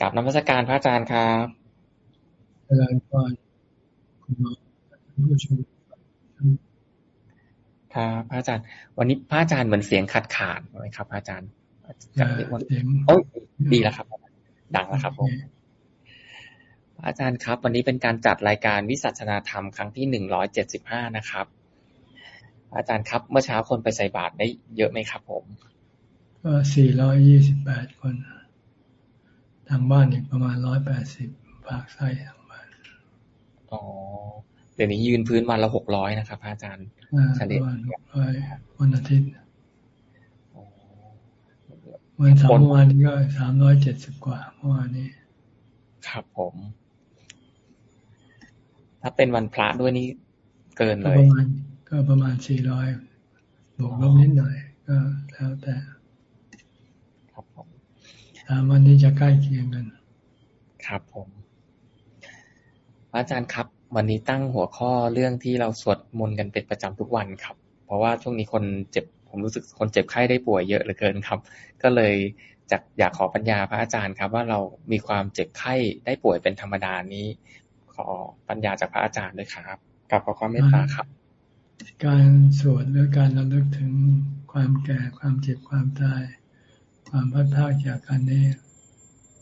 กับนมัสการพระอาจารย์ครับอาจารย์ก่อนคุณหมอผู้ชมครับพระอาจารย์ วันนี้พระอาจารย์เหมือนเสียงขาดขาดไหมครับพระอาจารย์เสียงโอ้ดีแล้วครับ ดังแล้วครับผมอาจารย์ครับ วันนี้เป็นการจัดรายการวิสัชนาธรรมครั้งที่หนึ่งร้อยเจ็ดสิบห้านะครับ อาจารย์ครับ เมื่อเช้าคนไปใส่บาตรได้เยอะไหมครับผม ก็สี่ร้อยยี่สิบแปดคน ทางบ้านอีกประมาณร้อยแปดสิบภาคไส้ทางบ้าน อ๋อ เดี๋ยวนี้ยืนพื้นวันละหกร้อยนะครับอาจารย์เฉลี่ยวันอาทิตย์วันสามวันก็สามร้อยเจ็ดสิบกว่าเมื่อวานนี้ ครับผม ถ้าเป็นวันพระด้วยนี่เกินเลยประมาณก็ประมาณสี่ร้อยบวกลบนิดหน่อย ก็แล้วแต่ครับผม สามวันนี้จะใกล้เคียงกัน ครับผมอาจารย์ครับ วันนี้ตั้งหัวข้อเรื่องที่เราสวดมนต์กันเป็นประจำทุกวันครับ เพราะว่าช่วงนี้คนเจ็บผมรู้สึกคนเจ็บไข้ได้ป่วยเยอะเหลือเกินครับ ก็เลยจากอยากขอปัญญาพระอาจารย์ครับ ว่าเรามีความเจ็บไข้ได้ป่วยเป็นธรรมดานี้ ขอปัญญาจากพระอาจารย์ด้วยครับกับขอความเมตตาครับ การสวดหรือการระลึกถึงความแก่ความเจ็บความตาย ความพัดพาจากการนี้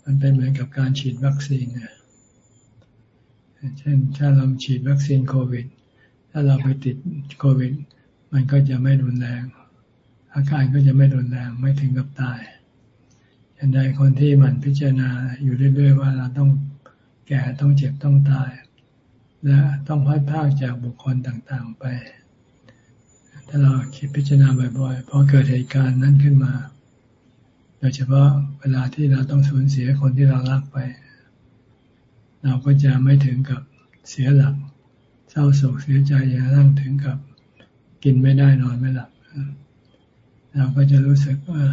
มันเป็นเหมือนกับการฉีดวัคซีนเนี่ยเช่นถ้าเราฉีดวัคซีนโควิด ถ้าเราไปติดโควิด มันก็จะไม่รุนแรง อาการก็จะไม่รุนแรงไม่ถึงกับตายอยันใดคนที่มันพิจารณาอยู่เรื่อยๆว่าเราต้องแก่ต้องเจ็บต้องตาย และต้องพัดพากจากบุคคลต่างๆไป ถ้าเราคิดพิจารณาบ่อยๆพอเกิดเหตุการณ์นั้นขึ้นมา โดยเฉพาะเวลาที่เราต้องสูญเสียคนที่เรารักไป เราก็จะไม่ถึงกับเสียหลัก เศร้าโศกเสียใจอย่างนั่งถึงกับกินไม่ได้นอนไม่หลับ เราก็จะรู้สึกว่า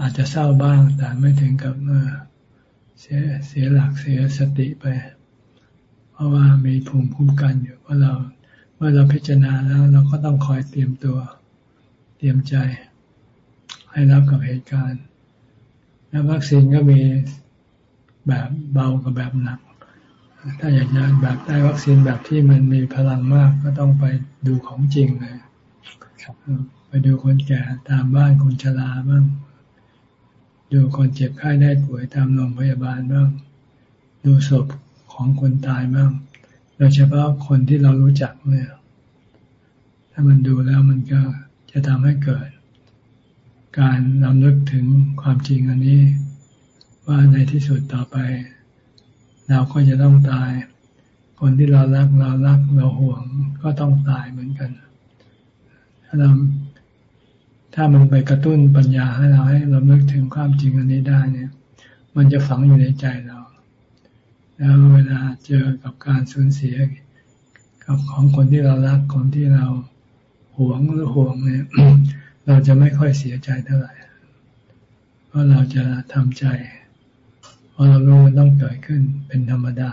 อาจจะเศร้าบ้างแต่ไม่ถึงกับเสียเสียหลักเสียสติไป เพราะว่ามีภูมิคุ้มกันอยู่ว่าเราเมื่อเราพิจารณาแล้ว เราก็ต้องคอยเตรียมตัว เตรียมใจ ให้รับกับเหตุการณ์ แล้ววัคซีนก็มีแบบเบากับแบบหนัก ถ้าอยากจะแบบได้วัคซีนแบบที่มันมีพลังมากก็ต้องไปดูของจริงเลยไปดูคนแก่ตามบ้านคนชราบ้าง ดูคนเจ็บไข้ได้ป่วยตามโรงพยาบาลบ้าง ดูศพของคนตายบ้าง โดยเฉพาะคนที่เรารู้จักเนี่ย ถ้ามันดูแล้วมันก็จะทำให้เกิด การนำลึกถึงความจริงอันนี้ ว่าในที่สุดต่อไป เราก็จะต้องตาย คนที่เรารักเรารักเราห่วงก็ต้องตายเหมือนกัน ถ้าเราถ้ามันไปกระตุ้นปัญญาให้เราให้เราลิกถึงความจริงอันนี้ได้เนี่ย มันจะฝังอยู่ในใจเรา แล้วเวลาเจอกับการสูญเสียกับของคนที่เรารักคนที่เราห่วงหรือห่วงเนี่ย เราจะไม่ค่อยเสียใจเท่าไหร่ เพราะเราจะทำใจเพราะเรารู้มันต้องเกิดขึ้นเป็นธรรมดา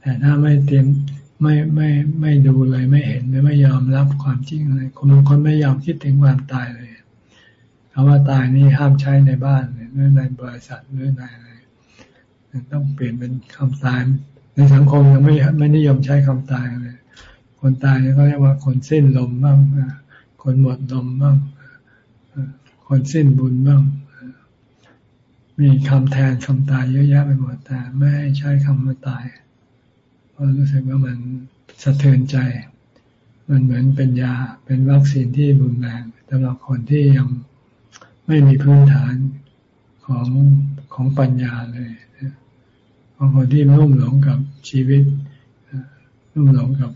แต่ถ้าไม่เตรียมไม่ไม่ไม่ดูเลยไม่เห็นหรือไม่ยอมรับความจริงเลยคนบางคนไม่ยอมคิดถึงความตายเลยคำว่าตายนี่ห้ามใช้ในบ้านหรือในบริษัทหรือในอะไรต้องเปลี่ยนเป็นคำตาย ในสังคมยังไม่ไม่นิยมใช้คำตายเลยคนตายเนี่ยเขาเรียกว่าคนเส้นลมบ้าง คนหมดลมบ้าง คนสิ้นบุญบ้าง มีคำแทนคำตายเยอะแยะไปหมดแต่ไม่ใช้คำว่าตาย เพราะรู้สึกว่ามันสะเทือนใจ มันเหมือนเป็นยา เป็นวัคซีนที่รุนแรงสำหรับคนที่ยังไม่มีพื้นฐานของของปัญญาเลยของคนที่รุ่มหลงกับชีวิตรุ่มหลงกับ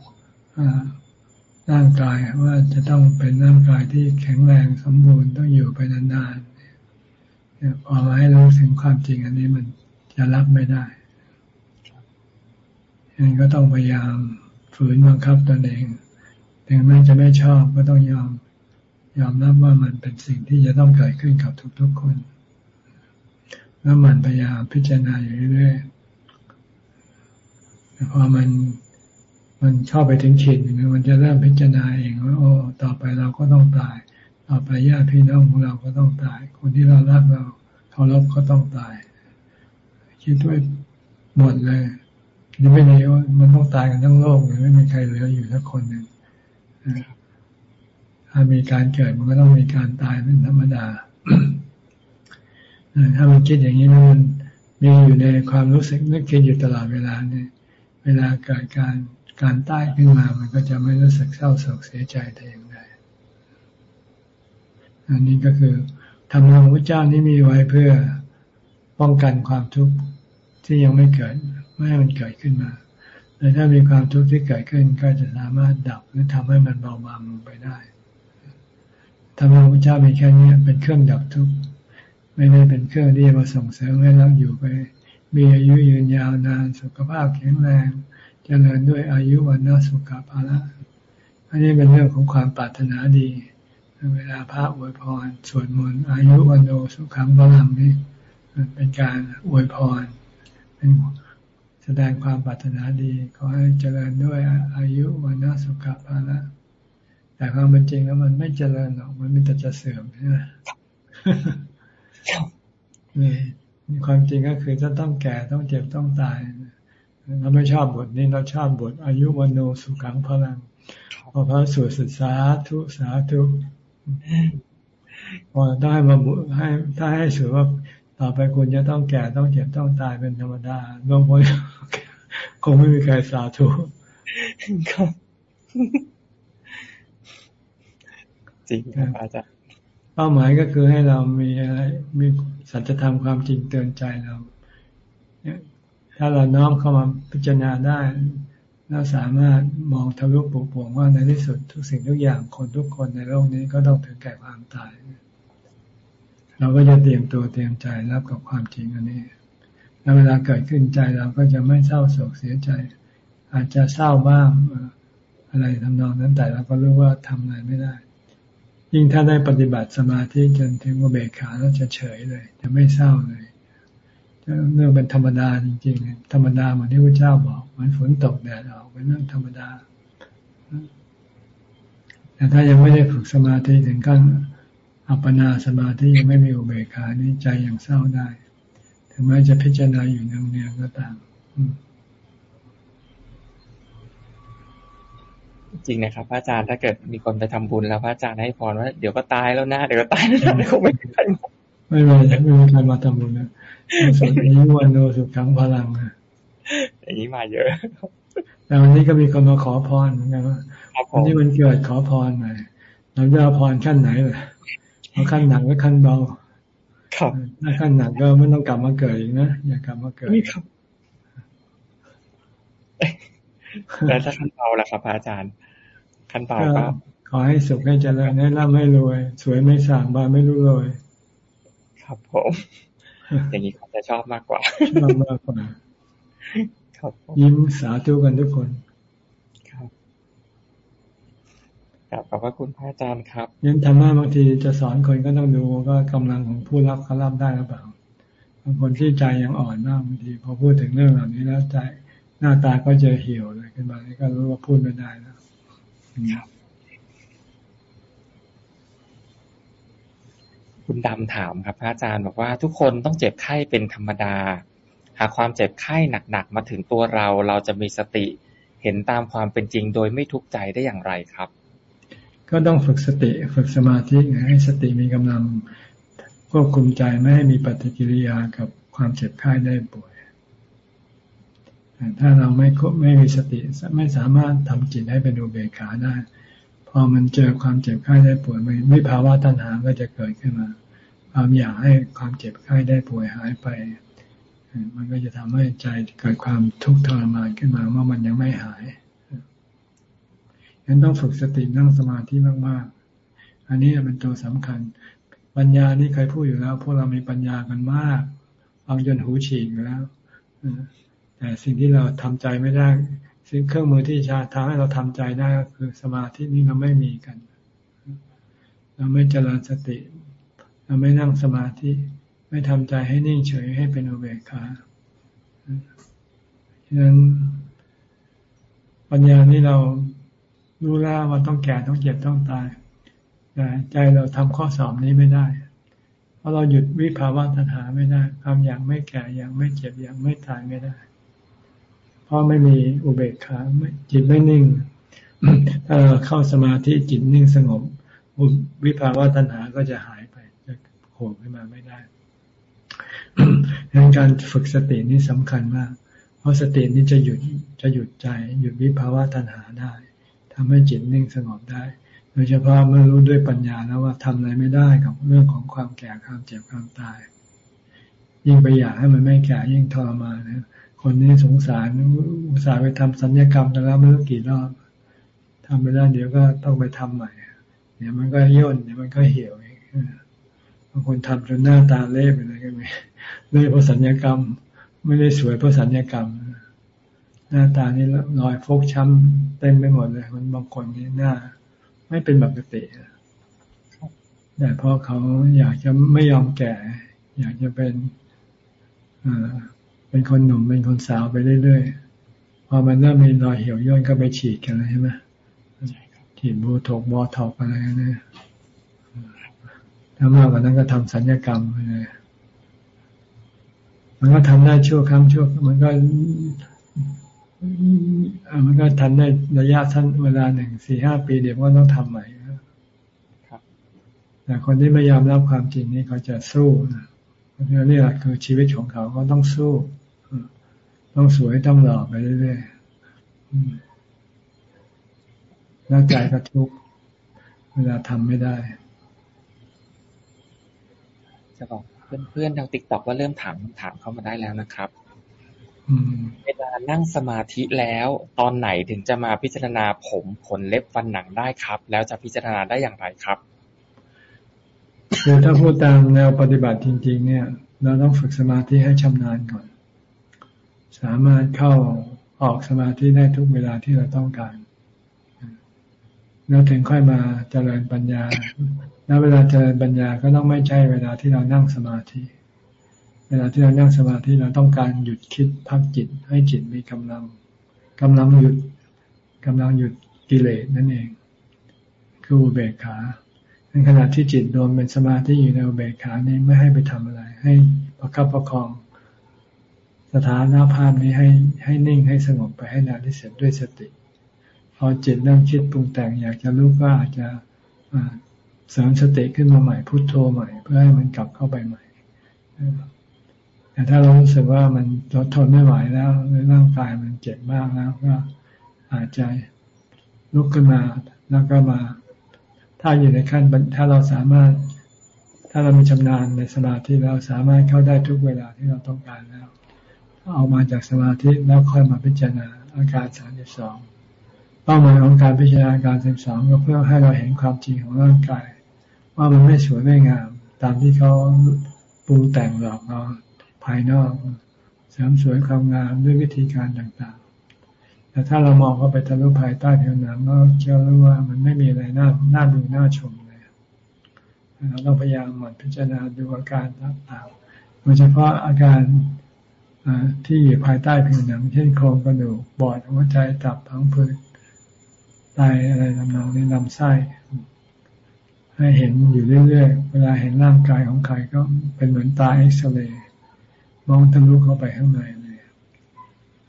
ร่างกายว่าจะต้องเป็นร่างกายที่แข็งแรงสมบูรณ์ต้องอยู่ไปนานๆพอมาให้รู้ถึงความจริงอันนี้มันจะรับไม่ได้ยังก็ต้องพยายามฝืนบังคับตนเองถึงแม้จะไม่ชอบก็ต้องยอมยอมรับว่ามันเป็นสิ่งที่จะต้องเกิดขึ้นกับทุกๆคน แล้วมันพยายามพิจารณาอยู่เรื่อยๆพอมัน มันชอบไปถึงขีดหนึ่งมันจะเริ่มพิจารณาเองว่าโอ้ต่อไปเราก็ต้องตาย ต่อไปญาติพี่น้องของเราก็ต้องตาย คนที่เรารักเราเขเคารพก็ต้องตาย คิดด้วยหมดเลยยังไม่มีว่ามันต้องตายกันทั้งโลกเลยไม่มีใครเหลืออยู่สักคนหนึ่งถ้ามีการเกิดมันก็ต้องมีการตายเป็นธรรมดาถ้ามันคิดอย่างนี้มันมีอยู่ในความรู้สึกนึกคิดอยู่ตลอดเวลาเนี่ย เวลาเกิดการ การใตายขึ้นมามันก็จะไม่รู้สึกเศร้าโศกเสียใจแต่อย่างใดอันนี้ก็คือธรรมของพระเจ้านี้มีไว้เพื่อป้องกันความทุกข์ที่ยังไม่เกิดไม่ให้มันเกิดขึ้นมาแต่ถ้ามีความทุกข์ที่เกิดขึ้นก็จะสามารถดับหรือทำให้มันเบาบางลงไปได้ธรรมของพระเจ้ามีแค่นี้เป็นเครื่องดับทุกข์ไม่ได้เป็นเครื่องที่จะมาส่งเสริมให้เราอยู่ไป มีอายุยืนยาวนานสุขภาพแข็งแรง เจริญด้วยอายุวันนาสุขภาละอันนี้เป็นเรื่องของความปรารถนาดี เวลาพระอวยพรสวดมนต์อายุวันโนสุขังพลังนี่เป็นการอวยพร เป็นแสดงความปรารถนาดีขอให้เจริญด้วยอายุวันนาสุขภาละแต่ความเป็นจริงแล้วมันไม่เจริญหรอกมันมีแต่จะเสื่อมใช่ไหมนี่ความจริงก็คือจะต้องแก่ต้องเจ็บต้องตาย เราไม่ชอบบทนี้เราชอบบทอายุวันโนสุขังพลังพอพระสวดศึกษาทุสาธุพอได้มาบุให้ถ้าให้สวดว่าต่อไปคุณจะต้องแก่ต้องเจ็บต้องตายเป็นธรรมดาลงพ้นคงไม่มีใครสาธุครับจริงครับอาจารย์เป้าหมายก็คือให้เรามีอะไรมีสัจธรรมความจริงเตือนใจเรา ถ้าเราน้อมเข้ามาพิจารณาได้เราสามารถมองทะลุปุโป่งว่าในที่สุดทุกสิ่งทุกอย่างคนทุกคนในโลกนี้ก็ต้องถึงแก่ความตาย เราก็จะเตรียมตัวเตรียมใจรับกับความจริงอันนี้ แล้วเวลาเกิดขึ้นใจเราก็จะไม่เศร้าโศกเสียใจ อาจจะเศร้าบ้างอะไรทำนองนั้นแต่เราก็รู้ว่าทำอะไรไม่ได้ ยิ่งถ้าได้ปฏิบัติสมาธิจนถึงอุเบกขาแล้วจะเฉยเลย จะไม่เศร้าเลย เรื่องเป็นธรรมดาจริงๆ ธรรมดาเหมือนที่พระเจ้าบอกเหมือนฝนตกแดดออกเป็นเรื่องธรรมดา แต่ถ้ายังไม่ได้ฝึกสมาธิถึงขั้นอัปปนาสมาธิยังไม่มีอุเบกขานี่ใจยังเศร้าได้ ถึงแม้จะพิจารณาอยู่เนืองๆก็ตามจริงนะครับพระอาจารย์ถ้าเกิดมีคนไปทำบุญแล้วพระอาจารย์ให้พรว่าเดี๋ยวก็ตายแล้วนะเดี๋ยวก็ตายแล้วนะคงไม่มีใคร ไม่ไม่ไม่มีใครมาทำบุญนะสุดนี้วันโนสุขังพลังนะอย่างนี้มาเยอะแต่วันนี้ก็มีคนมาขอพรเหมือนกันว่าวันนี้มันเกิดขอพรหน่อยเราจะเอาพรขั้นไหนล่ะเอาขั้นหนักหรือขั้นเบาครับถ้าขั้นหนักก็ไม่ต้องกลับมาเกิดอีกนะอย่ากลับมาเกิดครับแล้วถ้าขั้นเบาล่ะครับอาจารย์ ขั้นเบาก็ขอให้สุขให้เจริญให้ร่ำให้รวย สวยไม่สั่งบานไม่รู้รวย ครับผม อย่างนี้เขาจะชอบมากกว่า ชอบมากกว่า ครับยิ้มสาธุกันทุกคน ครับขอบพระคุณพระอาจารย์ครับยันธรรมะบางทีจะสอนคนก็ต้องดูก็กำลังของผู้รับเขารับได้หรือเปล่าบางคนที่ใจยังอ่อนมากบางทีพอพูดถึงเรื่องเหล่านี้แล้วใจหน้าตาก็จะเหี่ยวเลยขึ้นมานี่ก็รู้ว่าพูดไม่ได้แล้วคุ คุณดำถามครับพระอาจารย์บอกว่าทุกคนต้องเจ็บไข้เป็นธรรมดา หากความเจ็บไข้หนักๆมาถึงตัวเรา เราจะมีสติเห็นตามความเป็นจริงโดยไม่ทุกข์ใจได้อย่างไรครับ ก็ต้องฝึกสติฝึกสมาธิให้สติมีกำลังควบคุมใจไม่ให้มีปฏิกิริยากับความเจ็บไข้ได้ป่วย ถ้าเราไม่ไม่มีสติไม่สามารถทำจิตให้เป็นอุเบกขาได้ พอมันเจอความเจ็บไข้ได้ป่วยไม่ภาวะตัณหาก็จะเกิดขึ้นมา ความอยากให้ความเจ็บไข้ได้ป่วยหายไป มันก็จะทำให้ใจเกิดความทุกข์ทรมานขึ้นมาว่ามันยังไม่หายยังต้องฝึกสตินั่งสมาธิมากๆ อันนี้เป็นตัวสำคัญ ปัญญานี่เคยพูดอยู่แล้ว พวกเรามีปัญญากันมากฟังจนหูฉีกอยู่แล้วแต่สิ่งที่เราทำใจไม่ได้ สิ่งเครื่องมือที่จะทำให้เราทำใจได้ก็คือสมาธินี่เราไม่มีกัน เราไม่เจริญสติ เราไม่นั่งสมาธิ ไม่ทำใจให้นิ่งเฉยให้เป็นอุเบกขาฉะนั้นปัญญานี่เรารู้แล้วว่าต้องแก่ต้องเจ็บต้องตายแต่ใจเราทำข้อสอบนี้ไม่ได้ เพราะเราหยุดวิภาวะตัณหาไม่ได้ ความอยากไม่แก่อยากไม่เจ็บอยากไม่ตายไม่ได้ เพราะไม่มีอุเบกขาจิตไม่นิ่ง ถ้าเราเข้าสมาธิจิตนิ่งสงบวิภาวะตัณหาก็จะหายไปจะโผล่ขึ้นมาไม่ได้ดังการฝึกสตินี่สำคัญมาก เพราะสตินี้จะหยุดจะหยุดใจ หยุดวิภาวะตัณหาได้ทำให้จิตนิ่งสงบได้ โดยเฉพาะเมื่อรู้ด้วยปัญญาแล้วว่าทำอะไรไม่ได้กับเรื่องของความแก่ความเจ็บความตาย ยิ่งไปอยากให้มันไม่แก่ยิ่งทรมานนะ คนนี้สงสารอุตส่าห์ไปทำสัญญกรรมแล้วไม่รู้กี่รอบทำไปแล้วเดี๋ยวก็ต้องไปทำใหม่เดี๋ยวมันก็ย่นเดี๋ยวมันก็เหี่ยวอีกบางคนทำจนหน้าตาเละไปเลยก็มีเละเพราะสัญญกรรม ไม่ได้สวยเพราะสัญญกรรม หน้าตานี่รอยฟกช้ำเต็มไปหมดเลยมันบางคนนี่หน้า ไม่เป็นปกติแต่พอเขาอยากจะไม่ยอมแก่ อยากจะเป็น เป็นคนหนุ่มเป็นคนสาวไปเรื่อยๆ พอมันเริ่มมีรอยเหี่ยวย่นก็ไปฉีดกันเลยใช่ไหมฉีดบูทกบอทอกอะไรนี่ถ้ามากกว่านั้นก็ทำสัญญกรรมไปเลยมันก็ทำได้ชั่วครั้งชั่วมันก็มันก็ทันได้ระยะสั้นเวลาหนึ่งสี่ห้าปีเดี๋ยวก็ต้องทำใหม่ครับแต่คนที่ไม่ยอมรับความจริงนี่เขาจะสู้นะนี่แหละคือชีวิตของเขาก็ต้องสู้ ต้องสวยต้องหล่อไปเรื่อยๆแล้วใจก็ทุกข์เวลาทำไม่ได้ จะบอกเพื่อนๆทางติ๊กต็อกว่าเริ่มถามถามเข้ามาได้แล้วนะครับเวลานั่งสมาธิแล้ว ตอนไหนถึงจะมาพิจารณาผมขนเล็บฟันหนังได้ครับ แล้วจะพิจารณาได้อย่างไรครับคือถ้าพูดตามแนวปฏิบัติจริง ๆ เนี่ย เราต้องฝึกสมาธิให้ชำนาญก่อน สามารถเข้าออกสมาธิได้ทุกเวลาที่เราต้องการ แล้วถึงค่อยมาเจริญปัญญา แล้วเวลาเจริญปัญญาก็ต้องไม่ใช่เวลาที่เรานั่งสมาธิ เวลาที่เรานั่งสมาธิเราต้องการหยุดคิดพักจิต ให้จิตมีกำลังกำลังหยุดกำลังหยุดกิเลสนั่นเอง คืออุเบกขาในขณะที่จิตรวมเป็นสมาธิอยู่ในอุเบกขานี้ไม่ให้ไปทำอะไร ให้ประคับประคอง ถานภาพนี้ให้ให้นิ่งให้สงบไปให้นานที่สุดด้วยสติ พอจิตเริ่มคิดปรุงแต่งอยากจะรู้ก็อาจจะเสริมสติขึ้นมาใหม่พุโทโธใหม่ เพื่อให้มันกลับเข้าไปใหม่แต่ถ้าเรารู้สึกว่ามันทดทนไม่ไหวแล้วหรือร่างกายมันเจ็บมากแล้วก็อาจจะลุกขึ้นมาแล้วก็มา ถ้าอยู่ในขั้นถ้าเราสามารถ ถ้าเรามีชำนาญในสมาธิเราสามารถเข้าได้ทุกเวลาที่เราต้องการแเอามาจากสมาธิแล้วค่อยมาพิจารณาอาการสามสิบสองเป้าหมายของการพิจารณาอาการสามสองก็เพื่อให้เราเห็นความจริงของร่างกาย ว่ามันไม่สวยไม่งาม ตามที่เขาปรุงแต่งหลอกเราภายนอกเสริมสวยความงามด้วยวิธีการต่างๆ แต่ถ้าเรามองเข้าไปทะลุภายใต้ผิวหนังก็จะรู้ว่ามันไม่มีอะไรน่าน่าดูน่าชมเลยเราต้องพยายามหมั่นพิจารณาดูอาการต่างๆโดยเฉพาะอาการ ที่อยู่ภายใต้ผิวหนัง เช่นโครงกระดูกบอดหัวใจตับพังผืดไตอะไรทำนองนี้ลำไส้ ให้เห็นอยู่เรื่อยๆ เวลาเห็นร่างกายของใครก็เป็นเหมือนตาเอ็กซเรย์มองทะลุเข้าไปข้างในเลย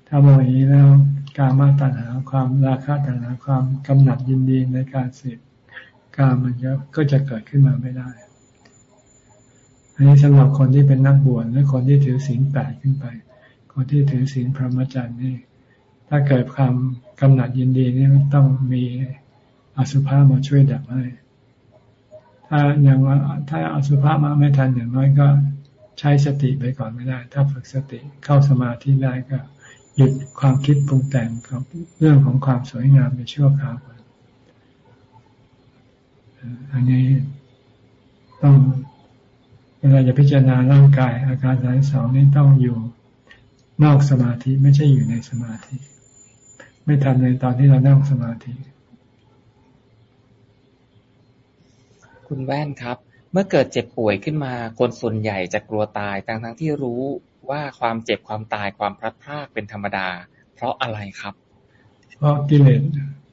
ถ้ามองอย่างนี้แล้วการมาตัณหาความราคะตัณหาความกำหนัดยินดีในการเสพการมันก็ก็จะเกิดขึ้นมาไม่ได้ อันนี้สำหรับคนที่เป็นนักบวชหรือคนที่ถือศีลแปดขึ้นไป คนที่ถือศีลพรหมจรรย์นี่ ถ้าเกิดความกำหนัดยินดีนี่ต้องมีอสุภะมาช่วยดับให้ ถ้าอย่างว่าถ้าอสุภะมาไม่ทันอย่างน้อยก็ใช้สติไปก่อนไม่ได้ ถ้าฝึกสติเข้าสมาธิได้ก็หยุดความคิดปรุงแต่งกับเรื่องของความสวยงามในชั่วคราวก่อนอันนี้ต้องเวลาจะพิจารณาร่างกาย อาการสายสองนี้ต้องอยู่ นอกสมาธิไม่ใช่อยู่ในสมาธิ ไม่ทำในตอนที่เรานั่งสมาธิ คุณแว่นครับ เมื่อเกิดเจ็บป่วยขึ้นมา คนส่วนใหญ่จะกลัวตายทั้งทั้งที่รู้ว่าความเจ็บความตายความพลัดพรากเป็นธรรมดา เพราะอะไรครับ เพราะกิเลส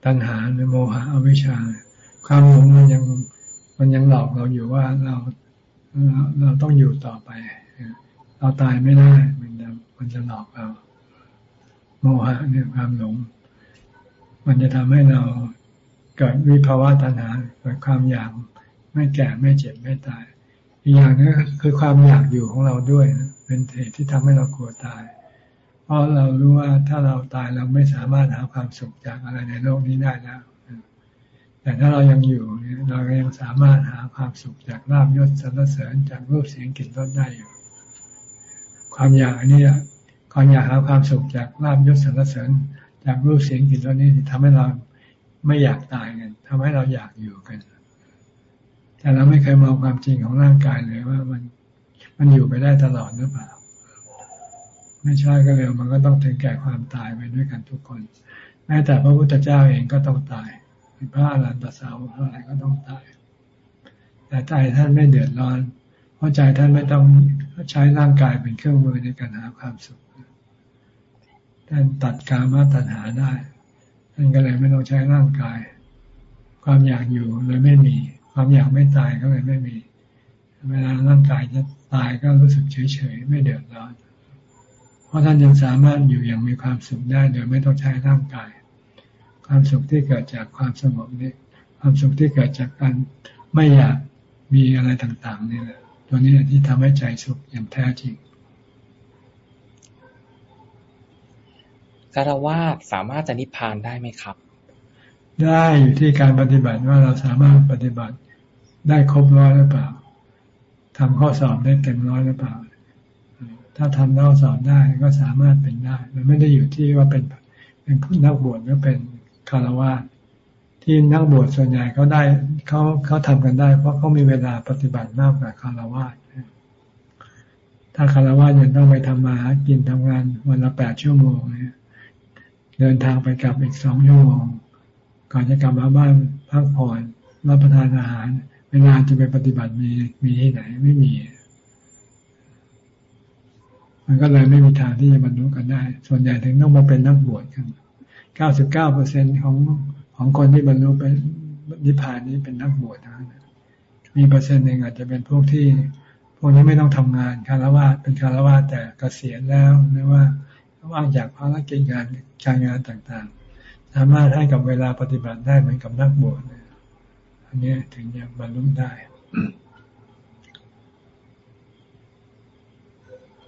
ตัณหาหรือโมหะอวิชชา ความหลงมันยังมันยังหลอกเราอยู่ว่าเราเราต้องอยู่ต่อไป เราตายไม่ได้มันจะ มันจะหลอกเรา โมหะเนี่ยความหลง มันจะทำให้เราเกิดวิภาวะตัณหาเกิดความอยากไม่แก่ไม่เจ็บไม่ตาย อีกอย่างนึงคือความอยากอยู่ของเราด้วยนะเป็นเหตุที่ทำให้เรากลัวตาย เพราะเรารู้ว่าถ้าเราตายเราไม่สามารถหาความสุขจากอะไรในโลกนี้ได้แล้วแต่ถ้าเรายังอยู่เรายังสามารถหาความสุขจากลาบยศสรรเสริญจากรูปเสียงกลิ่นรสได้อยู่ ความอยากอันนี้ความอยากหาความสุขจากลาบยศสรรเสริญ จากรูปเสียงกลิ่นรสนี้ทำให้เราไม่อยากตายกันทำให้เราอยากอยู่กัน แต่เราไม่เคยมองความจริงของร่างกายเลยว่ามันมันอยู่ไปได้ตลอดหรือเปล่า ไม่ใช่ก็เร็วมันก็ต้องถึงแก่ความตายไปด้วยกันทุกคนแม้แต่พระพุทธเจ้าเองก็ต้องตายพระอรหันตสาวกอะไรก็ต้องตาย แต่ใจท่านไม่เดือดร้อน เพราะใจท่านไม่ต้อง ใช้ร่างกายเป็นเครื่องมือในการหาความสุขท่านตัดกามาตัณหาได้ท่านก็เลยไม่ต้องใช้ร่างกาย ความอยากอยู่เลยไม่มี ความอยากไม่ตายก็เลยไม่มี เวลาร่างกายจะตายก็รู้สึกเฉยๆไม่เดือดร้อน เพราะท่านยังสามารถอยู่อย่างมีความสุขได้โดยไม่ต้องใช้ร่างกาย ความสุขที่เกิดจากความสงบนี่ความสุขที่เกิดจากการไม่อยากมีอะไรต่างๆนี่แหละ ตัวนี้ที่ทำให้ใจสุขอย่างแท้จริงคารวะสามารถจะนิพพานได้ไหมครับ ได้อยู่ที่การปฏิบัติว่าเราสามารถปฏิบัติได้ครบร้อยหรือเปล่าทำข้อสอบได้เต็มร้อยหรือเปล่า ถ้าทำข้อสอบได้ก็สามารถเป็นได้ มันไม่ได้อยู่ที่ว่าเป็นเป็นผู้นักบวชหรือเป็นคารวะ ที่นักบวชส่วนใหญ่เขาได้เขาเขาทำกันได้ เพราะเขามีเวลาปฏิบัติมากกว่าคารวะถ้าคารวะยังต้องไปทำมาหากินทำงานวันละแปดชั่วโมงเนี่ยเดินทางไปกลับอีกสองชั่วโมงก่อนจะกลับมาบ้านพักผ่อนรับประทานอาหาร เวลาจะไปปฏิบัติมีมีที่ไหนไม่มี มันก็เลยไม่มีทางที่จะบรรลุกันได้ ส่วนใหญ่ถึงต้องมาเป็นนักบวชกันเก้าสิบเก้าเปอร์เซ็นของ ของคนที่บรรลุเป็นนิพพานนี้เป็นนักบวชนะมีเปอร์เซ็นต์หนึ่งอาจจะเป็นพวกที่พวกนี้ไม่ต้องทำงานคารวะเป็นคารวะแต่เกษียณแล้วหรือว่าว่างจากภารกิจงานการงานต่างๆ สามารถให้กับเวลาปฏิบัติได้เหมือนกับนักบวชอันนี้ถึงจะบรรลุได้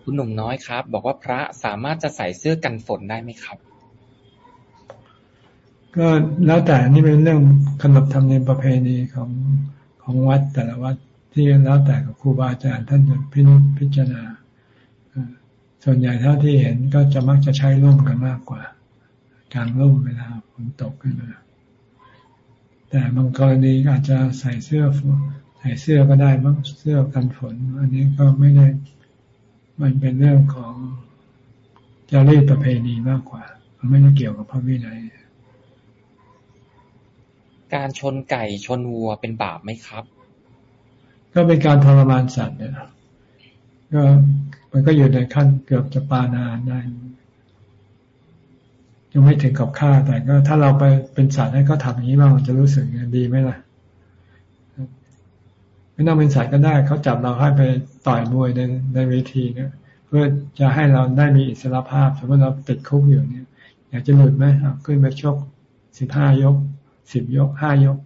คุณหนุ่มน้อยครับ บอกว่าพระสามารถจะใส่เสื้อกันฝนได้ไหมครับ ก็แล้วแต่นี่เป็นเรื่องขนบธรรมเนียมประเพณีของของวัดแต่ละวัดที่แล้วแต่กับครูบาอาจารย์ท่านจะพิพจารณาส่วนใหญ่เท่าที่เห็นก็จะมักจะใช้ร่มกันมากกว่า การร่มเวลาฝนตกขึ้นมาแต่บางกรณีอาจจะใส่เสื้อใส่เสื้อก็ได้บ้างเสื้อกันฝน อันนี้ก็ไม่ได้มันเป็นเรื่องของจารีตประเพณีมากกว่า มันไม่ได้เกี่ยวกับพระวินัย การชนไก่ชนวัวเป็นบาปไหมครับ ก็เป็นการทรมานสัตว์เนี่ยก็มันก็อยู่ในขั้นเกือบจะปานาได้ยังไม่ถึงกับฆ่าแต่ก็ถ้าเราไปเป็นสัตว์ให้ก็ทำอย่างนี้บ้างจะรู้สึกดีไหมล่ะไม่ต้องเป็นสัตว์ก็ได้เขาจับเราให้ไปต่อยมวยในในเวทีเนี่ยเพื่อจะให้เราได้มีอิสรภาพสมมติเราติดคุกอยู่เนี่ย อยากจะหลุดไหมขึ้นไปชกสิบห้ายก สิบยกห้ายก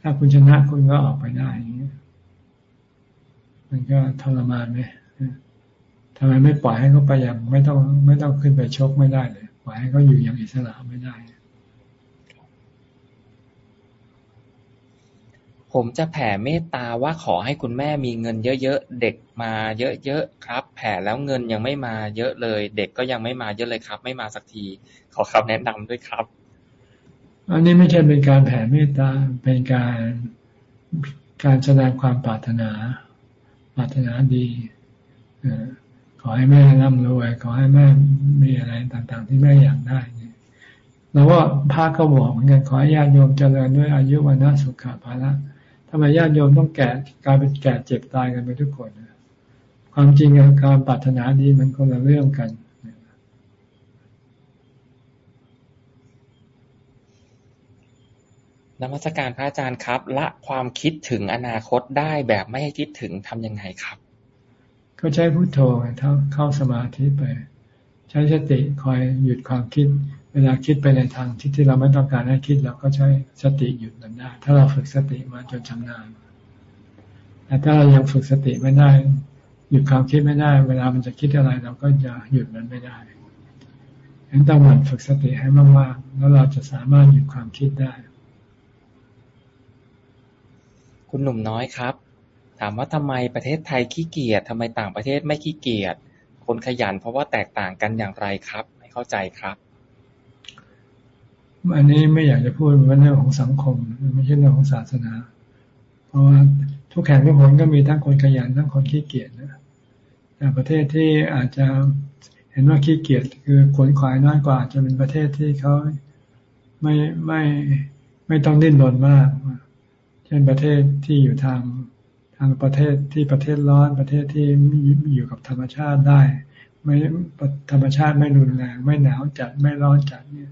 ถ้าคุณชนะคุณก็ออกไปได้อย่างเงี้ยมันก็ทรมานไหมทำไมไม่ปล่อยให้เขาไปอย่างไม่ต้อง ไม่ต้องขึ้นไปชกไม่ได้เลยปล่อยให้เขาอยู่อย่างอิสระไม่ได้ ผมจะแผ่เมตตาว่าขอให้คุณแม่มีเงินเยอะๆ เด็กมาเยอะๆครับ แผ่แล้วเงินยังไม่มาเยอะเลย เด็กก็ยังไม่มาเยอะเลยครับ ไม่มาสักที ขอคำแนะนำด้วยครับ อันนี้ไม่ใช่เป็นการแผ่เมตตา เป็นการการแสดงความปรารถนา ปรารถนาดีขอให้แม่ร่ำรวย ขอให้แม่มีอะไรต่าง ๆ ที่แม่อยากได้แล้วว่าพระก็บอกเหมือนกันขอให้ญาติโยมเจริญด้วยอายุวันนะสุขภาละทำไมญาติโยมต้องแก่กลายเป็นแก่เจ็บตายกันไปทุกคนความจริงการปรารถนาดีมันคนละเรื่องกัน นมัสการพระอาจารย์ครับ ละความคิดถึงอนาคตได้แบบไม่ให้คิดถึงทํำยังไงครับ ก็ใช้พุโทโธเข้าเข้าสมาธิไป ใช้สติคอยหยุดความคิด เวลาคิดไปในทางที่ที่เราไม่ต้องการให้คิดเราก็ใช้สติหยุดมันได้ ถ้าเราฝึกสติมาจนชำนาญแต่ถ้าเรายังฝึกสติไม่ได้ หยุดความคิดไม่ได้ เวลามันจะคิดอะไรเราก็จะหยุดมันไม่ได้ฉะนั้นต้องหมั่นฝึกสติให้มากๆแล้วเราจะสามารถหยุดความคิดได้ คุณหนุ่มน้อยครับ ถามว่าทำไมประเทศไทยขี้เกียจทำไมต่างประเทศไม่ขี้เกียจคนขยันเพราะว่าแตกต่างกันอย่างไรครับ ไม่เข้าใจครับ อันนี้ไม่อยากจะพูดเป็นเรื่องของสังคมไม่ใช่เรื่องของศาสนา เพราะว่าทุกแห่งทุกคนก็มีทั้งคนขยันทั้งคนขี้เกียจนะแต่ประเทศที่อาจจะเห็นว่าขี้เกียจคือขนขวายน้อยกว่าจะเป็นประเทศที่เขาไม่ไม่ไม่ต้องดิ้นรนมาก เช่นประเทศที่อยู่ทางทางประเทศที่ประเทศร้อนประเทศที่อยู่กับธรรมชาติได้ ไม่ธรรมชาติไม่รุนแรง ไม่หนาวจัดไม่ร้อนจัดเนี่ย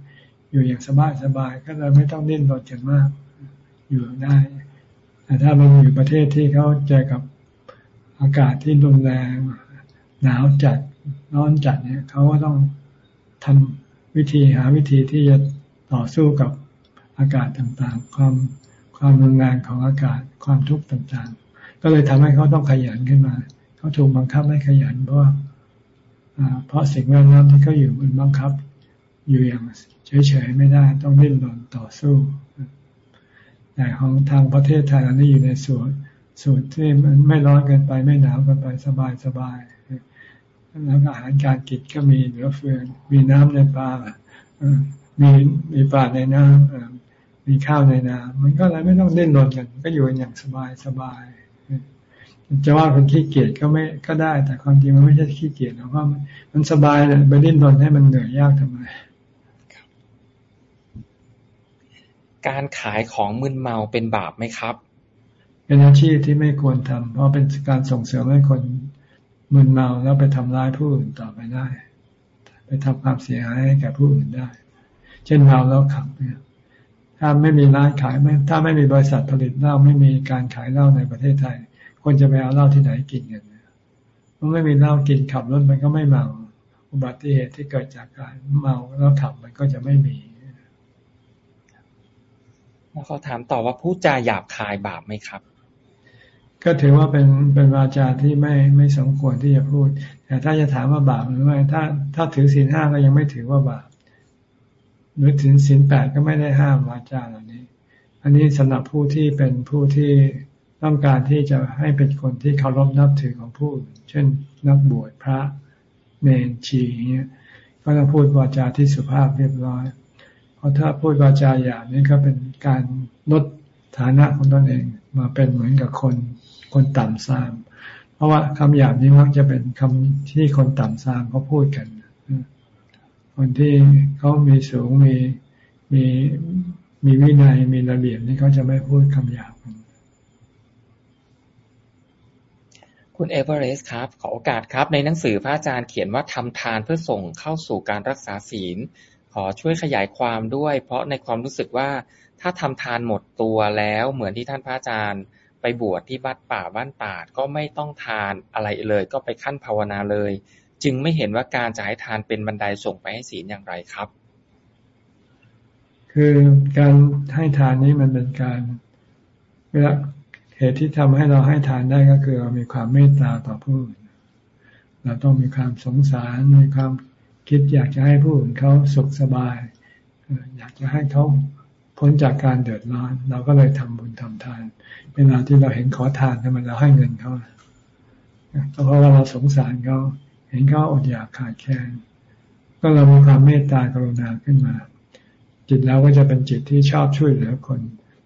อยู่อย่างสบายสบายก็เลยไม่ต้องดิ้นรนกันมาก อยู่ได้แต่ถ้ามันอยู่ประเทศที่เขาเจอกับอากาศที่รุนแรงหนาวจัดร้อนจัดเนี่ยเขาก็ต้องทำวิธีหาวิธีที่จะต่อสู้กับอากาศต่างๆ ความ ความรุนแรงของอากาศความทุกข์ต่างๆ ก็เลยทำให้เขาต้องขยันขึ้นมา เขาถูกบังคับให้ขยันเพราะเพราะสิ่งแวดล้อมที่เขาอยู่มันบังคับ อยู่อย่างเฉยๆไม่ได้ต้องดิ้นรนต่อสู้แต่ของทางประเทศไทยอันนี้อยู่ในส่วนส่วนที่มันไม่ร้อนเกินไปไม่หนาวเกินไปสบายสบายแล้วอาหารการกินก็มีเหลือเฟือมีน้ำในปลามีมีปลาในน้ำ มีข้าวในนามันก็เลยไม่ต้องเล่นรนกัน ก็อยู่อย่างสบายสบายจะว่าเป็นขี้เกียจก็ไม่ก็ได้ แต่ความจริงมันไม่ใช่ขี้เกียจหรอกว่ามันสบายเลยไปเล่นรนให้มันเหนื่อยยากทำไมการขายของมึนเมาเป็นบาปไหมครับ เป็นอาชีพที่ไม่ควรทำเพราะเป็นการส่งเสริมให้คนมึนเมาแล้วไปทำร้ายผู้อื่นต่อไปได้ ไปทำความเสียหายให้แก่ผู้อื่นได้ เช่นเมาแล้วขับเนี่ย ถ้าไม่มีร้านขายไม่ถ้าไม่มีบริษัทผลิตเหล้าไม่มีการขายเหล้าในประเทศไทย คนจะไปเอาเหล้าที่ไหนกินกันมันไม่มีเหล้ากินขับรถมันก็ไม่เมา อุบัติเหตุที่เกิดจากการเมาแล้วขับมันก็จะไม่มีแล้วเขาถามต่อว่าพูดจาหยาบคายบาปไหมครับ ก็ถือว่าเป็นเป็นวาจาที่ไม่ไม่สมควรที่จะพูด แต่ถ้าจะถามว่าบาปหรือไม่ถ้าถ้าถือศีลห้าก็ยังไม่ถือว่าบาป หรือถือศีลแปดก็ไม่ได้ห้ามวาจาเหล่านี้ อันนี้สำหรับผู้ที่เป็นผู้ที่ต้องการที่จะให้เป็นคนที่เคารพนับถือของผู้เช่นนักบวชพระเนนชีเงี้ยก็ต้องพูดวาจาที่สุภาพเรียบร้อย เพราะถ้าพูดวาจาหยาบนี่ก็เป็นการลดฐานะของตนเองมาเป็นเหมือนกับคนคนต่ำซาม เพราะว่าคำหยาบนี้มักจะเป็นคำที่คนต่ำซามเขาพูดกัน คนที่เขามีสูงมีมีมีวินัยมีระเบียบนี่เขาจะไม่พูดคำหยาบคุณเอเวอเรสต์ครับ ขอโอกาสครับ ในหนังสือพระอาจารย์เขียนว่าทำทานเพื่อส่งเข้าสู่การรักษาศีล ขอช่วยขยายความด้วย เพราะในความรู้สึกว่าถ้าทำทานหมดตัวแล้ว เหมือนที่ท่านพระอาจารย์ ไปบวชที่วัดป่าบ้านตาดก็ไม่ต้องทานอะไรเลย ก็ไปขั้นภาวนาเลย จึงไม่เห็นว่าการจะให้ทานเป็นบันไดส่งไปให้ศีลอย่างไรครับ คือการให้ทานนี้มันเป็นการเวลาเหตุที่ทำให้เราให้ทานได้ก็คือเรามีความเมตตาต่อผู้อื่นเราต้องมีความสงสารมีความคิดอยากจะให้ผู้อื่นเขาสุขสบาย อยากจะให้เขาพ้นจากการเดือดร้อน เราก็เลยทำบุญทำทาน เวลาที่เราเห็นขอทานทำไมเราให้เงินเขาเพราะว่าเราสงสารเขา เห็นเขาอดอยากขาดแคลนก็เรามีความเมตตากรุณาขึ้นมา จิตเราก็จะเป็นจิตที่ชอบช่วยเหลือคน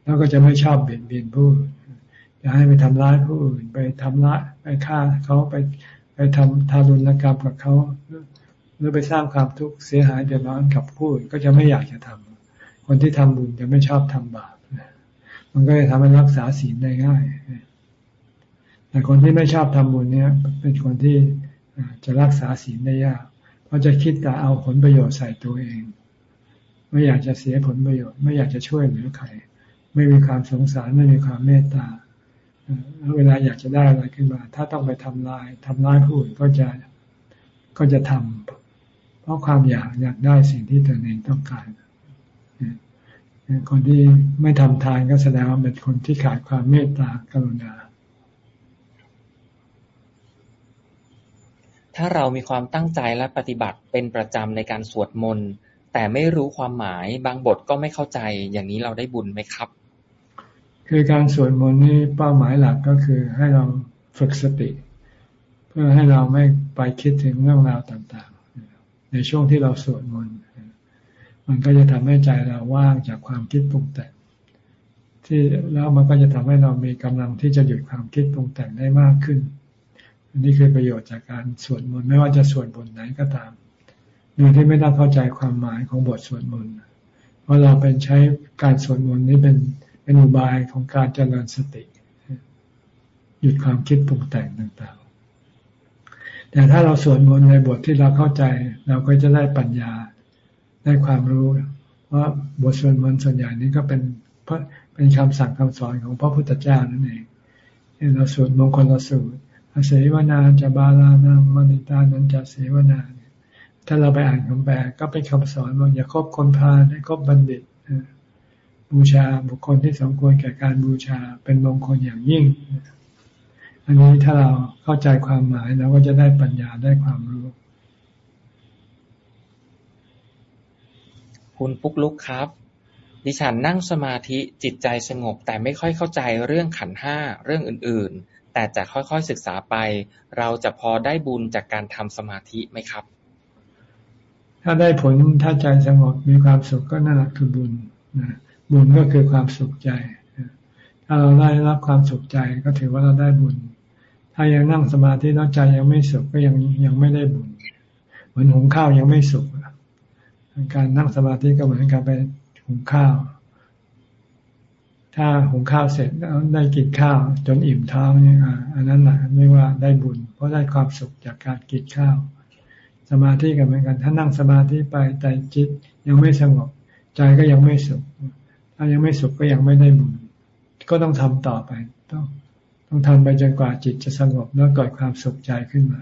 แล้วก็จะไม่ชอบเบียดเบียนผู้อยากให้ไปทำร้ายผู้อื่นไปทำร้ายไปฆ่าเขาไปไปทำทารุณกรรมกับเขาหรือไปสร้างความทุกข์เสียหายเดือดร้อนกับผู้อื่นก็จะไม่อยากจะทำคนที่ทำบุญจะไม่ชอบทำบาปมันก็จะทำให้รักษาศีลได้ง่ายแต่คนที่ไม่ชอบทำบุญเนี่ย เป็นคนที่ จะรักษาศีลได้ยาก เพราะจะคิดแต่เอาผลประโยชน์ใส่ตัวเอง ไม่อยากจะเสียผลประโยชน์ ไม่อยากจะช่วยเหลือใคร ไม่มีความสงสารไม่มีความเมตตาแล้วเวลาอยากจะได้อะไรขึ้นมา ถ้าต้องไปทำลายทำร้ายผู้อื่นก็จะก็จะทำเพราะความอยากอยากได้สิ่งที่ตนเองต้องการคนที่ไม่ทำทานก็แสดงว่าเป็นคนที่ขาดความเมตตากรุณา ถ้าเรามีความตั้งใจและปฏิบัติเป็นประจำในการสวดมนต์ แต่ไม่รู้ความหมาย บางบทก็ไม่เข้าใจ อย่างนี้เราได้บุญไหมครับ คือการสวดมนต์นี่เป้าหมายหลักก็คือให้เราฝึกสติ เพื่อให้เราไม่ไปคิดถึงเรื่องราวต่างๆ ในช่วงที่เราสวดมนต์มันก็จะทำให้ใจเราว่างจากความคิดปรุงแต่งที่แล้วมันก็จะทำให้เรามีกำลังที่จะหยุดความคิดปรุงแต่งได้มากขึ้น อันนี้คือประโยชน์จากการสวดมนต์ไม่ว่าจะสวดบทไหนก็ตามโดยที่ไม่ต้องเข้าใจความหมายของบทสวดมนต์เพราะเราเป็นใช้การสวดมนต์นี้เป็นเป็นอุบายของการเจริญสติ หยุดความคิดปรุงแต่งต่างๆ แต่ถ้าเราสวดมนต์ในบทที่เราเข้าใจ เราก็จะได้ปัญญาได้ความรู้ว่าบทสวดมนต์ส่วนใหญ่นี้ก็เป็นเป็นคำสั่งคำสอนของพระพุทธเจ้านั่นเองเราสวดมงคลสูตร อาเสวนาจะบาลานังมณิตานันจะเสวนา ถ้าเราไปอ่านคำแปลก็เป็นคำสอนว่าอย่าคบคนพาลให้คบบัณฑิตบูชาบุคคลที่สมควรแก่การบูชาเป็นมงคลอย่างยิ่ง อันนี้ถ้าเราเข้าใจความหมายเราก็จะได้ปัญญาได้ความรู้ คุณปุ๊กลุกครับ ดิฉันนั่งสมาธิจิตใจสงบแต่ไม่ค่อยเข้าใจเรื่องขันห้าเรื่องอื่นๆ แต่จะค่อย ๆ ศึกษาไป เราจะพอได้บุญจากการทำสมาธิไหมครับ ถ้าได้ผลถ้าใจสงบมีความสุขก็นั่นแหละคือบุญนะบุญก็คือความสุขใจ ถ้าเราได้รับความสุขใจก็ถือว่าเราได้บุญ ถ้ายังนั่งสมาธิแล้วใจยังไม่สุขก็ยังยังไม่ได้บุญ เหมือนหุงข้าวยังไม่สุก การนั่งสมาธิก็เหมือนกับไปหุงข้าว ถ้าหุงข้าวเสร็จแล้วได้กินข้าว จนอิ่มท้องเนี่ยอันนั้นแหละเรียกว่าได้บุญ เพราะได้ความสุขจากการกินข้าว สมาธิก็เหมือนกัน ถ้านั่งสมาธิไปแต่จิตยังไม่สงบใจก็ยังไม่สุข ถ้ายังไม่สุขก็ยังไม่ได้บุญ ก็ต้องทำต่อไป ต้องต้องทำไปจนกว่าจิตจะสงบแล้วเกิดความสุขใจขึ้นมา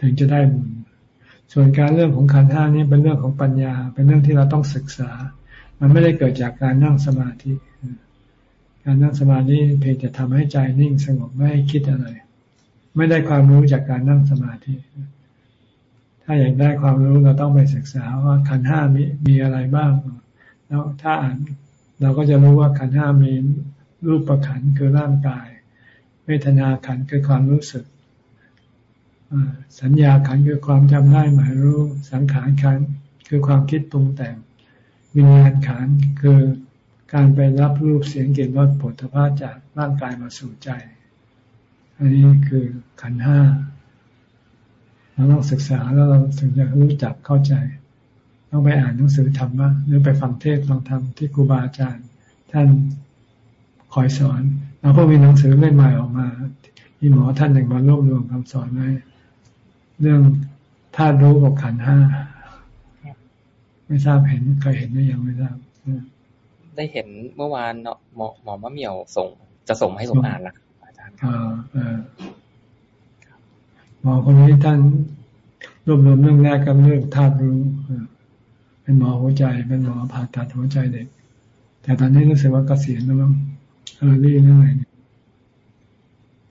ถึงจะได้บุญ ส่วนการเรื่องของขันห้านี้เป็นเรื่องของปัญญา เป็นเรื่องที่เราต้องศึกษา มันไม่ได้เกิดจากการนั่งสมาธิ การนั่งสมาธิเพียงแต่ทำให้ใจนิ่งสงบไม่ให้คิดอะไร ไม่ได้ความรู้จากการนั่งสมาธิ ถ้าอยากได้ความรู้เราต้องไปศึกษาว่าขันห้ามีมีอะไรบ้าง แล้วถ้าอ่านเราก็จะรู้ว่าขันห้ามีรูปประขันคือร่างกาย เวทนาขันคือความรู้สึกสัญญาขันคือความจำได้หมายรู้สังขารขันคือความคิดปรุงแต่งวิญญาณขันคือ การไปรับรูปเสียงกลิ่นรสผลิตภัณฑ์จากร่างกายมาสู่ใจ อันนี้คือขันห้าเราต้องศึกษาแล้วเราถึงจะรู้จักเข้าใจ ต้องไปอ่านหนังสือธรรมะหรือไปฟังเทศฟังธรรมที่ครูบาอาจารย์ ท่านคอยสอนเราก็มีหนังสือเล่มใหม่ออกมาที่หมอท่านหนึ่งมารวบรวมคำสอนไว้เรื่องธาตุรู้กับขันห้าไม่ทราบเห็นเคยเห็นหรือยังไม่ทราบ ได้เห็นเมื่อวานเนาะหมอหมอมะเหมี่ยวส่ง จะส่งให้ผมอ่านนะอาจารย์หมอคนนี้ท่านรวบรวมเรื่องแรกกับเรื่องธาตุรู้เป็นหมอหัวใจเป็นหมอผ่าตัดหัวใจเด็ก แต่ตอนนี้รู้สึกว่าเกษียณแล้วมั้งเออรี่เรื่องอะไร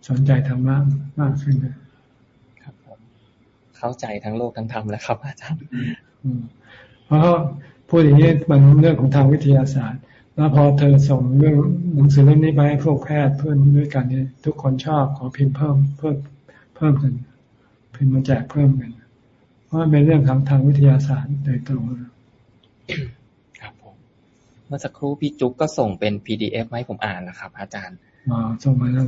สนใจธรรมะมากขึ้นเลยเข้าใจทั้งโลกทั้งธรรมแล้วครับ อาจารย์เพราะพูดอย่างนี้มันเรื่องของทางวิทยาศาสตร์ แล้วพอเธอส่งเรื่องหนังสือเล่มนี้ไปให้พวกแพทย์เพื่อนด้วยกันเนี่ยทุกคนชอบขอพิมพ์เพิ่มเพิ่มเพิ่มกันพิมพ์มาแจกเพิ่มกัน เพราะมันเป็นเรื่องทางทางวิทยาศาสตร์โดยตรงครับผมเมื่อสักครู่พี่จุ๊กก็ส่งเป็น PDF ให้ผมอ่านนะครับ อาจารย์อ๋อส่งมาแล้ว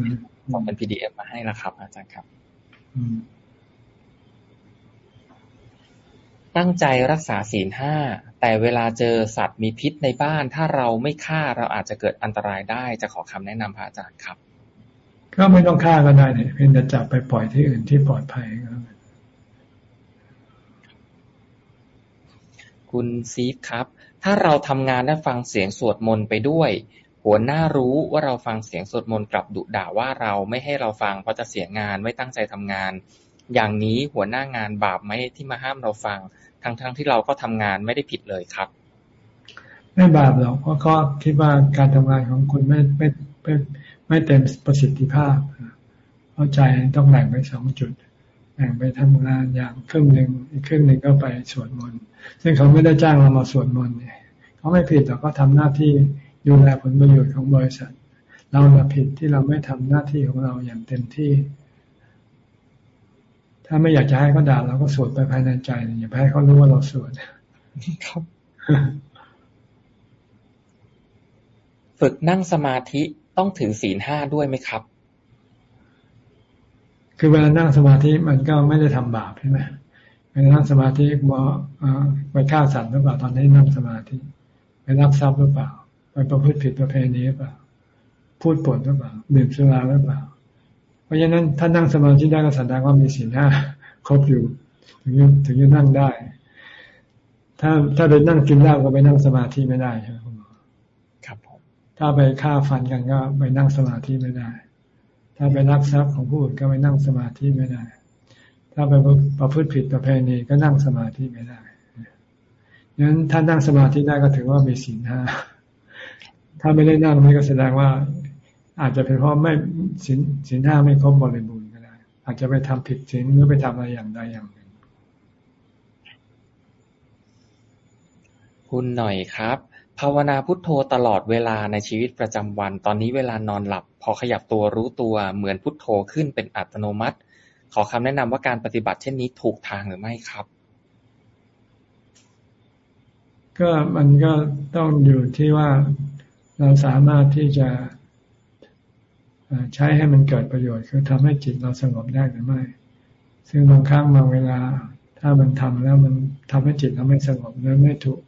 ส่งเป็น PDF มาให้แล้วครับ อาจารย์ครับ อืม ตั้งใจรักษาศีลห้า แต่เวลาเจอสัตว์มีพิษในบ้าน ถ้าเราไม่ฆ่าเราอาจจะเกิดอันตรายได้ จะขอคำแนะนำพระอาจารย์ครับ ก็ไม่ต้องฆ่าก็ได้เนี่ยเพียงแต่จับไปปล่อยที่อื่นที่ปลอดภัยก็คุณซีฟครับ ถ้าเราทำงานและฟังเสียงสวดมนต์ไปด้วย หัวหน้ารู้ว่าเราฟังเสียงสวดมนต์กลับดุด่าว่าเราไม่ให้เราฟังเพราะจะเสียงานไม่ตั้งใจทำงานอย่างนี้หัวหน้างานบาปไหมที่มาห้ามเราฟัง ทั้งๆทที่เราก็ทำงานไม่ได้ผิดเลยครับ ไม่บาปหรอกเพราะเขาคิดว่าการทำงานของคุณไม่ไม่ไม่ไม่เต็มประสิทธิภาพเข้าใจต้องแบ่งไปสองจุดแบ่งไปทำงานอย่างครึ่งหนึ่งอีกครึ่งหนึ่งก็ไปสวดมนต์ซึ่งเขาไม่ได้จ้างเรามาสวดมนต์เนี่ยเขาไม่ผิดแต่ก็ทำหน้าที่ดูแลผลประโยชน์ของบริษัท เราผิดที่เราไม่ทำหน้าที่ของเราอย่างเต็มที่ ถ้าไม่อยากจะให้เขาด่าเราก็สวดไปภายในใจอย่าไปให้เขารู้ว่าเราสวดครับ ฝึกนั่งสมาธิต้องถือศีลห้าด้วยไหมครับ คือเวลานั่งสมาธิมันก็ไม่ได้ทำบาปใช่ไหมเวลานั่งสมาธิว่าไปฆ่าสัตว์หรือเปล่าตอนนี้นั่งสมาธิไปรักทรัพย์หรือเปล่า ไปประพฤติผิดประเพณีหรือเปล่า พูดปดหรือเปล่าดื่มสุราหรือเปล่า เพราะฉะนั้นถ้านั่งสมาธิได้ก็แสดงว่ามีศีลห้าครบอยู่ ถึงจะถึงจะนั่งได้ ถ้าถ้าไปนั่งกินเหล้าก็ไปนั่งสมาธิไม่ได้ใช่ไหมคุณหมอครับผมถ้าไปฆ่าฟันกันก็ไปนั่งสมาธิไม่ได้ ถ้าไปรักทรัพย์ของผู้อื่นก็ไปนั่งสมาธิไม่ได้ ถ้าไปประพฤติผิดประเพณีก็นั่งสมาธิไม่ได้งั้นถ้านั่งสมาธิได้ก็ถือว่ามีศีลห้าถ้าไม่ได้นั่งนี่ก็แสดงว่า อาจจะเป็นเพราะไม่สินสินห้าไม่ครบบริบูรณ์ก็ได้ อาจจะไปทำผิดสินหรือไปทำอะไรอย่างใดอย่างหนึ่ง คุณหน่อยครับ ภาวนาพุทโธตลอดเวลาในชีวิตประจำวัน ตอนนี้เวลานอนหลับ พอขยับตัวรู้ตัวเหมือนพุทโธขึ้นเป็นอัตโนมัติ ขอคำแนะนำว่าการปฏิบัติเช่นนี้ถูกทางหรือไม่ครับ ก็มันก็ต้องอยู่ที่ว่าเราสามารถที่จะ ใช้ให้มันเกิดประโยชน์ คือทำให้จิตเราสงบได้หรือไม่ ซึ่งบางครั้งบางเวลา ถ้ามันทำแล้วมันทำให้จิตเราไม่สงบหรือไม่ถูก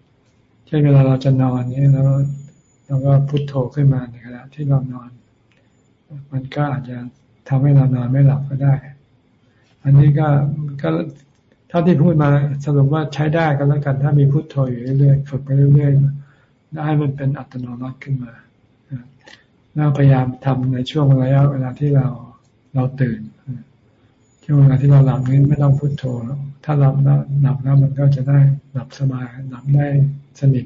เช่นเวลาเราจะนอนนี้แล้วเราก็พุโทโธขึ้นมาในขณะที่เรานอน มันก็อาจจะทำให้เรานอนไม่หลับก็ได้ อันนี้ก็ก็เท่าที่พูดมาสรุปว่าใช้ได้ก็แล้วกัน ถ้ามีพุโทโธอยู่เรื่อยๆฝึกไปเรื่อยๆได้มันเป็นอัตโนมัติขึ้นมา เราพยายามทำในช่วงระยะเวลาที่เราเราตื่น ช่วงเวลาที่เราหลับนี้ไม่ต้องพุโทโธถ้าหลับแล้วหลับแล้วมันก็จะได้หลับสบายหลับได้สนิท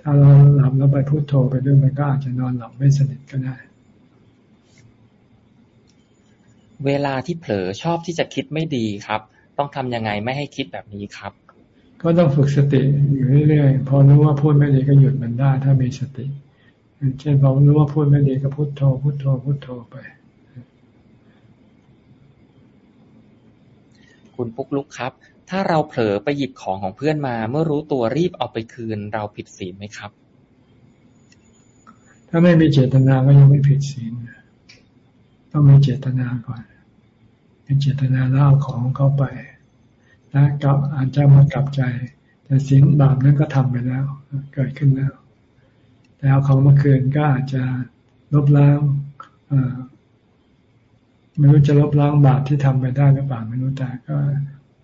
ถ้าเราหลับแล้วไปพุโทโธไปด้วยมันก็อาจจะนอนหลับไม่สนิทก็ได้ เวลาที่เผลอชอบที่จะคิดไม่ดีครับ ต้องทำยังไงไม่ให้คิดแบบนี้ครับ ก็ต้องฝึกสติอยู่เรื่อยๆพอรู้ว่าพูดไม่ดีก็หยุดมันได้ ถ้ามีสติ เช่นพอรู้ว่าพูดไม่ดีก็พุโทโธพุโทโธพุโทโธไป คุณปุ๊กลุกครับ ถ้าเราเผลอไปหยิบของของเพื่อนมา เมื่อรู้ตัวรีบเอาไปคืน เราผิดศีลไหมครับ ถ้าไม่มีเจตนาก็ยังไม่ผิดศีลต้องมีเจตนาก่อนมีเจตนาแล้วเอาของเขาไปนะกับอาจจะมากลับใจ แต่สิ่งบาปนั้นก็ทำไปแล้ว เกิดขึ้นแล้ว แต่เอาของมาคืนก็อาจจะลบล้างไม่รู้จะลบล้างบาปที่ทำไปได้หรือเปล่าไม่รู้แต่ก็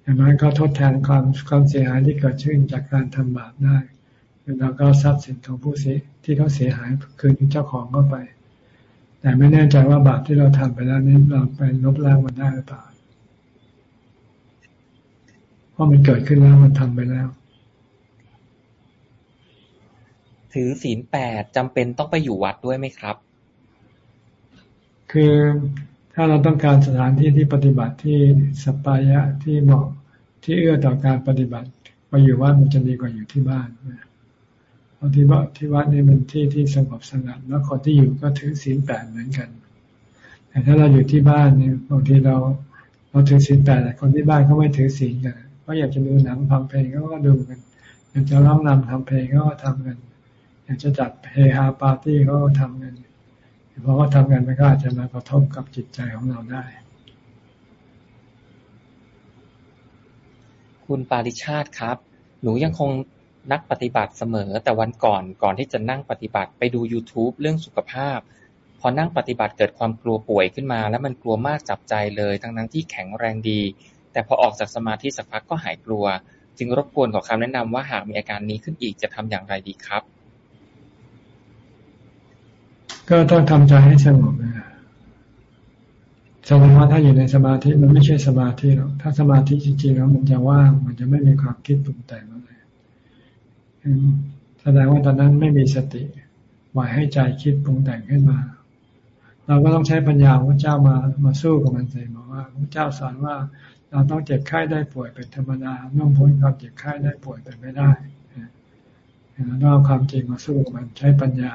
อย่างน้อยก็ทดแทนความความเสียหายที่เกิดขึ้นจากการทำบาปได้แล้วก็ทรัพย์สินของผู้เสียที่เขาเสียหายคืนเจ้าของเข้าไป แต่ไม่แน่ใจว่าบาปที่เราทำไปแล้วนี้เราไปลบล้างมันได้หรือเปล่า เพราะมันเกิดขึ้นแล้วมันทำไปแล้ว ถือศีลแปดจำเป็นต้องไปอยู่วัดด้วยไหมครับ คือถ้าเราต้องการสถานที่ที่ปฏิบัติที่สปายะที่เหมาะที่เอื้อต่อการปฏิบัติไปอยู่วัดมันจะดีกว่าอยู่ที่บ้านเพราะที่วัดที่วัดนี่มันที่ที่สงบสงัดแล้วคนที่อยู่ก็ถือศีลแปดเหมือนกัน แต่ถ้าเราอยู่ที่บ้านเนี่ยบางทีเราเราถือศีลแปดแต่คนที่บ้านเขาไม่ถือศีลกันก็อยากจะดูหนังฟังเพลงก็ดูกันอยากจะร้องนำทำเพลงก็ทำกัน อยากจะจัดเฮฮาปาร์ตี้ก็ทำกันเพราะว่าทำกันมันก็อาจจะมากระทบกับจิตใจของเราได้ คุณปาริชาติครับ หนูยังคงนักปฏิบัติเสมอ แต่วันก่อนก่อนที่จะนั่งปฏิบัติไปดู YouTube เรื่องสุขภาพ พอนั่งปฏิบัติเกิดความกลัวป่วยขึ้นมา แล้วมันกลัวมากจับใจเลย ทั้งนั้นที่แข็งแรงดี แต่พอออกจากสมาธิสักพักก็หายกลัว จึงรบกวนขอคำแนะนำว่าหากมีอาการนี้ขึ้นอีกจะทำอย่างไรดีครับ ก็ต้องทำใจให้สงบนะสมมติว่าถ้าอยู่ในสมาธิมันไม่ใช่สมาธิหรอก ถ้าสมาธิจริงๆแล้วมันจะว่าง มันจะไม่มีความคิดปรุงแต่งอะไรแสดงว่าตอนนั้นไม่มีสติปล่อยให้ใจคิดปรุงแต่งขึ้นมา เราก็ต้องใช้ปัญญาพระเจ้ามามาสู้กับมันเลยบอกว่าพระเจ้าสอนว่า เราต้องเจ็บไข้ได้ป่วยเป็นธรรมดาต้องพ้นความเจ็บไข้ได้ป่วยเป็นไม่ได้เราต้องเอาความจริงมาสู้กับมันใช้ปัญญา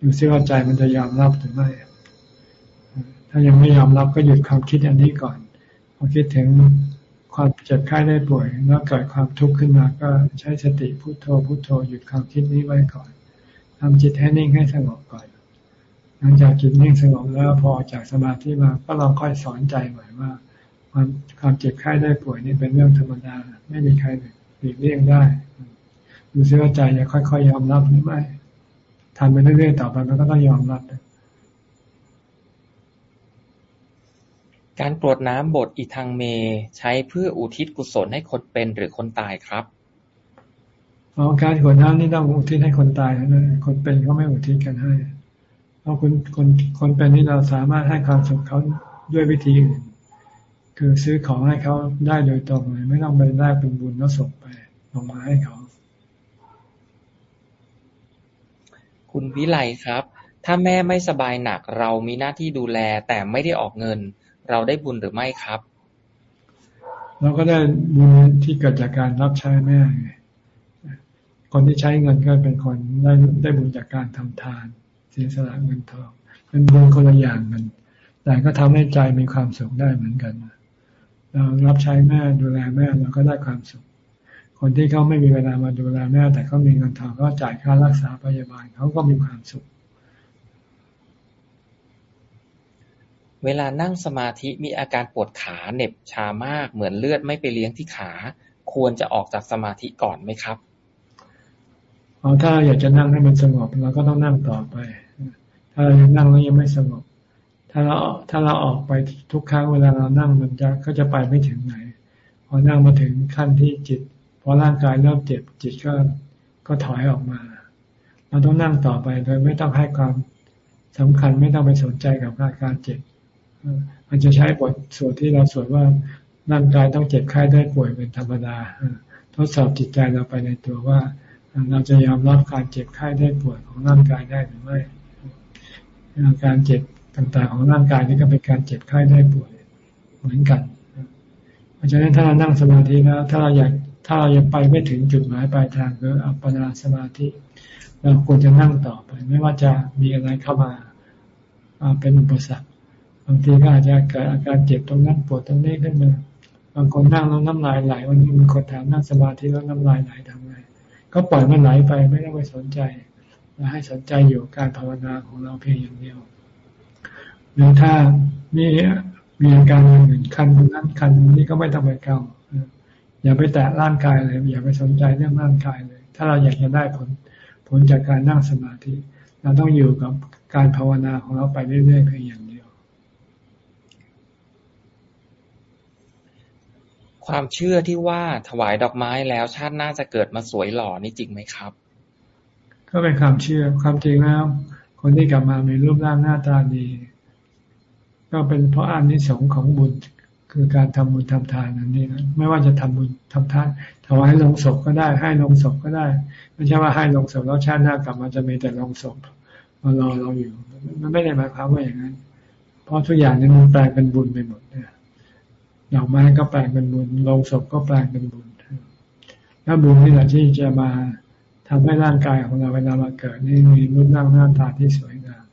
ดูซิว่าใจมันจะยอมรับหรือไม่ ถ้ายังไม่ยอมรับก็หยุดความคิดอันนี้ก่อนพอคิดถึงความเจ็บไข้ได้ป่วยแล้วเกิดความทุกข์ขึ้นมาก็ใช้สติพุโทโธพุโทโธหยุดความคิดนี้ไว้ก่อนทำจิตให้นิ่งให้สงบก่อน หลังจากจิตนิ่งสงบแล้วพอจากสมาธิมาก็ลองค่อยสอนใจใหม่ว่า ความความเจ็บไข้ได้ป่วยนี่เป็นเรื่องธรรมดา ไม่มีใครหลีกเลี่ยงได้ดูซิว่าใจจะค่อยๆยอมรับหรือไม่ ทำไปเรื่อยๆต่อไปมันก็ต้องยอมรับการกรวดน้ำบทอิทังเม ใช้เพื่ออุทิศกุศลให้คนเป็นหรือคนตายครับอ๋อการกรวดน้ำนี่ต้องอุทิศให้คนตายนะคนเป็นเขาไม่อุทิศกันให้เพราะคนคนคนเป็นนี่เราสามารถให้ความสุขเขาด้วยวิธีอื่นคือซื้อของให้เขาได้โดยตรงเลยไม่ต้องไปได้เป็นบุญแล้วส่งไปลงมาให้เขา คุณวิไลครับ ถ้าแม่ไม่สบายหนัก เรามีหน้าที่ดูแล แต่ไม่ได้ออกเงิน เราได้บุญหรือไม่ครับ เราก็ได้บุญที่เกิดจากการรับใช้แม่ คนที่ใช้เงินก็เป็นคนได้ได้บุญจากการทำทาน เสียสละเงินทองเป็นบุญคนละอย่างกันแต่ก็ทำให้ใจมีความสุขได้เหมือนกันเรารับใช้แม่ดูแลแม่เราก็ได้ความสุข คนที่เขาไม่มีเวลามาดูแลแม่แต่เขามีเงินทองก็จ่ายค่ารักษาพยาบาลเขาก็มีความสุข เวลานั่งสมาธิมีอาการปวดขาเหน็บชามาก เหมือนเลือดไม่ไปเลี้ยงที่ขา ควรจะออกจากสมาธิก่อนไหมครับเอาถ้าอยากจะนั่งให้มันสงบเราก็ต้องนั่งต่อไป ถ้าเรายังนั่งแล้วยังไม่สงบ ถ้าเราถ้าเราออกไปทุกครั้งเวลาเรานั่งมันจะก็จะไปไม่ถึงไหน พอนั่งมาถึงขั้นที่จิต พอร่างกายเริ่มเจ็บจิตก็ก็ถอยออกมา เราต้องนั่งต่อไปโดยไม่ต้องให้ความสำคัญไม่ต้องไปสนใจกับอาการเจ็บมันจะใช้บทสวดที่เราสวดว่าร่างกายต้องเจ็บไข้ได้ป่วยเป็นธรรมดาทดสอบจิตใจเราไปในตัวว่า เราจะยอมรับการเจ็บไข้ได้ป่วยของร่างกายได้หรือไม่อาการเจ็บต่างๆ ของร่างกายนี่ก็เป็นการเจ็บไข้ได้ป่วยเหมือนกัน เพราะฉะนั้นถ้าเรานั่งสมาธิแล้วถ้าเราอยาก ถ้าเรายังไปไม่ถึงจุดหมายปลายทางคืออัปปนาสมาธิ เราควรจะนั่งต่อไป ไม่ว่าจะมีอะไรเข้ามาเป็นอุปสรรคบางทีก็อาจจะเกิดอาการเจ็บตรงนั้นปวดตรงนี้ขึ้นมาบางคนนั่งแล้วน้ำลายไหลวันนี้มีคนถามนั่งสมาธิแล้วน้ำลายไหลทำไงก็ปล่อยมันไหลไปไม่ต้องไปสนใจเราให้สนใจอยู่การภาวนาของเราเพียงอย่างเดียวหรือถ้ามีมีอาการอื่นคันนั้นคันนี้ก็ไม่ต้องไปเกา อย่าไปแตะร่างกายเลย อย่าไปสนใจเรื่องร่างกายเลย ถ้าเราอยากจะได้ผลผลจากการนั่งสมาธิ เราต้องอยู่กับการภาวนาของเราไปเรื่อยๆเพียงอย่างความเชื่อที่ว่าถวายดอกไม้แล้วชาติหน้าจะเกิดมาสวยหล่อนี่จริงไหมครับ ก็เป็นความเชื่อความจริงแล้ว คนที่กลับมามีรูปร่างหน้าตาดี ก็เป็นเพราะอันนี้สงของบุญ คือการทำบุญทำทานนั่นเองไม่ว่าจะทำบุญทำทานถวายลงศพก็ได้ ให้ลงศพก็ได้ ไม่ใช่ว่าให้ลงศพแล้วชาติหน้ากลับมาจะมีแต่ลงศพมารอเราอยู่ มันไม่ได้หมายความว่าอย่างนั้น เพราะทุกอย่างนี้มันแปลงเป็นบุญไปหมดเนี่ยดอกไม้ก็แปลงเป็นบุญลงศพก็แปลงเป็นบุญถ้าบุญนี่แหละที่จะมาทำให้ร่างกายของเราเวลามาเกิดนี่มีรูปร่างหน้าตาที่สวยงาม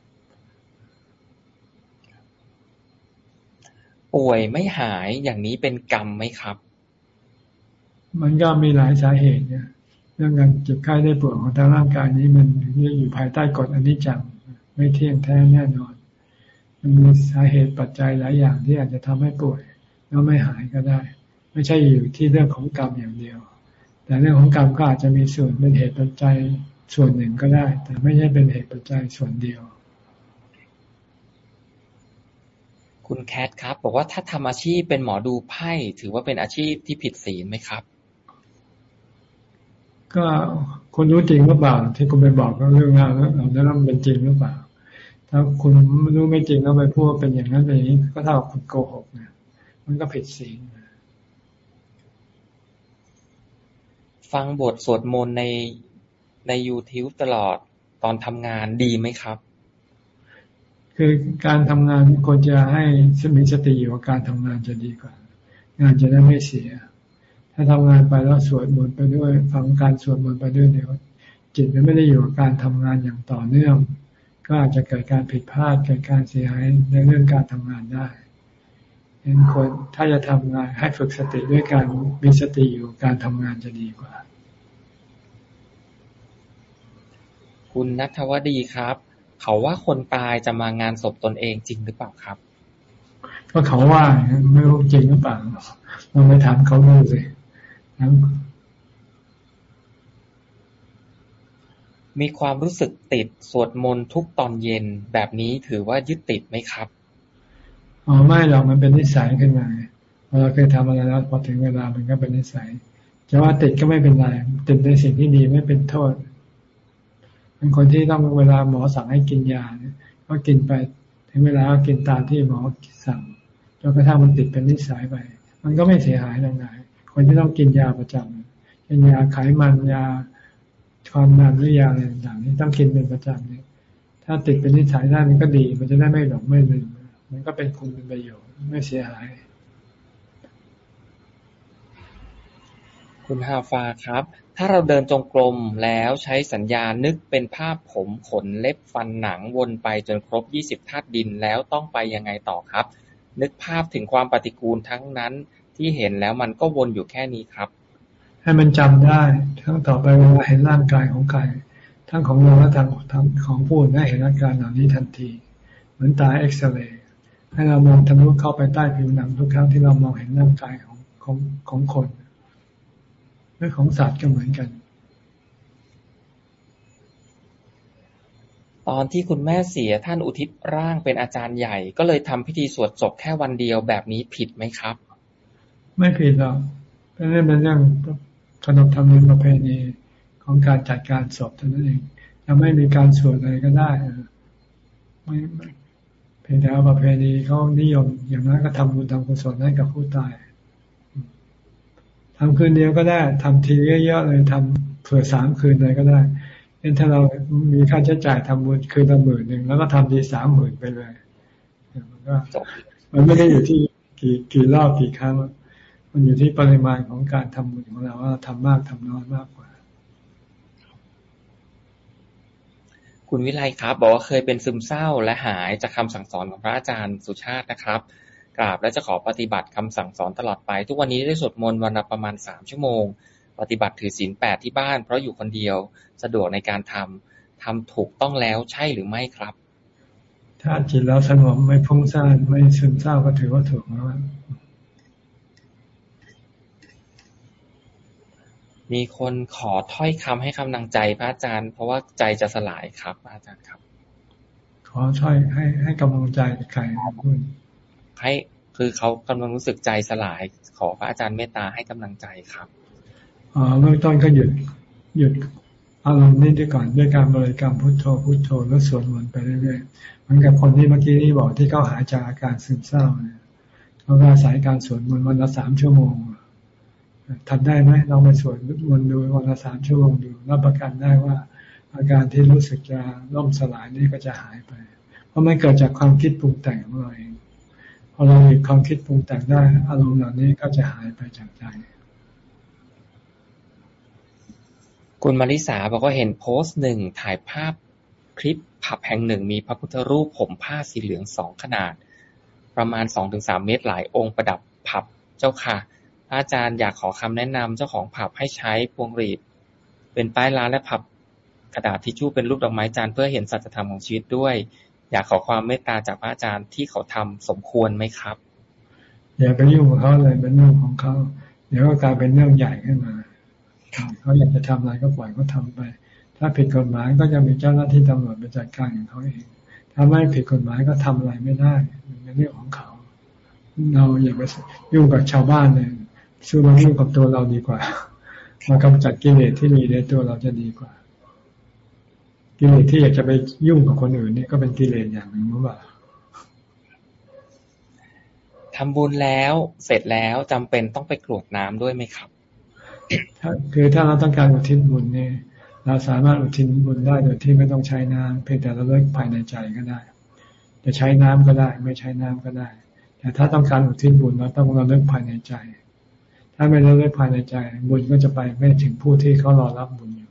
ป่วยไม่หายอย่างนี้เป็นกรรมไหมครับ มันก็มีหลายสาเหตุเนี่ยเรื่องการเจ็บไข้ได้ป่วยของทางร่างกายนี้มันอยู่ภายใต้กฎอนิจจังไม่เที่ยงแท้แน่นอน มันมีสาเหตุปัจจัยหลายอย่างที่อาจจะทำให้ป่วยแล้วไม่หายก็ได้ ไม่ใช่อยู่ที่เรื่องของกรรมอย่างเดียว แต่เรื่องของกรรมก็อาจจะมีส่วนเป็นเหตุปัจจัยส่วนหนึ่งก็ได้ แต่ไม่ใช่เป็นเหตุปัจจัยส่วนเดียว คุณแคทครับ บอกว่าถ้าทำอาชีพเป็นหมอดูไพ่ถือว่าเป็นอาชีพที่ผิดศีลไหมครับ ก็คนรู้จริงหรือเปล่าที่คุณไปบอกก็เรื่องราวแล้วเราได้รับเป็นจริงหรือเปล่า ถ้าคุณรู้ไม่จริงแล้วไปพูดเป็นอย่างนั้นเป็นอย่างนี้ก็เท่ากับคุณโกหกนะมันก็ผิดศีลฟังบทสวดมนต์ในใน YouTube ตลอดตอนทำงานดีไหมครับ คือการทำงานควรจะให้มีสติอยู่กับการทำงานจะดีกว่า งานจะได้ไม่เสีย ถ้าทำงานไปแล้วสวดมนต์ไปด้วยฟังการสวดมนต์ไปด้วยเดี๋ยวจิตมันไม่ได้อยู่กับการทำงานอย่างต่อเนื่อง ก็อาจจะเกิดการผิดพลาดเกิดการเสียหายในเรื่องการทำงานได้เห็นคนถ้าจะทำงานให้ฝึกสติด้วยการมีสติอยู่การทำงานจะดีกว่า คุณนัทวดีครับ เขาว่าคนตายจะมางานศพตนเองจริงหรือเปล่าครับ ก็เขาว่าไม่รู้จริงหรือเปล่าเราไปถามเขาดูสิมีความรู้สึกติดสวดมนต์ทุกตอนเย็นแบบนี้ถือว่ายึดติดไหมครับอ๋อไม่หรอกมันเป็นนิสัยขึ้นมาพอเราเคยทำอะไรแล้วพอถึงเวลามันก็เป็นนิสัยจะว่าติดก็ไม่เป็นไรติดในสิ่งที่ดีไม่เป็นโทษ เป็นคนที่ต้องเวลาหมอสั่งให้กินยาเนี่ยก็กินไปถึงเวลาก็กินตามที่หมอสั่งจนกระทั่งมันติดเป็นนิสัยไป มันก็ไม่เสียหายตรงไหนคนที่ต้องกินยาประจำเป็นยาไขมันยาความดันหรือยาอะไรต่างๆนี่ต้องกินเป็นประจำเนี่ยถ้าติดเป็นนิสัยได้มันก็ดี มันจะได้ไม่หลงไม่ลืมมันก็เป็นคุณเป็นประโยชน์ไม่เสียหาย คุณฮาฟาครับ ถ้าเราเดินจงกรมแล้วใช้สัญญานึกเป็นภาพผมขนเล็บฟันหนังวนไปจนครบยี่สิบธาตุดินแล้วต้องไปยังไงต่อครับ นึกภาพถึงความปฏิกูลทั้งนั้นที่เห็นแล้วมันก็วนอยู่แค่นี้ครับ ให้มันจำได้ทั้งต่อไปเวลาเห็นร่างกายของใครทั้งของเราและทางของผู้อื่นได้เห็นอาการเหล่านี้ทันที เหมือนตาเอ็กซเรย์ให้เรามองทะลุเข้าไปใต้ผิวหนังทุกครั้งที่เรามองเห็นร่างกายของของของคน รือของสัตว์ก็เหมือนกัน ตอนที่คุณแม่เสียท่านอุทิศร่างเป็นอาจารย์ใหญ่ ก็เลยทำพิธีสวดศพแค่วันเดียวแบบนี้ผิดไหมครับ ไม่ผิดหรอกเป็นเรื่องเป็นเรื่องขนบธรรมเนียมประเพณีของการจัดการศพเท่านั้นเองจะไม่มีการสวดอะไรก็ได้ไม่เพียงแต่ว่าประเพณีเขานิยม อย่างนั้นก็ทำบุญทำกุศลให้กับผู้ตาย ทำคืนเดียวก็ได้ทำทีเยอะๆเลยทำเผื่อสามคืนเลยก็ได้เช่นถ้าเรามีค่าใช้จ่ายทำบุญคืนละหมื่นหนึ่งแล้วก็ทำทีสามหมื่นไปเลยมันก็มันไม่ได้อยู่ที่กี่กี่รอบกี่ครั้ง มันอยู่ที่ปริมาณของการทำบุญของเราว่าทำมากทำน้อยมากกว่า คุณวิไลครับ บอกว่าเคยเป็นซึมเศร้าและหายจากคาสั่งสอนของพระอาจารย์สุชาตินะครับ กราบและจะขอปฏิบัติคำสั่งสอนตลอดไป ทุกวันนี้ได้สวดมนต์วันละประมาณสามชั่วโมง ปฏิบัติถือศีลแปดที่บ้าน เพราะอยู่คนเดียว สะดวกในการทำทำถูกต้องแล้วใช่หรือไม่ครับ ถ้าจิตเราสงบไม่พุ่งซ่านไม่ซึมเศร้าก็ถือว่าถูกแล้วมีคนขอถ้อยคำให้กำลังใจพระอาจารย์ เพราะว่าใจจะสลายครับพระอาจารย์ครับ ขอถ้อยให้ให้กำลังใจใครคุณ ให้ คือเขากำลังรู้สึกใจสลาย ขอพระอาจารย์เมตตาให้กำลังใจครับอ๋อเบื้องต้นก็หยุดหยุดอารมณ์นี้ด้วยก่อนด้วยการบริกรรมพุทโธพุทโธแล้วสวดมนต์ไปเรื่อยๆเหมือนกับคนที่เมื่อกี้นี้บอกที่เขาหายจากอาการซึมเศร้าเนี่ยเขาก็อาศัยการสวดมนต์วันละสามชั่วโมงทำได้ไหมลองไปสวดมนต์ดูวันละสามชั่วโมงดูรับประกันได้ว่า อาการที่รู้สึกจะล่มสลายนี่ก็จะหายไป เพราะมันเกิดจากความคิดปรุงแต่งของเราเอง พอเราหยุดความคิดปรุงแต่งได้ อารมณ์เหล่านี้ก็จะหายไปจากใจ คุณมาริสาบอกว่าเห็นโพสต์หนึ่งถ่ายภาพคลิปผับแห่งหนึ่งมีพระพุทธรูปผมผ้าสีเหลืองสองขนาด ประมาณสองถึงสามเมตรหลายองค์ประดับผับเจ้าค่ะอาจารย์อยากขอคำแนะนำเจ้าของผับให้ใช้พวงหรีด เป็นป้ายร้านและผับกระดาษทิชชู่เป็นรูปดอกไม้จานเพื่อเห็นสัจธรรมของชีวิตด้วย อยากขอความเมตตาจากพระอาจารย์ที่เขาทำสมควรไหมครับ อย่าไปยุ่งกับเขาเลยเป็นเรื่องของเขาเดี๋ยวก็กลายเป็นเรื่องใหญ่ขึ้นมาเขาอยากจะทำอะไรก็ปล่อยเขาทาไป ถ้าผิดกฎหมายก็จะมีเจ้าหน้าที่ตำรวจไปจัดการของเขาเอง ถ้าไม่ผิดกฎหมายก็ทำอะไรไม่ได้เป็นเรื่องของเขา เราอย่าไปยุ่งกับชาวบ้านเลยสู้มายุ่งกับตัวเราดีกว่ามากำจัดกิเลสที่มีในตัวเราจะดีกว่า กิกิเลสที่อยากจะไปยุ่งกับคนอื่นนี่ก็เป็นกิเลสอย่างหนึ่งหรือเปล่าทำบุญแล้วเสร็จแล้วจำเป็นต้องไปกรวดน้ำด้วยไหมครับคือถ้าเราต้องการอุทิศบุญเนี่ยเราสามารถอุทิศบุญได้โดยที่ไม่ต้องใช้น้ำเพียงแต่เราเลิกภายในใจก็ได้ จะใช้น้ำก็ได้ ไม่ใช้น้ำก็ได้ แต่ถ้าต้องการอุทิศบุญเราต้องเราเลิกภายในใจ ถ้าไม่เราเลิกภายในใจ บุญก็จะไปไม่ถึงผู้ที่เขารอรับบุญอยู่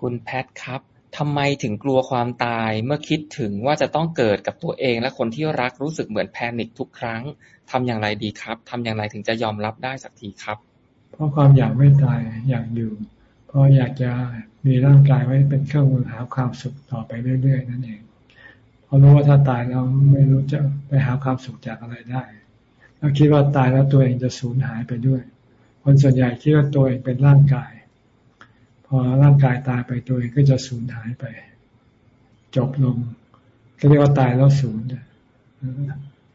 คุณแพทครับ ทำไมถึงกลัวความตาย เมื่อคิดถึงว่าจะต้องเกิดกับตัวเองและคนที่รักรู้สึกเหมือนแพนิคทุกครั้ง ทำอย่างไรดีครับ ทำอย่างไรถึงจะยอมรับได้สักทีครับ เพราะความอยากไม่ตายอยากอยู่ เพราะอยากจะมีร่างกายไว้เป็นเครื่องมือหาความสุขต่อไปเรื่อย ๆ นั่นเองเพราะรู้ว่าถ้าตายแล้วไม่รู้จะไปหาความสุขจากอะไรได้แล้วคิดว่าตายแล้วตัวเองจะสูญหายไปด้วย คนส่วนใหญ่คิดว่าตัวเองเป็นร่างกาย พอร่างกายตายไปตัวเองก็จะสูญหายไป จบลงก็เรียกว่าตายแล้วสูญ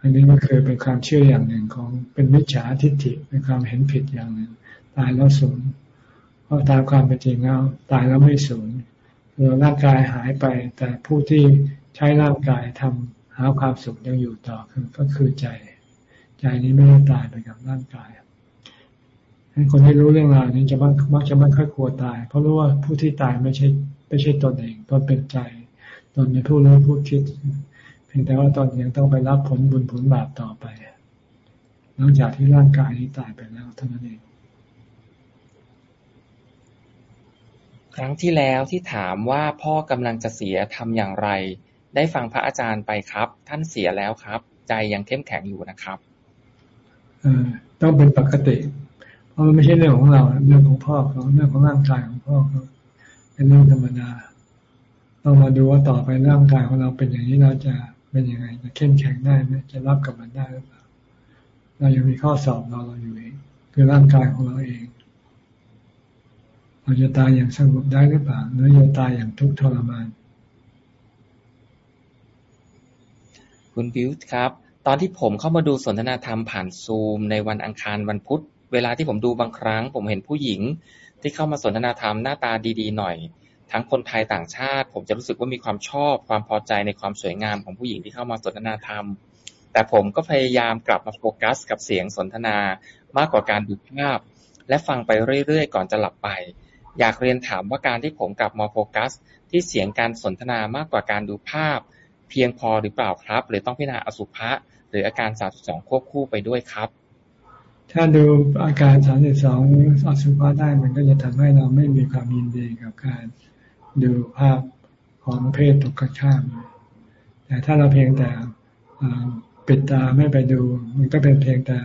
อันนี้ก็คือเป็นความเชื่ออย่างหนึ่งของเป็นมิจฉาทิฏฐิเป็นความเห็นผิดอย่างหนึ่ง ตายแล้วสูญเพราะตามความเป็นจริงแล้วตายแล้วไม่สูญเราร่างกายหายไป แต่ผู้ที่ใช้ร่างกายทำหาความสุขยังอยู่ต่อคือก็คือใจ ใจนี้ไม่ได้ตายไปกับร่างกาย คนที่รู้เรื่องราวนี้จะมักมักจะไม่ค่อยกลัวตาย เพราะรู้ว่าผู้ที่ตายไม่ใช่ไม่ใช่ตนเองตนเป็นใจตนเป็นผู้รู้ผู้คิด เพียงแต่ว่าตนยังต้องไปรับผลบุญผลบาปต่อไป หลังจากที่ร่างกายนี้ตายไปแล้วเท่านั้นเองครั้งที่แล้วที่ถามว่าพ่อกำลังจะเสียทำอย่างไร ได้ฟังพระอาจารย์ไปครับ ท่านเสียแล้วครับ ใจยังเข้มแข็งอยู่นะครับอต้องเป็นปกติ ราะมันไม่ใช่เรื่องของเรา เรื่องของพ่อเขาเรื่องของร่างกายของพ่อเขาเป็นเรื่องธรรมดา ต้องมาดูว่าต่อไปร่างกายของเราเป็นอย่างนี้เราจะเป็นยังไงจะเข้มแข็งได้ไหมจะรับกับมันได้หรือเปล่าเรายังมีข้อสอบเราเราอยู่เองคือร่างกายของเราเอง เราจะตายอย่างสงบได้หรือเปล่าหรือจะตายอย่างทุกข์ทรมาน คุณบิวครับ ตอนที่ผมเข้ามาดูสนทนาธรรมผ่านซูมในวันอังคารวันพุธ เวลาที่ผมดูบางครั้ง ผมเห็นผู้หญิง ที่เข้ามาสนทนาธรรมหน้าตาดีๆหน่อย ทั้งคนไทยต่างชาติ ผมจะรู้สึกว่ามีความชอบความพอใจในความสวยงามของผู้หญิงที่เข้ามาสนทนาธรรม แต่ผมก็พยายามกลับมาโฟกัส กับเสียงสนทนามากกว่าการดูภาพ และฟังไปเรื่อยๆก่อนจะหลับไป อยากเรียนถามว่าการที่ผมกลับมาโฟกัส ที่เสียงการสนทนามากกว่าการดูภาพ เพียงพอหรือเปล่าครับ หรือต้องพิจารณาอสุภะหรืออาการสาสองควบคู่ไปด้วยครับ ถ้าดูอาการสามสิบสองอสุภะได้มันก็จะทำให้เราไม่มีความยินดีกับการดูภาพของเพศตกกข้ามแต่ถ้าเราเพียงแต่ปิดตาไม่ไปดู มันก็เป็นเพียงแต่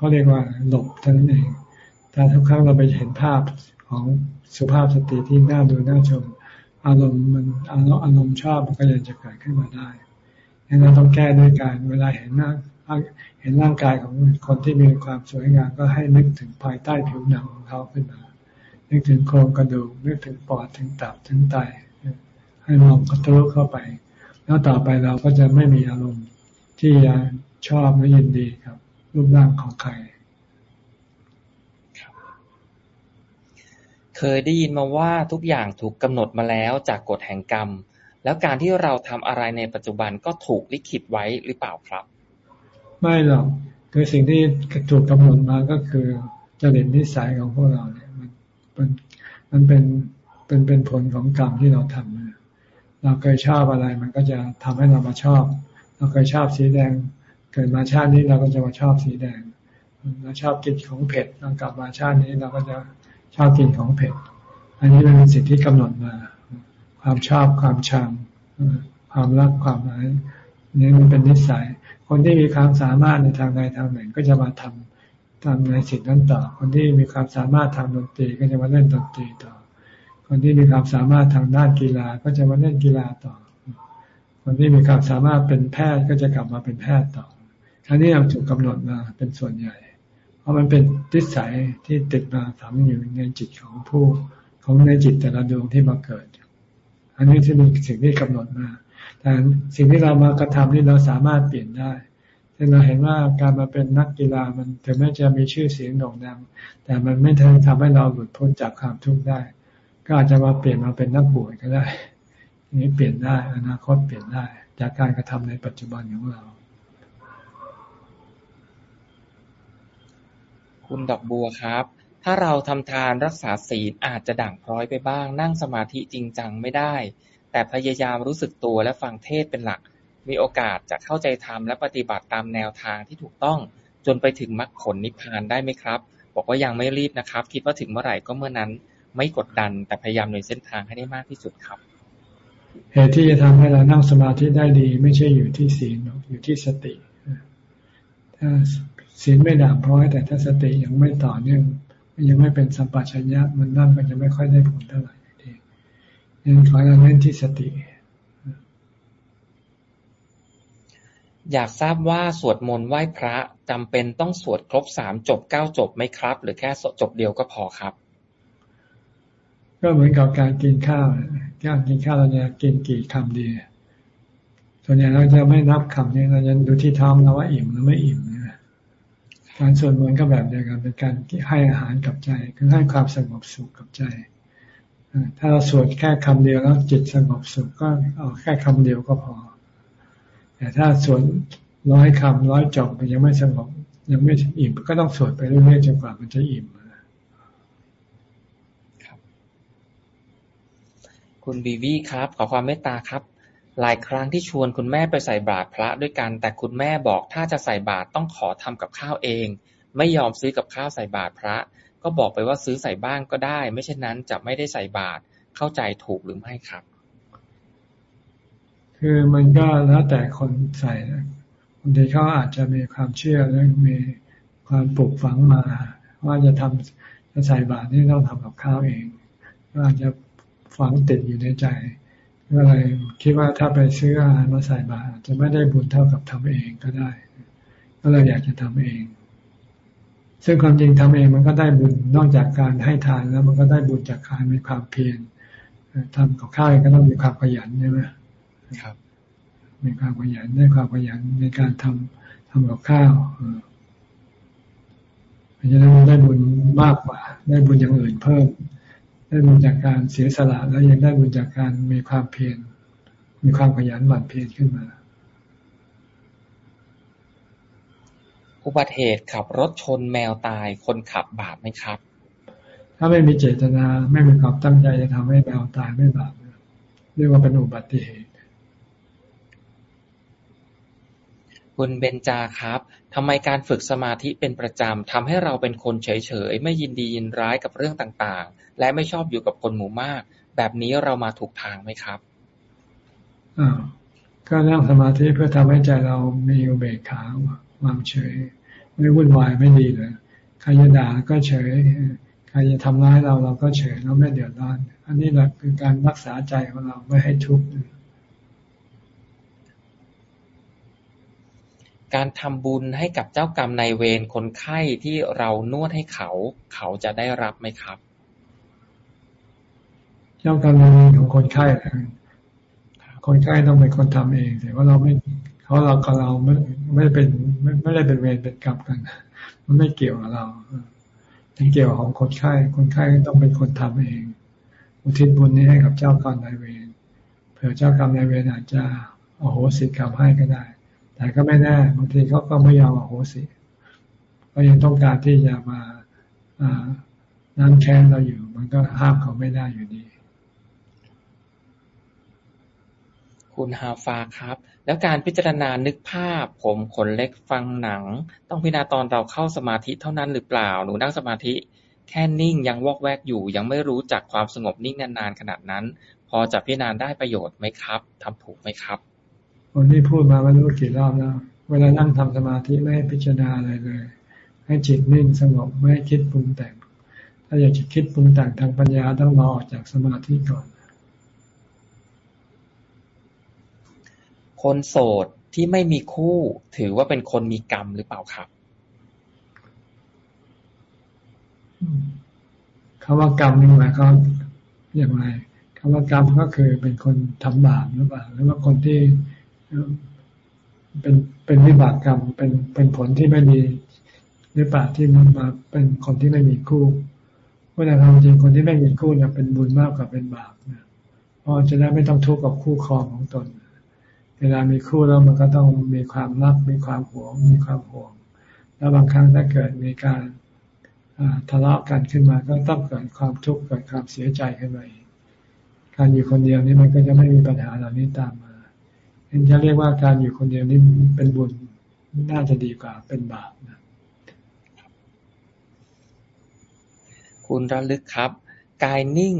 ก็เรียกว่าหลบเท่านั้นเองแต่ทุกครั้งเราไปเห็นภาพของสุภาพสตรีที่น่าดูน่าชม อารมณ์มันอารมณ์ชอบมันก็ยังจะเกิดขึ้นมาได้ดังนั้นต้องแก้ด้วยการเวลาเห็นหน้า เห็นร่างกายของคนที่มีความสวยงามก็ให้นึกถึงภายใต้ผิวหนังของเขาขึ้นมา นึกถึงโครงกระดูก นึกถึงปอด ถึงตับ ถึงไต ให้มองกระทะเข้าไป แล้วต่อไปเราก็จะไม่มีอารมณ์ที่จะชอบไม่ยินดีกับ รูปร่างของใคร เคยได้ยินมาว่าทุกอย่างถูกกำหนดมาแล้วจากกฎแห่งกรรม แล้วการที่เราทำอะไรในปัจจุบันก็ถูกลิขิตไว้หรือเปล่าครับ ไม่หรอกคือสิ่งที่ถูกกำหนดมาก็คือจริตนิสัยของพวกเราเนี่ยมันมันมันเป็นเป็นเป็นผลของกรรมที่เราทำเราเคยชอบอะไรมันก็จะทำให้เรามาชอบ เราเคยชอบสีแดง เกิดมาชาตินี้เราก็จะมาชอบสีแดง เราชอบกินของเผ็ดเรากลับมาชาตินี้เราก็จะชอบกินของเผ็ด อันนี้มันเป็นสิ่งที่กำหนดมา ความชอบความชังความรักความอะไรนี่มันเป็นนิสัย คนที่มีความสามารถในทางใดทางหนึ่งก็จะมาทำทำในสิ่งนั้นต่อ คนที่มีความสามารถทางดนตรีก็จะมาเล่นดนตรีต่อ คนที่มีความสามารถทางด้านกีฬาก็จะมาเล่นกีฬาต่อ คนที่มีความสามารถเป็นแพทย์ก็จะกลับมาเป็นแพทย์ต่ออันนี้เราถูกกาหนดมาเป็นส่วนใหญ่ เพราะมันเป็นทิศสัยที่ติดมาฝังอยู่ในจิตของผู้ของในจิตแต่ละดวงที่มาเกิด อันนี้ที่เป็นสิ่งที่กำหนดมา แต่สิ่งที่เรามากระทำนี่เราสามารถเปลี่ยนได้แเราเห็นว่าการมาเป็นนักกีฬามันถึงแม้จะมีชื่อเสียงโด่งดัง แต่มันไม่ทำทำให้เราหลุดพ้นจากความทุกข์ได้ ก็อาจจะมาเปลี่ยนมาเป็นนักบวชก็ได้นี้เปลี่ยนได้อนาคตเปลี่ยนได้ จากการกระทำในปัจจุบันของเราคุณดอกบัวครับ ถ้าเราทำทานรักษาศีลอาจจะด่างพร้อยไปบ้าง นั่งสมาธิจริงจังไม่ได้ แต่พยายามรู้สึกตัวและฟังเทศเป็นหลัก มีโอกาสจะเข้าใจธรรมและปฏิบัติตามแนวทางที่ถูกต้อง จนไปถึงมรรคผลนิพพานได้ไหมครับ บอกว่ายังไม่รีบนะครับ คิดว่าถึงเมื่อไหร่ก็เมื่อนั้น ไม่กดดันแต่พยายามในเส้นทางให้ได้มากที่สุดครับ เหตุที่จะทำให้เรานั่งสมาธิได้ดี ไม่ใช่อยู่ที่ศีลอยู่ที่สติถ้าศีลไม่ด่างพร้อยแต่ถ้าสติยังไม่ต่อเนื่องยังไม่เป็นสัมปชัญญะมันนั่งก็จะไม่ค่อยได้ผลเท่าไหร่ ยังขอเราเน้นที่สติ อยากทราบว่าสวดมนต์ไหว้พระจำเป็นต้องสวดครบสามจบเก้าจบไหมครับ หรือแค่จบเดียวก็พอครับ ก็เหมือนกับการกินข้าวการกินข้าวเราจะกินกี่คำดีส่วนใหญ่เราจะไม่นับคำนี้เราจะดูที่ท้องเราว่าอิ่มหรือไม่อิ่มนะการสวดมนต์ก็แบบเดียวกันเป็นการให้อาหารกับใจคือให้ความสงบสุขกับใจ ถ้าเราสวดแค่คำเดียวแล้วจิตสงบสุขก็เอาแค่คำเดียวก็พอ แต่ถ้าสวดร้อยคำร้อยจบมันยังไม่สงบยังไม่อิ่มก็ต้องสวดไปเรื่อยๆจนกว่ามันจะอิ่มคุณบีวีครับ ขอความเมตตาครับ หลายครั้งที่ชวนคุณแม่ไปใส่บาตรพระด้วยกันแต่คุณแม่บอกถ้าจะใส่บาตรต้องขอทำกับข้าวเอง ไม่ยอมซื้อกับข้าวใส่บาตรพระ ก็บอกไปว่าซื้อใส่บ้างก็ได้ ไม่เช่นนั้นจะไม่ได้ใส่บาตร เข้าใจถูกหรือไม่ครับ คือมันก็แล้วแต่คนใส่บางทีเขาอาจจะมีความเชื่อและมีความปลูกฝังมา ว่าจะทำจะใส่บาตรนี่ต้องทำกับข้าวเองก็อาจจะฝังติดอยู่ในใจก็เลยคิดว่าถ้าไปซื้ออาหารมาใส่บาตรจะไม่ได้บุญเท่ากับทำเองก็ได้ ก็เลยอยากจะทำเอง ซึ่งความจริงทำเองมันก็ได้บุญนอกจากการให้ทานแล้ว มันก็ได้บุญจากการมีความเพียรทำกับข้าวก็ต้องมีความขยันใช่ไหมครับ มีความขยันได้ความขยันในการทำทำกับข้าวเพราะฉะนั้นได้บุญมากกว่า ได้บุญอย่างอื่นเพิ่ม ได้บุญจากการเสียสละแล้วยังได้บุญจากการมีความเพียรมีความขยันหมั่นเพียรขึ้นมา อุบัติเหตุขับรถชนแมวตาย คนขับบาปไหมครับ ถ้าไม่มีเจตนาไม่มีความตั้งใจจะทำให้แมวตายไม่บาปเรียกว่าเป็นอุบัติเหตุคุณเบนจาครับทำไมการฝึกสมาธิเป็นประจำทำให้เราเป็นคนเฉยๆ ไม่ยินดียินร้ายกับเรื่องต่างๆ และไม่ชอบอยู่กับคนหมู่มาก แบบนี้เรามาถูกทางไหมครับอ่าก็นั่งสมาธิเพื่อทำให้ใจเรามีอุเบกขาวางเฉย ไม่วุ่นวายไม่ดีเลยใครจะด่าก็เฉยใครจะทำร้ายเราเราก็เฉยเราไม่เดือดร้อน อันนี้แหละคือการรักษาใจของเราไม่ให้ทุกข์การทำบุญให้กับเจ้ากรรมนายเวรคนไข้ที่เรานวดให้เขา เขาจะได้รับไหมครับ เจ้ากรรมนายเวรของคนไข้คนไข้ต้องเป็นคนทำเองแต่ว่าเราไม่ เขาะเรากับเราไม่ไม่เป็นไม่ไม่ได้เป็นเวรเป็นกรรมกัน มันไม่เกี่ยวกับเราเป็นเกี่ยวของคนไข้ คนไข้ต้องเป็นคนทำเอง อุทิศบุญนี้ให้กับเจ้ากรรมนายเวรเผื่อเจ้ากรรมนายเวรอาจจะโอโหสิกรรมให้ก็ได้ แต่ก็ไม่แน่บางทีเขาก็ไม่ยอมโอโหสิก็ยังต้องการที่จะมานั่นแค้นเราอยู่ มันก็ห้ามเขาไม่ได้อยู่ดี คุณฮาฟาครับ แล้วการพิจารณานึกภาพ ผมขนเล็กฟังหนัง ต้องพิจารณาตอนเราเข้าสมาธิเท่านั้นหรือเปล่า หนูนั่งสมาธิแค่นิ่งยังวอกแวกอยู่ ยังไม่รู้จักความสงบนิ่งนานๆขนาดนั้น พอจะพิจารณาได้ประโยชน์ไหมครับทำถูกไหมครับคนที่พูดมาไม่รู้กี่รอบแล้ว เวลานั่งทำสมาธิไม่ให้พิจารณาอะไรเลย ให้จิตนิ่งสงบไม่ให้คิดปรุงแต่ง ถ้าอยากจะคิดปรุงแต่งทางปัญญาต้องรอออกจากสมาธิก่อน คนโสดที่ไม่มีคู่ ถือว่าเป็นคนมีกรรมหรือเปล่าครับคำว่ากรรมนี่หมายความอย่างไรคำว่ากรรมก็คือเป็นคนทำบาปหรือเปล่าหรือว่าคนที่เป็นเป็นวิบากกรรมเป็นเป็นผลที่ไม่ดีหรือเปล่าที่มันมาเป็นคนที่ไม่มีคู่ว่าในความจริงคนที่ไม่มีคู่เนี่ยเป็นบุญมากกว่าเป็นบาปนะเพราะจะได้ไม่ต้องทุกข์กับคู่ครองของตน เวลามีคู่แล้วมันก็ต้องมีความรักมีความหวง มีความห่วง แล้วบางครั้งถ้าเกิดมีการทะเลาะกันขึ้นมาก็ต้องเกิดความทุกข์เกิดความเสียใจขึ้นมาการอยู่คนเดียวนี่มันก็จะไม่มีปัญหาเหล่านี้ตามมาเห็นจะเรียกว่าการอยู่คนเดียวนี่เป็นบุญน่าจะดีกว่าเป็นบาปนะคุณระลึกครับ กายนิ่ง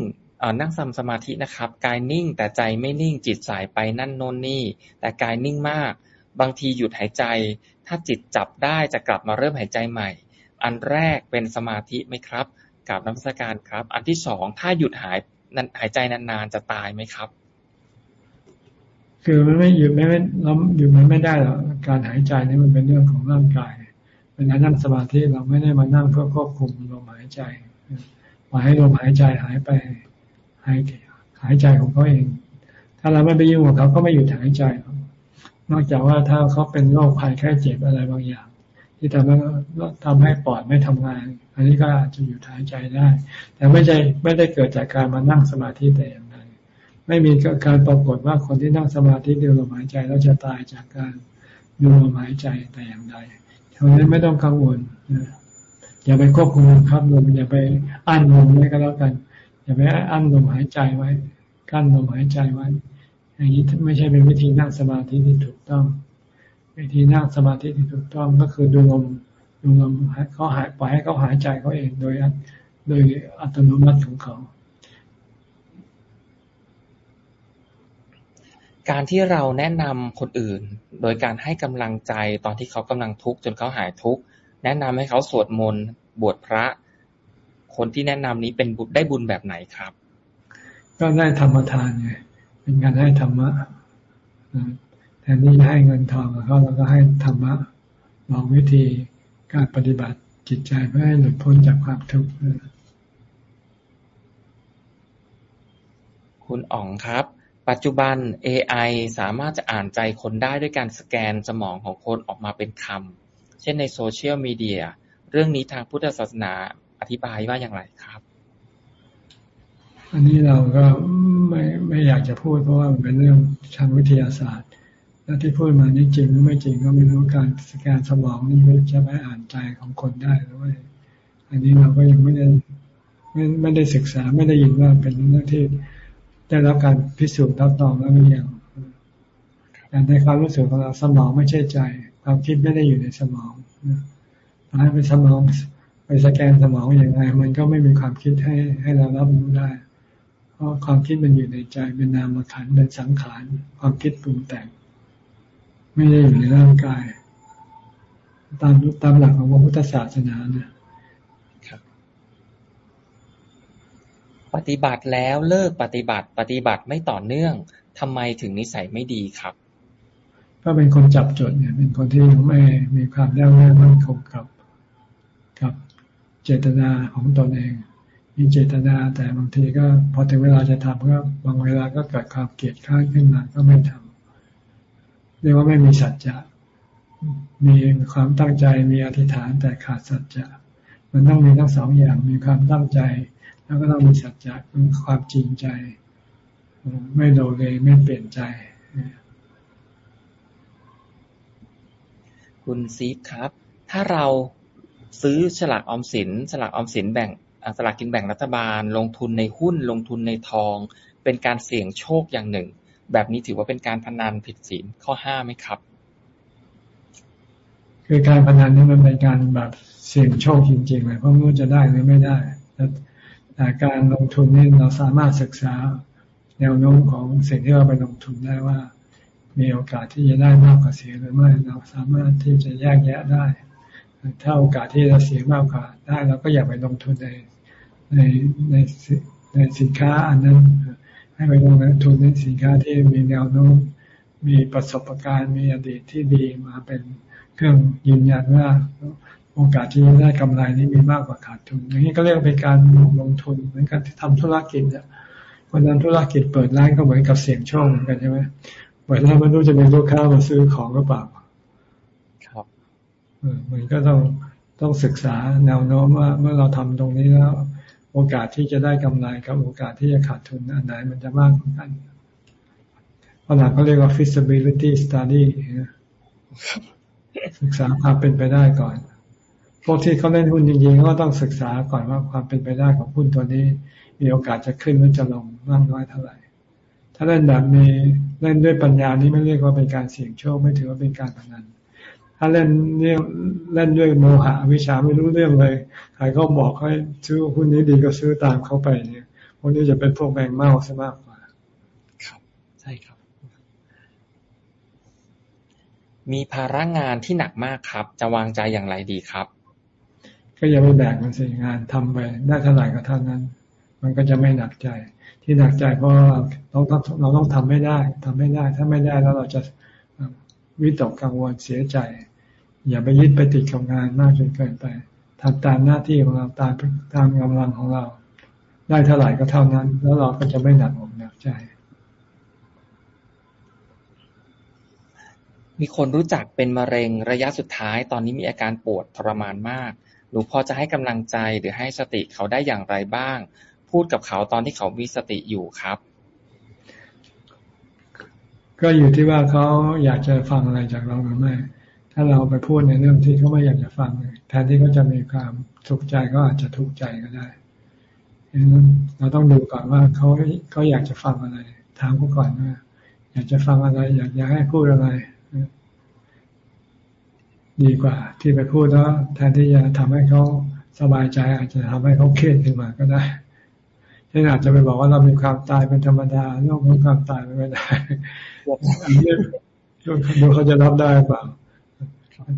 นั่งทำสมาธินะครับ กายนิ่งแต่ใจไม่นิ่งจิตสายไปนั่นโน่นนี่ แต่กายนิ่งมาก บางทีหยุดหายใจ ถ้าจิตจับได้จะกลับมาเริ่มหายใจใหม่ อันแรกเป็นสมาธิไหมครับกับนักสการครับ อันที่สองถ้าหยุดหายหายใจนานๆจะตายไหมครับ คือมันไม่หยุดไม่เราหยุดมันไม่ได้หรอกการหายใจนี่มันเป็นเรื่องของร่างกายเวลานั่งสมาธิเราไม่ได้มานั่งเพื่อควบคุมลมหายใจปล่อยให้ลมหายใจหายไปายหายใจของเขาเอง ถ้าเราไม่ไปยุ่งกับเขาก็ไม่หยุดหายใจ นอกจากว่าถ้าเขาเป็นโรคภัยแค่เจ็บอะไรบางอย่าง ที่ทำให้ทำให้ปอดไม่ทำงาน อันนี้ก็อาจจะหยุดหายใจได้ แต่ไม่ใช่ไม่ได้เกิดจากการมานั่งสมาธิแต่อย่างใดไม่มีการปรากฏว่าคนที่นั่งสมาธิดูลมหายใจแล้วจะตายจากการดูลมหายใจแต่อย่างใดเพราะนั้นไม่ต้องกังวลอย่าไปควบคุมครับลมอย่าไปอั้นลมไว้ก็แล้วกัน อย่าไปอั้นลมหายใจไว้กั้นลมหายใจไว้อย่างนี้ไม่ใช่เป็นวิธีนั่งสมาธิที่ถูกต้อง วิธีนั่งสมาธิที่ถูกต้องก็คือดูลมดูลมเขาหายปล่อยให้เขาหายใจเขาเองโดยโดยอัตโนมัติของเขา การที่เราแนะนำคนอื่น โดยการให้กำลังใจตอนที่เขากำลังทุกข์จนเขาหายทุกข์แนะนำให้เขาสวดมนต์บวชพระ คนที่แนะนำนี้เป็นบุญได้บุญแบบไหนครับ ก็ได้ธรรมทานไงเป็นการให้ธรรมะแทนที่ให้เงินทองเขาเราก็ให้ธรรมะบอกวิธีการปฏิบัติจิตใจเพื่อให้หลุดพ้นจากความทุกข์คุณอ๋องครับ ปัจจุบัน AI สามารถจะอ่านใจคนได้ด้วยการสแกนสมองของคนออกมาเป็นคำเช่นในโซเชียลมีเดีย เรื่องนี้ทางพุทธศาสนา อธิบายว่าอย่างไรครับ อันนี้เราก็ไม่ไม่อยากจะพูดเพราะว่ามันเป็นเรื่องทางวิทยาศาสตร์ แล้วที่พูดมานี่จริงหรือไม่จริงก็ไม่รู้การสแกนสมองนี่จะไม่อ่านใจของคนได้หรือไม่อันนี้เราก็ยังไม่ได้ไม่ไม่ได้ศึกษาไม่ได้ยินว่าเป็นเรื่องที่ได้รับการพิสูจน์รับรองแล้วหรือยังแต่ในความรู้สึกของเราสมองไม่ใช่ใจ ความคิดไม่ได้อยู่ในสมองให้ไปสมอง ไปสแกนสมองอย่างไรมันก็ไม่มีความคิดให้ให้เรารับรู้ได้ เพราะความคิดมันอยู่ในใจเป็นนามขันเป็นสังขารความคิดปรุงแต่ง ไม่ได้อยู่ในร่างกาย ตามตามหลักของพระพุทธศาสนาเนี่ยปฏิบัติแล้วเลิกปฏิบัติ ปฏิบัติไม่ต่อเนื่องทำไมถึงนิสัยไม่ดีครับ ก็เป็นคนจับจดเนี่ย เป็นคนที่ยังไม่มีความแน่วแน่มั่นคงกับกับ เจตนาของตนเอง มีเจตนาแต่บางทีก็พอถึงเวลาจะทำก็บางเวลาก็เกิดความเกลียดข้านขึ้นมาก็ไม่ทำเรียกว่าไม่มีสัจจะมีความตั้งใจมีอธิษฐานแต่ขาดสัจจะมันต้องมีทั้งสองอย่างมีความตั้งใจ แล้วก็ต้องมีสัจจะคือความจริงใจ ไม่โลเลไม่เปลี่ยนใจ คุณซีฟครับ ถ้าเรา ซื้อฉลากออมสิน ฉลากออมสินแบ่งสลากกินแบ่งรัฐบาล ลงทุนในหุ้น ลงทุนในทอง เป็นการเสี่ยงโชคอย่างหนึ่ง แบบนี้ถือว่าเป็นการพนันผิดศีลข้อห้าไหมครับ คือการพนันนี่มันเป็นการแบบเสี่ยงโชคจริงๆเลยเพราะไม่รู้จะได้หรือไม่ได้แต่การลงทุนนี่เราสามารถศึกษาแนวโน้มของสิ่งที่เราไปลงทุนได้ว่า มีโอกาสที่จะได้มากกว่าเสียหรือไม่เราสามารถที่จะแยกแยะได้ ถ้าโอกาสที่จะเสียมากกว่าได้เราก็อย่าไปลงทุนในในในในสินค้าอันนั้น ให้ไปลงทุนในสินค้าที่มีแนวโน้มมีประสบการณ์มีอดีตที่ดีมาเป็นเครื่องยืนยันว่าโอกาสที่จะได้กำไรนี้มีมากกว่าขาดทุน อย่างนี้ก็เรียกเป็นการลงทุนเหมือนกันที่ทำธุรกิจเนี่ยคนทำธุรกิจเปิดร้านก็เหมือนกับเสี่ยงโชคเหมือนกันใช่ไหมเปิดแล้วไม่รู้จะมีลูกค้ามาซื้อของหรือเปล่า มันก็ต้องต้องศึกษาแนวโน้มว่าเมื่อเราทำตรงนี้แล้ว โอกาสที่จะได้กำไรกับโอกาสที่จะขาดทุนอันไหนมันจะมากกว่ากันฝรั่งเขาเรียกว่า feasibility study ศึกษาความเป็นไปได้ก่อน พวกที่เขาเล่นหุ้นจริงๆก็ต้องศึกษาก่อนว่าความเป็นไปได้ของหุ้นตัวนี้ มีโอกาสจะขึ้นหรือจะลงมากน้อยเท่าไหร่ ถ้าเล่นแบบมีเล่นด้วยปัญญานี้ไม่เรียกว่าเป็นการเสี่ยงโชคไม่ถือว่าเป็นการพนัน ถ้าเล่นเนี่ยเล่นด้วยโมหะวิชาไม่รู้เรื่องเลยใครเขาบอกให้ซื้อหุ้นนี้ดีก็ซื้อตามเขาไปเนี่ยพวกนี้จะเป็นพวกแมงเม่าซะมากกว่า ครับ ใช่ครับ มีภาระงานที่หนักมากครับ จะวางใจอย่างไรดีครับ ก็อย่าไปแบกมันสิงานทำไปได้เท่าไหร่ก็เท่านั้น มันก็จะไม่หนักใจ ที่หนักใจเพราะเราต้องเราต้องทำไม่ได้ทำไม่ได้ ถ้าไม่ได้แล้วเราจะ วิตกกังวลเสียใจ อย่าไปยึดไปติดกับงานมากจนเกินไปทำตามหน้าที่ของเราตามตามกำลังของเรา ได้เท่าไหร่ก็เท่านั้น แล้วเราก็จะไม่หนักอกหนักใจ มีคนรู้จักเป็นมะเร็งระยะสุดท้าย ตอนนี้มีอาการปวดทรมานมากหนูพอจะให้กำลังใจหรือให้สติเขาได้อย่างไรบ้าง พูดกับเขาตอนที่เขามีสติอยู่ครับ ก็อยู่ที่ว่าเขาอยากจะฟังอะไรจากเราหรือไม่ ถ้าเราไปพูดในเรื่องที่เขาไม่อยากจะฟังแทนที่เขาจะมีความสุขใจก็อาจจะทุกข์ใจก็ได้เราต้องดูก่อนว่าเขาเขาอยากจะฟังอะไร ถามเขาก่อนว่าอยากจะฟังอะไร อยากจะให้พูดอะไร ดีกว่า ที่ไปพูดแล้วแทนที่จะทำให้เขาสบายใจ อาจจะทำให้เขาเครียดขึ้นมาก็ได้ เช่นอาจจะไปบอกว่าเรามีความตายเป็นธรรมดาโลกมีความตายไม่ได้อันนี้ดูเขาจะรับได้เปล่า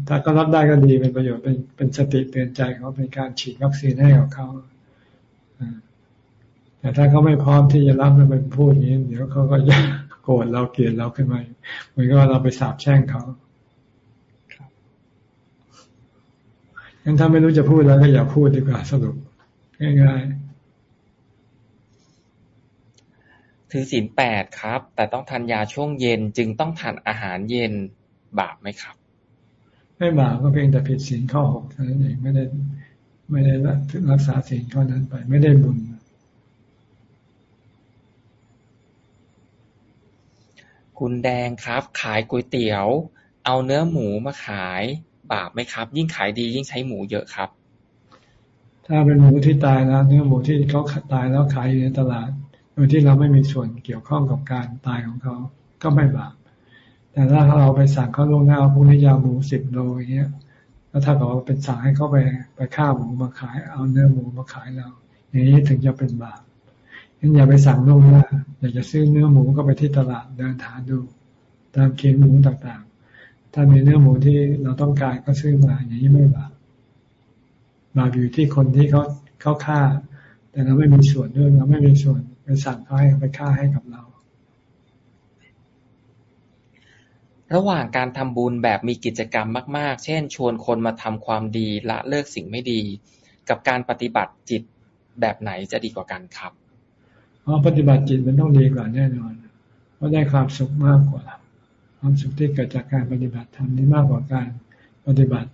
ถ้าก็รับได้ก็ดีเป็นประโยชน์เป็นเป็นสติเตือนใจเขาเป็นการฉีดวัคซีนให้กับเขาแต่ถ้าเขาไม่พร้อมที่จะรับแล้วไปพูดนี้ เดี๋ยวเขาก็จะโกรธเราเกลียดเราขึ้นมาเหมือนกับเราไปสาบแช่งเขางั้นถ้าไม่รู้จะพูดแล้วก็อย่าพูดดีกว่าสรุปง่ายๆ ถือศีลแปดครับ แต่ต้องทานยาช่วงเย็น จึงต้องทานอาหารเย็นบาปไหมครับ ไม่บาปก็เพียงแต่ผิดศีลข้อหกเท่านั้นเองไม่ได้ไม่ได้รักษาศีลข้อนั้นไป ไม่ได้บุญคุณแดงครับ ขายก๋วยเตี๋ยว เอาเนื้อหมูมาขายบาปไหมครับ ยิ่งขายดียิ่งใช้หมูเยอะครับ ถ้าเป็นหมูที่ตายแล้วเนื้อหมูที่เขาตายแล้วขายอยู่ในตลาด โดยที่เราไม่มีส่วนเกี่ยวข้องกับการตายของเขาก็ไม่บาปแต่ถ้าเราไปสั่งเขาลงหน้าพวกนี้ยาหมูสิบโลอย่างเงี้ยแล้วถ้าเขาเป็นสั่งให้เขาไปไปฆ่าหมูมาขาย เอาเนื้อหมูมาขายเรา อย่างนี้ถึงจะเป็นบาปงั้นอย่าไปสั่งลงหน้าอยากจะซื้อเนื้อหมูก็ไปที่ตลาดเดินถามดู ตามเคียงหมูต่างๆ ถ้ามีเนื้อหมูที่เราต้องการก็ซื้อมา อย่างนี้ไม่บาปบาปอยู่ที่คนที่เขาเขาฆ่า แต่เราไม่มีส่วนด้วยเราไม่มีส่วน ไปสั่งเขาให้ไปฆ่าให้กับเรา ระหว่างการทำบุญแบบมีกิจกรรมมาก ๆ เช่น ชวนคนมาทำความดีละเลิกสิ่งไม่ดี กับการปฏิบัติจิตแบบไหนจะดีกว่ากันครับอ๋อปฏิบัติจิตมันต้องดีกว่าแน่นอน เพราะได้ความสุขมากกว่า ความสุขที่เกิดจากการปฏิบัติธรรมนี้มากกว่าการปฏิบัติ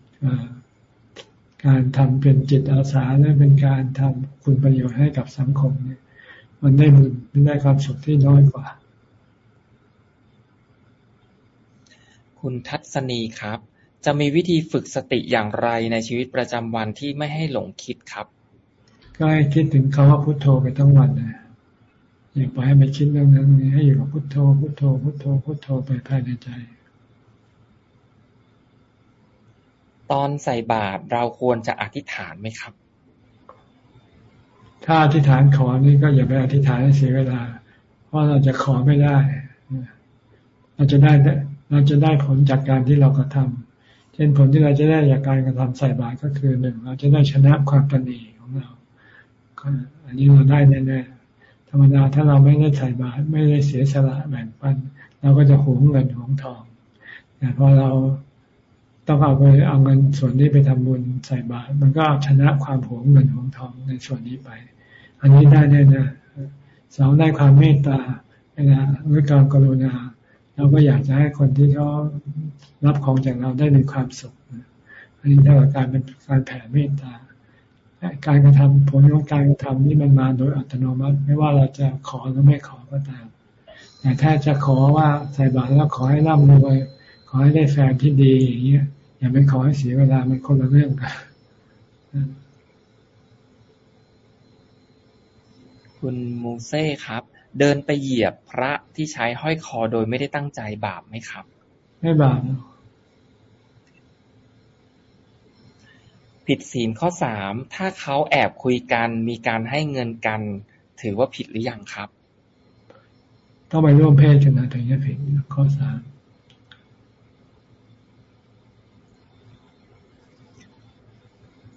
การทำเป็นจิตอาสาและเป็นการทำคุณประโยชน์ให้กับสังคมเนี่ย มันได้บุญมันได้ความสุขที่น้อยกว่า คุณทัศนีครับ จะมีวิธีฝึกสติอย่างไรในชีวิตประจำวันที่ไม่ให้หลงคิดครับ ก็ให้คิดถึงคำว่าพุโทโธไปทั้งวันนะอย่าปล่อยให้ไปคิดเรื่องนั้นให้อยู่กับพุโทโธ พุโทโธ พุโทโธ พุโทโธไปภายในใจตอนใส่บาตรเราควรจะอธิษฐานไหมครับ ถ้าอธิษฐานขอนี่ก็อย่าไปอธิษฐานให้เสียเวลา เพราะเราจะขอไม่ได้ เราจะได้เราจะได้ผลจากการที่เรากระทำเช่นผลที่เราจะได้จากการกระทำใส่บาตรก็คือหนึ่งเราจะได้ชนะความตนีของเราอันนี้เราได้แน่ๆธรรมดาถ้าเราไม่ได้ใส่บาตรไม่ได้เสียสละแบ่งปัน เราก็จะหวงเงินหวงทองแต่พอเราต้องเอาไปเอาเงินส่วนนี้ไปทำบุญใส่บาตรมันก็ชนะความหวงเงินหวงทองในส่วนนี้ไป อันนี้ได้แน่ๆสองได้ความเมตตาเวลาหรือการกรุณาเราก็อยากจะให้คนที่เขารับของจากเราได้มีความสุข อันนี้เท่ากับการเป็นการแผ่เมตตา การกระทำผลของการกระทำนี่มันมาโดยอัตโนมัติ ไม่ว่าเราจะขอหรือไม่ขอก็ตาม แต่ถ้าจะขอว่าใส่บาตรแล้วขอให้ร่ำรวย ขอให้ได้แฟนที่ดีอย่างเงี้ย อย่าไปขอให้เสียเวลามันคนละเรื่องกัน คุณมูเซ่ครับ เดินไปเหยียบพระที่ใช้ห้อยคอโดยไม่ได้ตั้งใจบาปไหมครับ ไม่บาปผิดศีลข้อสามถ้าเขาแอบคุยกันมีการให้เงินกัน ถือว่าผิดหรือยังครับ ต้องไปร่วมเพศกันนะถึงจะผิดข้อสาม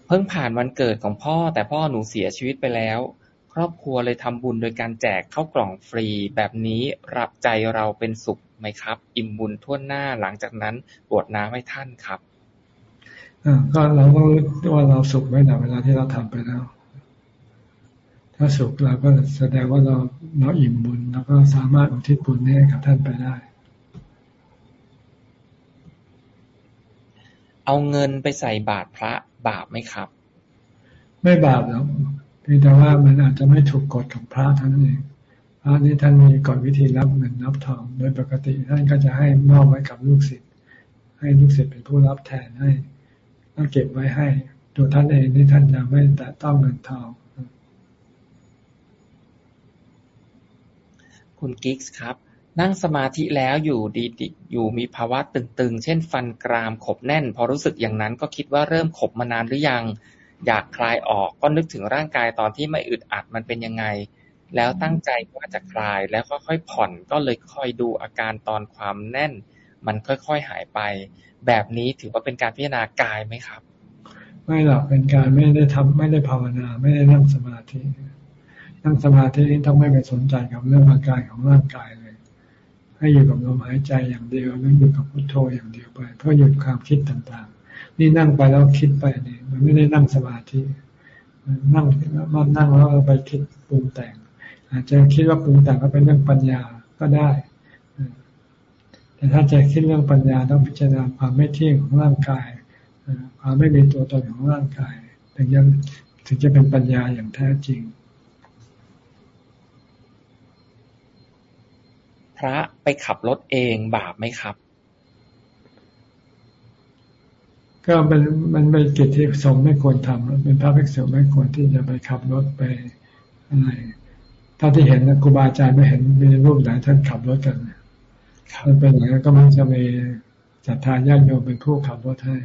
เพิ่งผ่านวันเกิดของพ่อแต่พ่อหนูเสียชีวิตไปแล้วค รอบครัวเลยทำบุญโดยการแจกข้าวกล่องฟรี แบบนี้รับใจเราเป็นสุขไหมครับ อิ่มบุญทั่วหน้าหลังจากนั้นบวดน้ำให้ท่านครับก็เราต้องรู้ว่าเราสุขไว้ในเวลาที่เราทำไปแล้ว ถ้าสุขเราก็แสดงว่าเราเราอิ่มบุญแล้วก็สามารถอุทิศบุญให้กับท่านไปได้เอาเงินไปใส่บาตรพระบาปไหมครับ ไม่บาปหรอกเพียงแต่ว่ามันอาจจะไม่ถูกกฎของพระท่านเองพระนี่ท่านมีกฎวิธีรับเงินรับทองโดยปกติท่านก็จะให้มอบไว้กับลูกศิษย์ให้ลูกศิษย์เป็นผู้รับแทนให้้องเก็บไว้ให้ตัวท่านเองที่ท่านจะไม่แต่ต้องเงินทอง คุณกิ๊กครับ นั่งสมาธิแล้วอยู่ดีดิอยู่มีภาวะตึงๆ เช่นฟันกรามขบแน่น พอรู้สึกอย่างนั้นก็คิดว่าเริ่มขบมานานหรือยัง อยากคลายออกก็นึกถึงร่างกายตอนที่ไม่อึดอัดมันเป็นยังไง แล้วตั้งใจว่าจะคลายแล้วค่อยๆผ่อนก็เลยคอยดูอาการตอนความแน่น มันค่อยๆหายไป แบบนี้ถือว่าเป็นการพิจารณากายไหมครับ ไม่หรอกเป็นการไม่ได้ทำไม่ได้ภาวนา ไม่ได้นั่งสมาธินั่งสมาธินี้ต้องไม่ไปสนใจกับเรื่องอาการของร่างกายเลย ให้อยู่กับลมหายใจอย่างเดียวหรืออยู่กับพุทโธอย่างเดียวไป เพื่อหยุดความคิดต่างๆ นี่นั่งไปแล้วคิดไปเนี่ย มันไม่ได้นั่งสมาธินั่งมันนั่งแล้วเราไปคิดปรุงแต่ง อาจจะคิดว่าปรุงแต่งก็เป็นเรื่องปัญญาก็ได้แต่ถ้าจะคิดเรื่องปัญญาต้องพิจารณาความไม่เที่ยงของร่างกายความไม่มีตัวตนของร่างกายถึงจะถึงจะเป็นปัญญาอย่างแท้จริง พระไปขับรถเองบาปไหมครับ ก็เป็นมันเป็นกิจที่สงฆ์ไม่ควรทำเป็นพระภิกษุไม่ควรที่จะไปขับรถไปอะไรถ้าที่เห็นนะครูบาอาจารย์ไม่เห็นมีรูปไหนท่านขับรถกันมันเป็นอย่างนั้นก็มันจะมีศรัทธาญาติโยมเป็นผู้ขับรถให้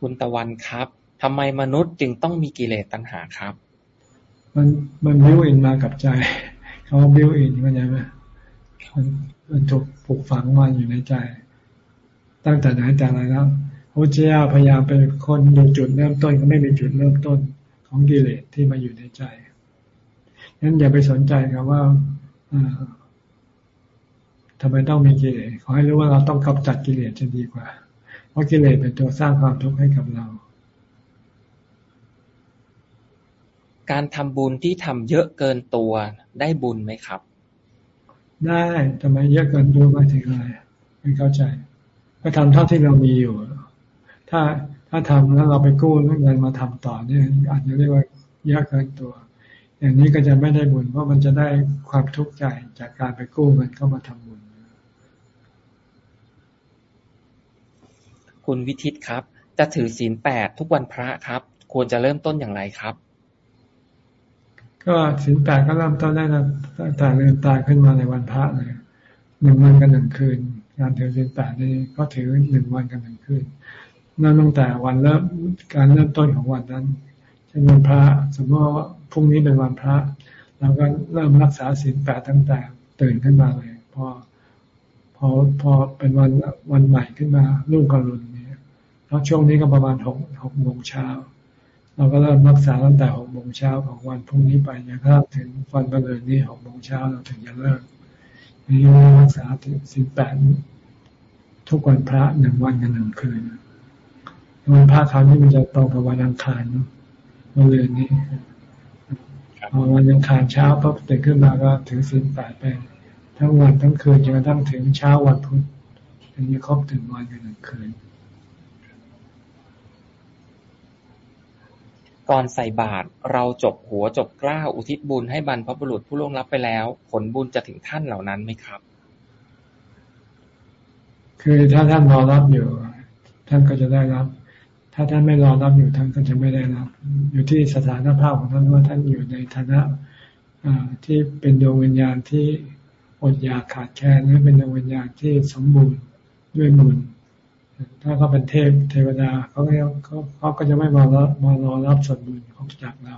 คุณตะวันครับทำไมมนุษย์จึงต้องมีกิเลสตัณหาครับ มันมันบิวอินมากับใจเขาบิวอินมันยังไงมันมันถูกปลูกฝังมาอยู่ในใจ ตั้งแต่ไหนแต่ไรแล้วพระเจ้าพยายามเป็นคนดูจุดเริ่มต้นก็ไม่มีจุดเริ่มต้นของกิเลสที่มาอยู่ในใจงั้นอย่าไปสนใจครับว่าทำไมต้องมีกิเลสขอให้รู้ว่าเราต้องกำจัดกิเลสจะดีกว่า เพราะกิเลสเป็นตัวสร้างความทุกข์ให้กับเรา การทำบุญที่ทำเยอะเกินตัวได้บุญไหมครับ ได้ทำไมเยอะเกินตัวมาถึงอะไรไม่เข้าใจ ก็ทำเท่าที่เรามีอยู่ ถ้าถ้าทำแล้วเราไปกู้เงินมาทำต่อเนี่ยอาจจะเรียกว่าเยอะเกินตัว อย่างนี้ก็จะไม่ได้บุญเพราะมันจะได้ความทุกข์ใจจากการไปกู้เงินเข้ามาทำบุญ คุณวิทิตครับ จะถือศีลแปดทุกวันพระครับ ควรจะเริ่มต้นอย่างไรครับ ก็ศีลแปดก็เริ่มต้นได้ตั้งแต่เริ่มตายขึ้นมาในวันพระเลยหนึ่งวันกับหนึ่งคืน การถือศีลแปดนี่ก็ถือหนึ่งวันกับหนึ่งคืนนั่นตั้งแต่วันเริ่มการเริ่มต้นของวันนั้นเช่นวันพระสมมติว่าพรุ่งนี้เป็นวันพระเราก็เริ่มรักษาศีลแปดตั้งแต่ตื่นขึ้นมาเลยพอพอพอเป็นวันวันใหม่ขึ้นมาลูกกรุณเนี่ยแล้วช่วงนี้ก็ประมาณหกหกโมงเช้าเราก็เริ่มรักษาตั้งแต่หกโมงเช้าของวันพรุ่งนี้ไปจนกระทั่งถึงวันบังเอิญนี้หกโมงเช้าเราถึงจะเลิก นี่รักษาถึงศีลแปดทุกวันพระหนึ่งวันกันหนึ่งคืนวันพระคราวนี้มันจะตรงกับวันอังคารเนาะวันเรือนนี้พอวันยังคารเช้าปั๊บตื่นขึ้นมาก็ถือศีลแปดไปทั้งวันทั้งคืนจนกระทั่งถึงเช้าวันพุธถึงจะครบถึงวันกันหนึ่งคืน ก่อนใส่บาตร เราจบหัวจบกล้า อุทิศบุญให้บรรพบุรุษผู้ล่วงลับไปแล้ว ผลบุญจะถึงท่านเหล่านั้นไหมครับ คือถ้าท่านรอรับอยู่ ท่านก็จะได้รับ ถ้าท่านไม่รอรับอยู่ท่านก็จะไม่ได้รับ อยู่ที่สถานภาพของท่านว่าท่านอยู่ในฐานะที่เป็นดวงวิญญาณที่อดอยากขาดแคลนหรือเป็นดวงวิญญาณที่สมบูรณ์ด้วยบุญ ถ้าเขาเป็นเทพเทวดาเขาเขาเขาก็จะไม่มารอมารอรับส่วนบุญของจากเรา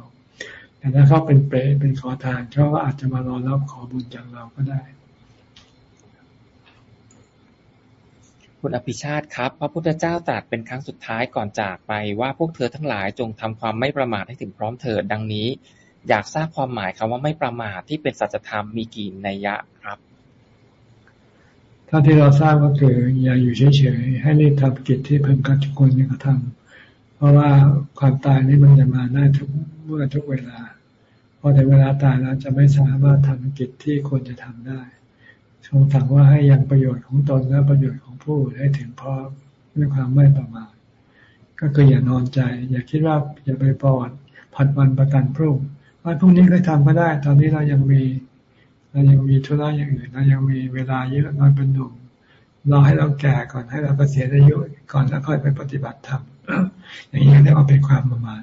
แต่ถ้าเขาเป็นเปรตเป็นขอทานเขาก็อาจจะมารอรับขอบุญจากเราก็ได้คุณอภิชาติครับ พระพุทธเจ้าตรัสเป็นครั้งสุดท้ายก่อนจากไปว่าพวกเธอทั้งหลายจงทำความไม่ประมาทให้ถึงพร้อมเถิดดังนี้ อยากทราบความหมายคำว่าไม่ประมาทที่เป็นสัจธรรมมีกี่นัยยะครับ ถ้าที่เราทราบก็คือ อย่าอยู่เฉยๆ ให้รีบทำกิจที่เพิ่มกัจกุลกระทำเพราะว่าความตายนี่มันจะมาได้ทุกเมื่อทุกเวลาพอถึงเวลาตายแล้วจะไม่สามารถทำกิจที่ควรจะทำได้ทรงสั่งว่าให้ยังประโยชน์ของตนและประโยชน์ของผู้ให้ถึงพร้อมด้วยความไม่ประมาทก็คืออย่านอนใจ อย่าคิดว่าอย่าไปปอดผัดวันประกันพรุ่งวันพรุ่งนี้ก็ทำก็ได้ ตอนนี้เรายังมี เรายังมีธุระอย่างอื่นเรายังมีเวลาเยอะนอนเป็นหนุ่มรอให้เราแก่ก่อนให้เราเกษียณอายุก่อนแล้วค่อยไปปฏิบัติธรรมอย่างนี้เรียกว่าเป็นความประมาท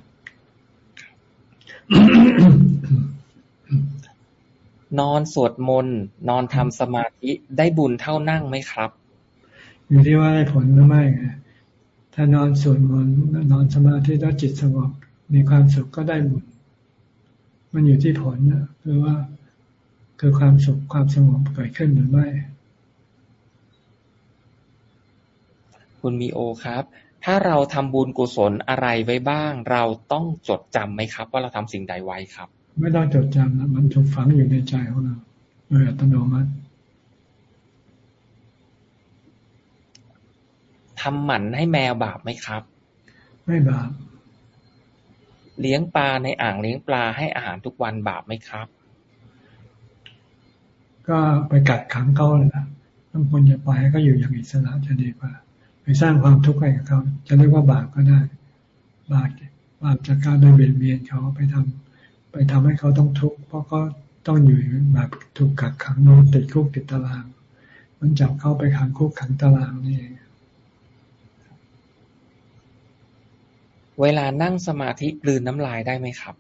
นอนสวดมนต์นอนทำสมาธิได้บุญเท่านั่งไหมครับ อยู่ที่ว่าได้ผลหรือไม่ไงถ้านอนสวดมนต์นอนสมาธิแล้วจิตสงบมีความสุขก็ได้บุญมันอยู่ที่ผลนะคือว่า คือความสุขความสงบเกิดขึ้นหรือไม่ คุณมีโอครับ ถ้าเราทำบุญกุศลอะไรไว้บ้าง เราต้องจดจํำไหมครับ ว่าเราทำสิ่งใดไว้ครับ ไม่ต้องจดจำนะมันถูกฝังอยู่ในใจของเราโดยอัตโนมัติทำหมันให้แมวบาปไหมครับ ไม่บาป เลี้ยงปลาในอ่างเลี้ยงปลาให้อาหารทุกวันบาปไหมครับ ก็ไปกัดขังเขาเลยนะต้องควรจะปล่อยให้เขาอยู่อย่างอิสระจะดีกว่า ไปสร้างความทุกข์ให้กับเขา จะเรียกว่าบาปก็ได้ บาปบาปจากการไปเบียดเบียนเขาไปทำไปทำให้เขาต้องทุกข์เพราะก็ต้องอยู่แบบถูกกักขังนอนติดคุกติดตาราง มันจับเข้าไปขังคุกขังตารางนี่เองเวลานั่งสมาธิกลืนน้ำลายได้ไหมครับ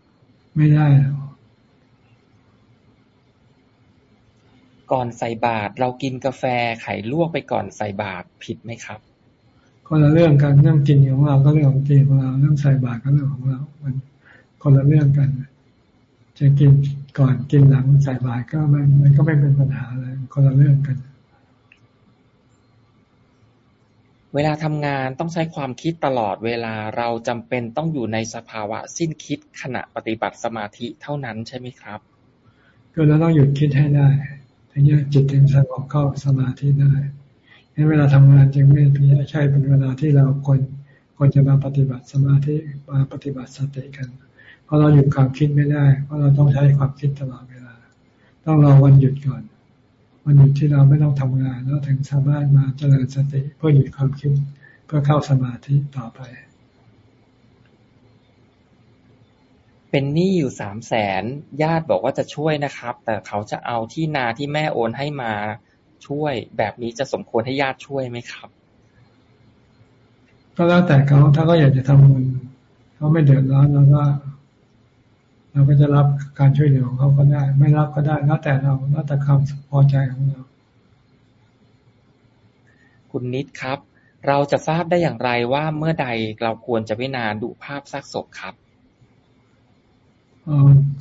ไม่ได้ ก่อนใส่บาตรเรากินกาแฟไข่ลวกไปก่อนใส่บาตรผิดไหมครับคนละเรื่องกันเรื่องกินของเราก็เรื่องของกินของเราเรื่องใส่บาตรก็เรื่องของเรา มันคนละเรื่องกัน จะกินก่อนกินหลังใส่บาตรก็มันมันก็ไม่เป็นปัญหาอะไรคนละเรื่องกัน เวลาทำงานต้องใช้ความคิดตลอดเวลาเราจำเป็นต้องอยู่ในสภาวะสิ้นคิดขณะปฏิบัติสมาธิเท่านั้นใช่ไหมครับ ก็เราต้องหยุดคิดให้ได้ ถึงจะจิตถึงสงบเข้าสมาธิได้งั้นเวลาทำงานจึงไม่ใช่เป็นเวลาที่เราควรควรจะมาปฏิบัติสมาธิมาปฏิบัติสติกัน เพราะเราหยุดความคิดไม่ได้ เพราะเราต้องใช้ความคิดตลอดเวลา ต้องรอวันหยุดก่อนวันหยุดที่เราไม่ต้องทำงานแล้วถึงสามารถมาเจริญสติเพื่อหยุดความคิดเพื่อเข้าสมาธิต่อไป เป็นหนี้อยู่สามแสน ญาติบอกว่าจะช่วยนะครับ แต่เขาจะเอาที่นาที่แม่โอนให้มาช่วย แบบนี้จะสมควรให้ญาติช่วยไหมครับ ก็แล้วแต่เขาถ้าเขาอยากจะทำบุญเขาไม่เดือดร้อนเราก็เราก็จะรับการช่วยเหลือของเขาก็ได้ ไม่รับก็ได้แล้วแต่เราแล้วแต่ความพอใจของเรา คุณนิดครับ เราจะทราบได้อย่างไรว่าเมื่อใดเราควรจะพิจารณาดูภาพซากศพครับ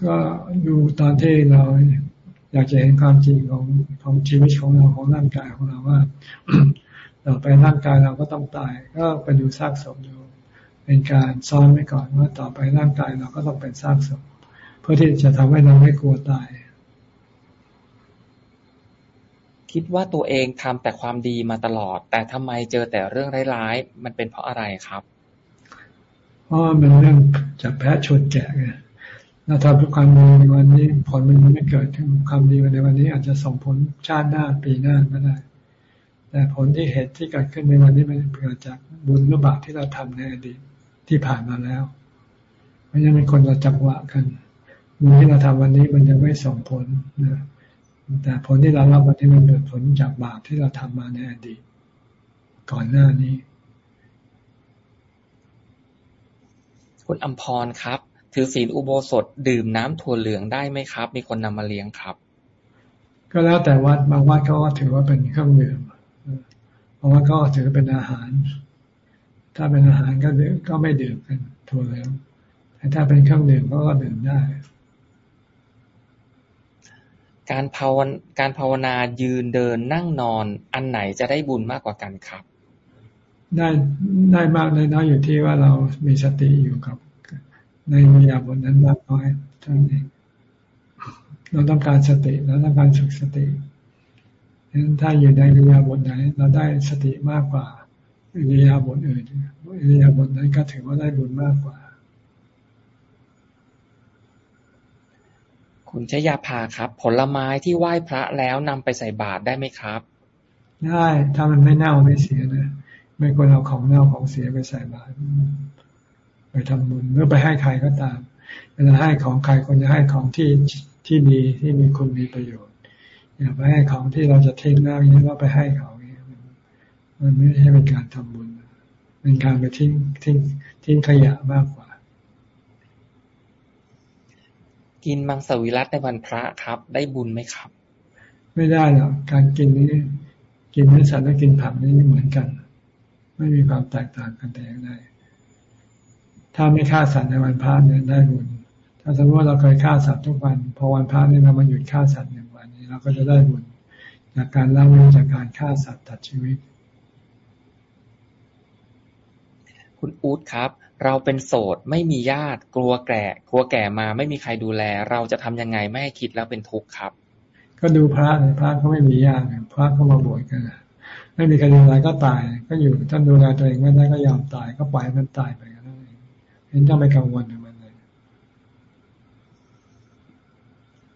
ก็ดูตอนที่เราอยากจะเห็นความจริงของของชีวิตของเราของร่างกายของเราว่าต่อไปร่างกายเราก็ต้องตาย ก็ไปดูซากศพดูเป็นการซ้อนไว้ก่อนว่าต่อไปร่างกายเราก็ต้องเป็นซากศพเพื่อที่จะทำให้เราไม่กลัวตาย คิดว่าตัวเองทำแต่ความดีมาตลอด แต่ทำไมเจอแต่เรื่องร้ายๆมันเป็นเพราะอะไรครับเพราะมันเรื่องจับแพ้ชนแกะไง เราทำทุกความดีในวันนี้ ผลมันไม่เกิดถึงความดีในวันนี้ อาจจะส่งผลชาติหน้าปีหน้าก็ได้ แต่ผลที่เหตุที่เกิดขึ้นในวันนี้มันเกิดจากบุญหรือบาปที่เราทำในอดีตที่ผ่านมาแล้วมันยังเป็นคนละจังหวะกันบุญที่เราทำวันนี้มันยังไม่ส่งผลนะแต่ผลที่เรารับวันนี้มันเป็นผลจากบาปที่เราทำมาในอดีต ก่อนหน้านี้ คุณอัมพรครับ ถือศีลอุโบสถดื่มน้ำถั่วเหลืองได้ไหมครับ มีคนนำมาเลี้ยงครับ ก็แล้วแต่วัดบางวัดเขาก็ถือว่าเป็นเครื่องดื่มบางวัดก็ถือเป็นอาหาร ถ้าเป็นอาหารก็ดื่มก็ไม่ดื่มกันถั่วเหลืองแต่ถ้าเป็นเครื่องดื่มก็ดื่มได้ การภาวนาการภาวนายืนเดินนั่งนอนอันไหนจะได้บุญมากกว่ากันครับได้ได้มากได้น้อยอยู่ที่ว่าเรามีสติอยู่กับ ในมียาบทนั้นมากน้อยเท่านั้นเองเราต้องการสติเราต้องการฝึกสติฉะนั้นถ้าอยู่ในอิยาบทไหน เราได้สติมากกว่าอิยาบทอื่นอิยาบทนั้นก็ถือว่าได้บุญมากกว่า คุณชยาภาครับ ผลไม้ที่ไหว้พระแล้วนำไปใส่บาตรได้ไหมครับ ได้ถ้ามันไม่เน่าไม่เสียนะ ไม่ควรเอาของเน่าของเสียไปใส่บาตร ไปทำบุญเมื่อไปให้ใครก็ตาม เวลาให้ของใครควรจะให้ของที่ที่ดีที่มีคุณมีประโยชน์ อย่าไปให้ของที่เราจะทิ้งแล้วอย่างนี้เราไปให้เขาเนี่ยมันไม่ใช่เป็นการทำบุญเป็นการไปทิ้งทิ้งทิ้งขยะมากกว่า กินมังสวิรัตในวันพระครับ ได้บุญไหมครับ ไม่ได้หรอกการกินนี้กินเนื้อสัตว์และกินผักนี่เหมือนกัน ไม่มีความแตกต่างกันแต่อย่างใด ถ้าไม่ฆ่าสัตว์ในวันพระเนี่ยได้บุญ ถ้าสมมติว่าเราเคยฆ่าสัตว์ทุกวัน พอวันพระนี่เรามาหยุดฆ่าสัตว์หนึ่งวันนี้เราก็จะได้บุญจากการละเว้นจากการฆ่าสัตว์ตัดชีวิต คุณอู๊ดครับ เราเป็นโสดไม่มีญาติ กลัวแก่ กลัวแก่มาไม่มีใครดูแล เราจะทำยังไงไม่ให้คิดแล้วเป็นทุกข์ครับ ก็ดูพระเลยพระก็ไม่มีญาติพระก็มาบวชกันไม่มีใครดูแลก็ตาย ก็อยู่ท่านดูแลตัวเองไม่ได้ก็ยอมตายก็ปล่อยมันตายไปกันนั่น เองเห็นต้องไปกังวลกับมันเลย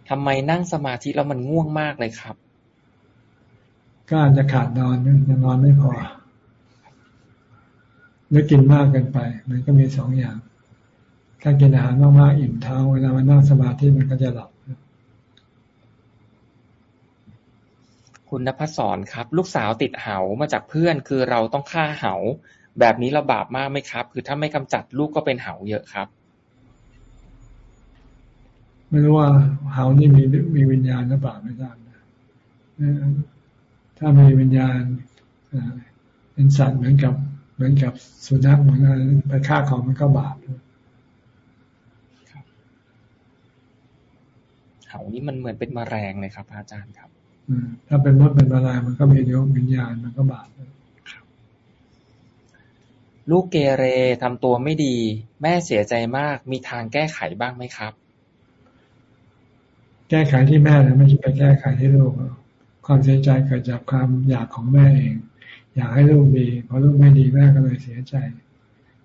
ทำไมนั่งสมาธิแล้วมันง่วงมากเลยครับ ก็อาจจะขาดนอนยังนอนไม่พอหรือกินมากเกินไป มันก็มีสองอย่าง ถ้ากินอาหารมากๆอิ่มท้องเวลามานั่งสมาธิมันก็จะหลับคุณนภัสสรครับ ลูกสาวติดเหามาจากเพื่อนคือเราต้องฆ่าเหา แบบนี้เราบาปมากไหมครับ คือถ้าไม่กำจัดลูกก็เป็นเหาเยอะครับ ไม่รู้ว่าเหานี่มีมีวิญญาณหรือเปล่าไม่ทราบนะถ้ามีวิญญาณเป็นสัตว์เหมือนกับเหมือนกับสุนัขเหมือนอะไรไปฆ่าของมันก็บาปเขานี่มันเหมือนเป็นมแมลงเลยครับอาจารย์ครับถ้าเป็นมดเป็นมแมลงมันก็มีเดียววิญญาณมันก็บาปลู กเกเร ทำตัวไม่ดี แม่เสียใจมาก มีทางแก้ไขบ้างไหมครับ แก้ไขที่แม่นะไม่ใช่ไปแก้ไขที่ลูก ความเสียใจเกิดจากความอยากของแม่เอง อยากให้ลูกดีพอลูกไม่ดีแม่ก็เลยเสียใจ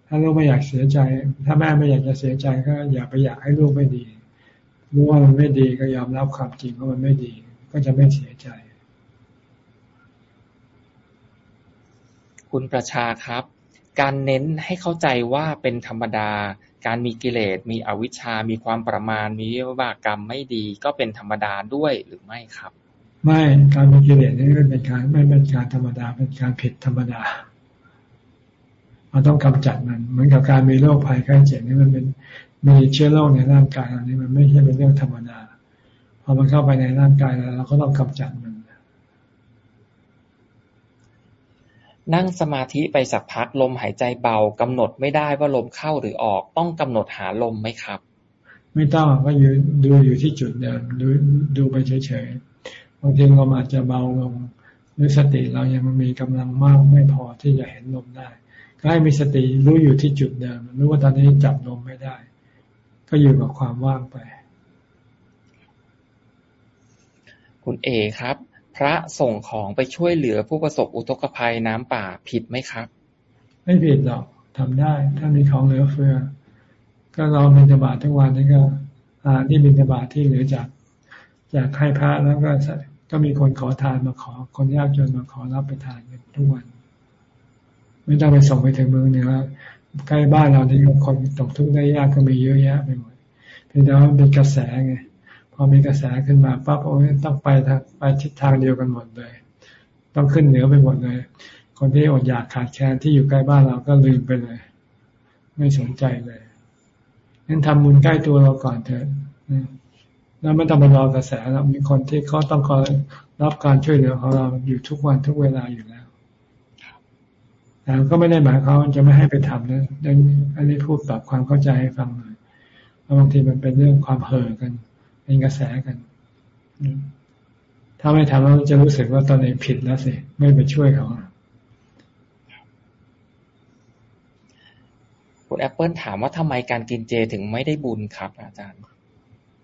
ถ้าลูกไม่อยากเสียใจ ถ้าแม่ไม่อยากจะเสียใจก็อย่าไปอยากให้ลูกไม่ดี รู้ว่ามันไม่ดีก็ยอมรับความจริงว่ามันไม่ดี ก็จะไม่เสียใจ คุณประชาครับ การเน้นให้เข้าใจว่าเป็นธรรมดา การมีกิเลส มีอวิชชา มีความประมาณมีวิบากกรรมไม่ดี ก็เป็นธรรมดาด้วยหรือไม่ครับ ไม่การมีกิเลสนี่ไม่เป็นการไม่เป็นการธรรมดา เป็นการผิดธรรมดาเราต้องกำจัดมัน เหมือนกับการมีโรคภัยไข้เจ็บนี่มันเป็นมีเชื้อโรคในร่างกายอันนี้มันไม่ใช่เป็นเรื่องธรรมดาพอมันเข้าไปในร่างกายแล้วเราก็ต้องกำจัดมัน นั่งสมาธิไปสักพักลมหายใจเบากำหนดไม่ได้ว่าลมเข้าหรือออก ต้องกำหนดหาลมไหมครับ ไม่ต้องก็อยู่ดูอยู่ที่จุดเดิมดูดูไปเฉยบางทีลมอาจจะเบาลงหรือสติเรายังมีกำลังมากไม่พอที่จะเห็นลมได้ก็ให้มีสติรู้อยู่ที่จุดเดิมรู้ว่าตอนนี้จับลมไม่ได้ ก็อยู่กับความว่างไป คุณเอครับ พระส่งของไปช่วยเหลือผู้ประสบอุทกภัยน้ำป่าผิดไหมครับ ไม่ผิดหรอกทำได้ ถ้ามีของเหลือเฟือ ก็เราบิณฑบาตทุกวันนี้ก็อาที่บิณฑบาตที่เหลือจากจากให้พระแล้วก็ก็มีคนขอทานมาขอ คนยากจนมาขอรับไปทานกันทุกวัน ไม่ต้องไปส่งไปถึงเมืองเหนือใกล้บ้านเราที่คนตกทุกข์ได้ยากก็มีเยอะแยะไปหมดเพียงแต่ว่าเป็นกระแสไง พอมีกระแสขึ้นมาปั๊บโอ้ยต้องไปทางไปทิศทางเดียวกันหมดเลย ต้องขึ้นเหนือไปหมดเลย คนที่อดอยากขาดแคลนที่อยู่ใกล้บ้านเราก็ลืมไปเลย ไม่สนใจเลยงั้นทำบุญใกล้ตัวเราก่อนเถอะแล้วไม่ต้องไปรอกระแสแล้วมีคนที่เขาต้องคอยรับการช่วยเหลือของเราอยู่ทุกวันทุกเวลาอยู่แล้วแต่ก็ไม่ได้หมายความจะไม่ให้ไปทำนะอันนี้พูดปรับความเข้าใจให้ฟังหน่อยเพราะบางทีมันเป็นเรื่องความเห่อกัน เป็นกระแสกัน ถ้าไม่ทำเราจะรู้สึกว่าตอนนี้ผิดแล้วสิ ไม่ไปช่วยเขาคุณแอปเปิลถามว่าทำไมการกินเจถึงไม่ได้บุญครับ อาจารย์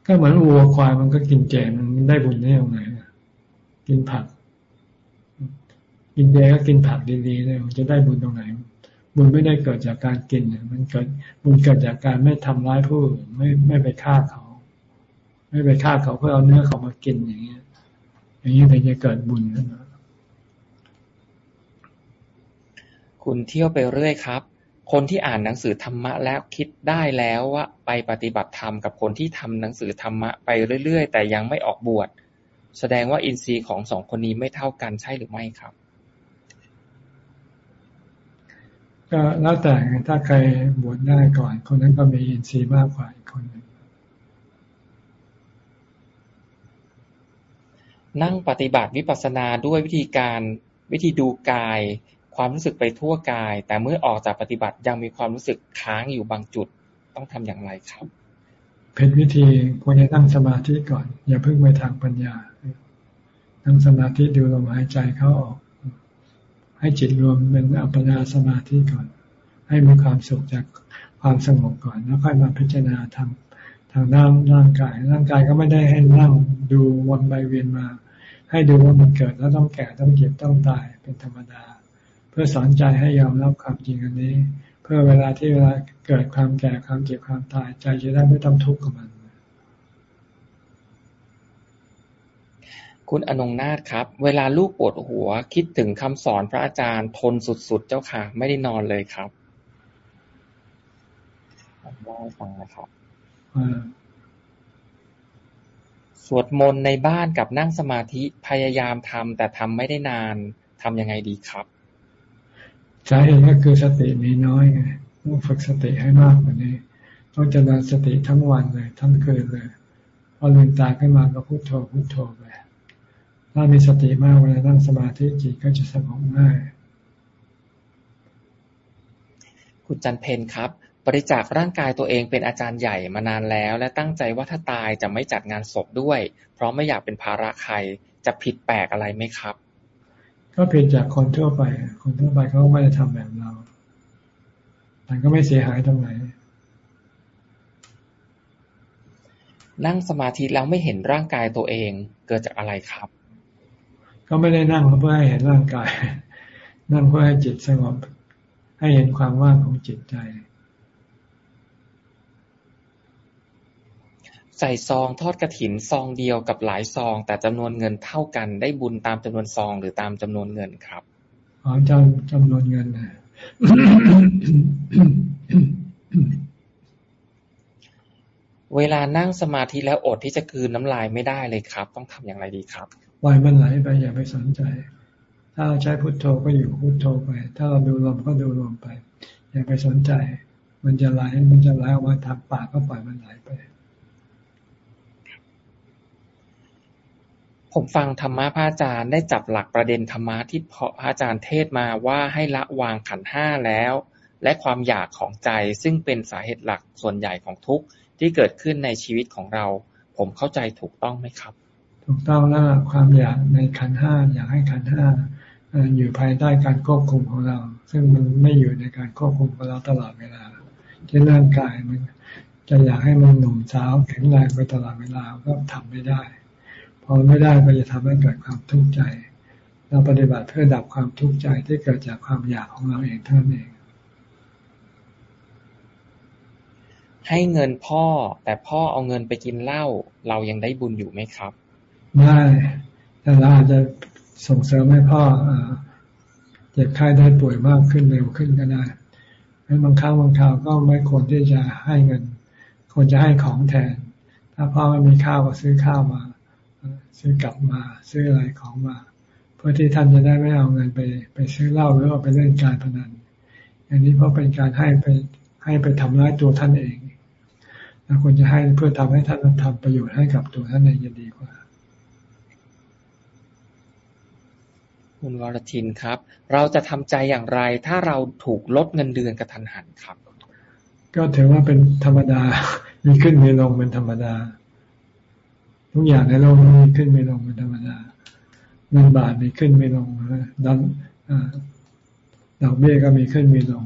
ก็เหมือนวัวควายมันก็กินเจมันได้บุญได้ยังไงกินผัก กินเจก็กินผักดีๆเลยจะได้บุญตรงไหน บุญไม่ได้เกิดจากการกินมันเกิดบุญเกิดจากการไม่ทำร้ายผู้อื่นไม่ไม่ไปฆ่าเขา ไม่ไปฆ่าเขาเพื่อเอาเนื้อเขามากินอย่างเงี้ย อย่างนี้ถึงจะเกิดบุญขึ้นมาคุณเที่ยวไปเรื่อยครับ คนที่อ่านหนังสือธรรมะแล้วคิดได้แล้วว่าไปปฏิบัติธรรมกับคนที่ทำหนังสือธรรมะไปเรื่อย ๆ แต่ยังไม่ออกบวช แสดงว่าอินทรีย์ของสองคนนี้ไม่เท่ากันใช่หรือไม่ครับ ก็แล้วแต่ถ้าใครบวชได้ก่อน คนนั้นก็มีอินทรีย์มากกว่าอีกคนหนึ่ง นั่งปฏิบัติวิปัสสนาด้วยวิธีการวิธีดูกาย ความรู้สึกไปทั่วกาย แต่เมื่อออกจากปฏิบัติยังมีความรู้สึกค้างอยู่บางจุดต้องทำอย่างไรครับเป็นวิธีควรจะตั้งสมาธิก่อน อย่าเพิ่งไปทางปัญญาตั้งสมาธิดูลมหายใจเข้าออก ให้จิตรวมเป็นอัปปนาสมาธิก่อน ให้มีความสุขจากความสงบก่อน แล้วค่อยมาพิจารณาทางทางด้านร่างกาย ร่างกายก็ไม่ได้ให้นั่งดูวนไปเวียนมา ให้ดูว่ามันเกิดแล้วต้องแก่ต้องเจ็บต้องตายเป็นธรรมดา เพื่อสอนใจให้ยอมรับความจริงอันนี้ เพื่อเวลาที่เวลาเกิดความแก่ความเจ็บความตาย ใจจะได้ไม่ต้องทุกข์กับมัน คุณอนงนาถครับ เวลาลูกปวดหัวคิดถึงคำสอนพระอาจารย์ทนสุดๆเจ้าค่ะ ไม่ได้นอนเลยครับเล่าให้ฟังนะครับ สวดมนต์ในบ้านกับนั่งสมาธิ พยายามทำแต่ทำไม่ได้นาน ทำยังไงดีครับ สาเหตุก็คือสติมีน้อยไงต้องฝึกสติให้มากกว่านี้ ต้องเจริญสติทั้งวันเลย ทั้งคืนเลย พอลืมตาขึ้นมาก็พุโทโธพุโทโธไปถ้ามีสติมากเวลานั่งสมาธิจิตก็จะสงบง่าย คุณจันเพนครับ บริจาคร่างกายตัวเองเป็นอาจารย์ใหญ่มานานแล้ว และตั้งใจว่าถ้าตายจะไม่จัดงานศพด้วย เพราะไม่อยากเป็นภาระใคร จะผิดแปลกอะไรไหมครับ ก็เพียงจากคนทั่วไป คนทั่วไปเขาไม่ได้ทำแบบเราแต่ก็ไม่เสียหายตรงไหน นั่งสมาธิแล้วไม่เห็นร่างกายตัวเองเกิดจากอะไรครับ ก็ไม่ได้นั่งเพื่อให้เห็นร่างกาย นั่งเพื่อให้จิตสงบ ให้เห็นความว่างของจิตใจ ใส่ซองทอดกระถินซองเดียวกับหลายซอง แต่จำนวนเงินเท่ากัน ได้บุญตามจำนวนซองหรือตามจำนวนเงินครับอ๋อจำจำนวนเงินนะเวลานั่งสมาธิแล้วอดที่จะคืนน้ำลายไม่ได้เลยครับ ต้องทำอย่างไรดีครับปล่อยมันไหลไปอย่าไปสนใจ ถ้าเราใช้พุทโธก็อยู่พุทโธไป ถ้าเราดูลมก็ดูลมไป อย่าไปสนใจ มันจะไหลมันจะไหลออกมาทางปากก็ปล่อยมันไหลไป ผมฟังธรรมะพระอาจารย์ ได้จับหลักประเด็นธรรมะที่พระอาจารย์เทศมาว่าให้ละวางขันห้าแล้ว และความอยากของใจซึ่งเป็นสาเหตุหลักส่วนใหญ่ของทุกข์ที่เกิดขึ้นในชีวิตของเรา ผมเข้าใจถูกต้องไหมครับ ถูกต้องแล้วความอยากในขันห้าอยากให้ขันห้าอยู่ภายใต้การควบคุมของเรา ซึ่งมันไม่อยู่ในการควบคุมของเราตลอดเวลาเช่นร่างกายมันจะอยากให้มันหนุ่มสาวแข็งแรงไปตลอดเวลาก็ทำไม่ได้ พอไม่ได้ก็จะทำให้เกิดความทุกข์ใจ เราปฏิบัติเพื่อดับความทุกข์ใจที่เกิดจากความอยากของเราเองเท่านั้นเอง ให้เงินพ่อแต่พ่อเอาเงินไปกินเหล้าเรายังได้บุญอยู่ไหมครับได้แต่เราอาจจะส่งเสริมให้พ่อเจ็บไข้ได้ป่วยมากขึ้นเร็วขึ้นก็ได้ให้บางครั้งบางคราวก็ไม่ควรที่จะให้เงินควรจะให้ของแทน ถ้าพ่อไม่มีข้าวก็ซื้อข้าวมา ซื้อกลับมาซื้ออะไรของมา เพื่อที่ท่านจะได้ไม่เอาเงินไป ไปซื้อเหล้าหรือว่าไปเล่นการพนันอย่างนี้เพราะเป็นการให้ไปให้ไปทำร้ายตัวท่านเองเราควรจะให้เพื่อทำให้ท่านทำประโยชน์ให้กับตัวท่านเองจะดีกว่าคุณวรชินครับ เราจะทำใจอย่างไร ถ้าเราถูกลดเงินเดือนกระทันหันครับ ก็ถือว่าเป็นธรรมดา มีขึ้นมีลงเป็นธรรมดา ทุกอย่างในโลกนี้มีขึ้นไมีลงเป็นธรรมดาเงินบาทมีขึ้นไมีลงดันดอกเบี้ยก็มีขึ้นมีลง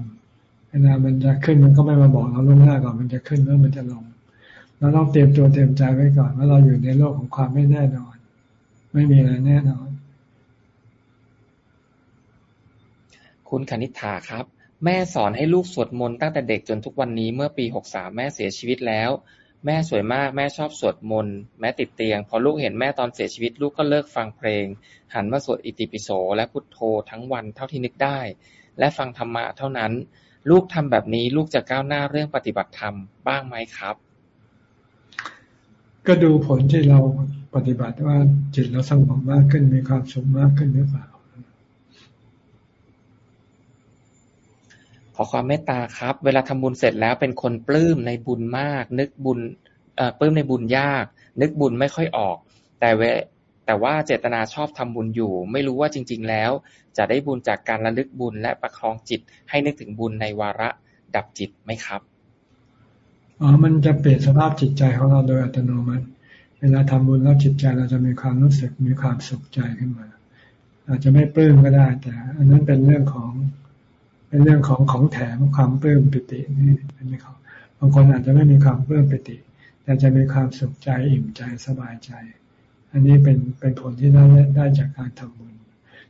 เวลามันจะขึ้นมันก็ไม่มาบอกเราล่วงหน้าก่อนมันจะขึ้นแล้วมันจะลงเราต้องเตรียมตัวเตรียมใจไว้ก่อนว่าเราอยู่ในโลกของความไม่แน่นอน ไม่มีอะไรแน่นอน คุณคณิษฐาครับ แม่สอนให้ลูกสวดมนต์ตั้งแต่เด็กจนทุกวันนี้เมื่อปีหกสามแม่เสียชีวิตแล้ว แม่สวยมาก แม่ชอบสวดมนต์ แม่ติดเตียง พอลูกเห็นแม่ตอนเสียชีวิต ลูกก็เลิกฟังเพลง หันมาสวดอิติปิโส และพุทโธทั้งวันเท่าที่นึกได้ และฟังธรรมะเท่านั้น ลูกทำแบบนี้ลูกจะก้าวหน้าเรื่องปฏิบัติธรรมบ้างไหมครับ ก็ดูผลที่เราปฏิบัติว่าจิตเราสงบมากขึ้นมีความสุขมากขึ้นหรือเปล่า ขอความเมตตาครับ เวลาทำบุญเสร็จแล้วเป็นคนปลื้มในบุญมาก นึกบุญเอ่อปลื้มในบุญยาก นึกบุญไม่ค่อยออก แต่เวแต่ว่าเจตนาชอบทำบุญอยู่ ไม่รู้ว่าจริง ๆ แล้ว จะได้บุญจากการระลึกบุญและประคองจิต ให้นึกถึงบุญในวาระดับจิตไหมครับอ๋อมันจะเปลี่ยนสภาพจิตใจของเราโดยอัตโนมัติ เวลาทำบุญแล้วจิตใจเราจะมีความรู้สึกมีความสุขใจขึ้นมา อาจจะไม่ปลื้มก็ได้ แต่ อันนั้นเป็นเรื่องของ เป็นเรื่องของของแถมความเพิ่มปิตินี่เป็นของบางคนอาจจะไม่มีความเพิ่มปิติ แต่จะมีความสุขใจอิ่มใจสบายใจ อันนี้เป็นเป็นผลที่ได้ได้จากการทำบุญ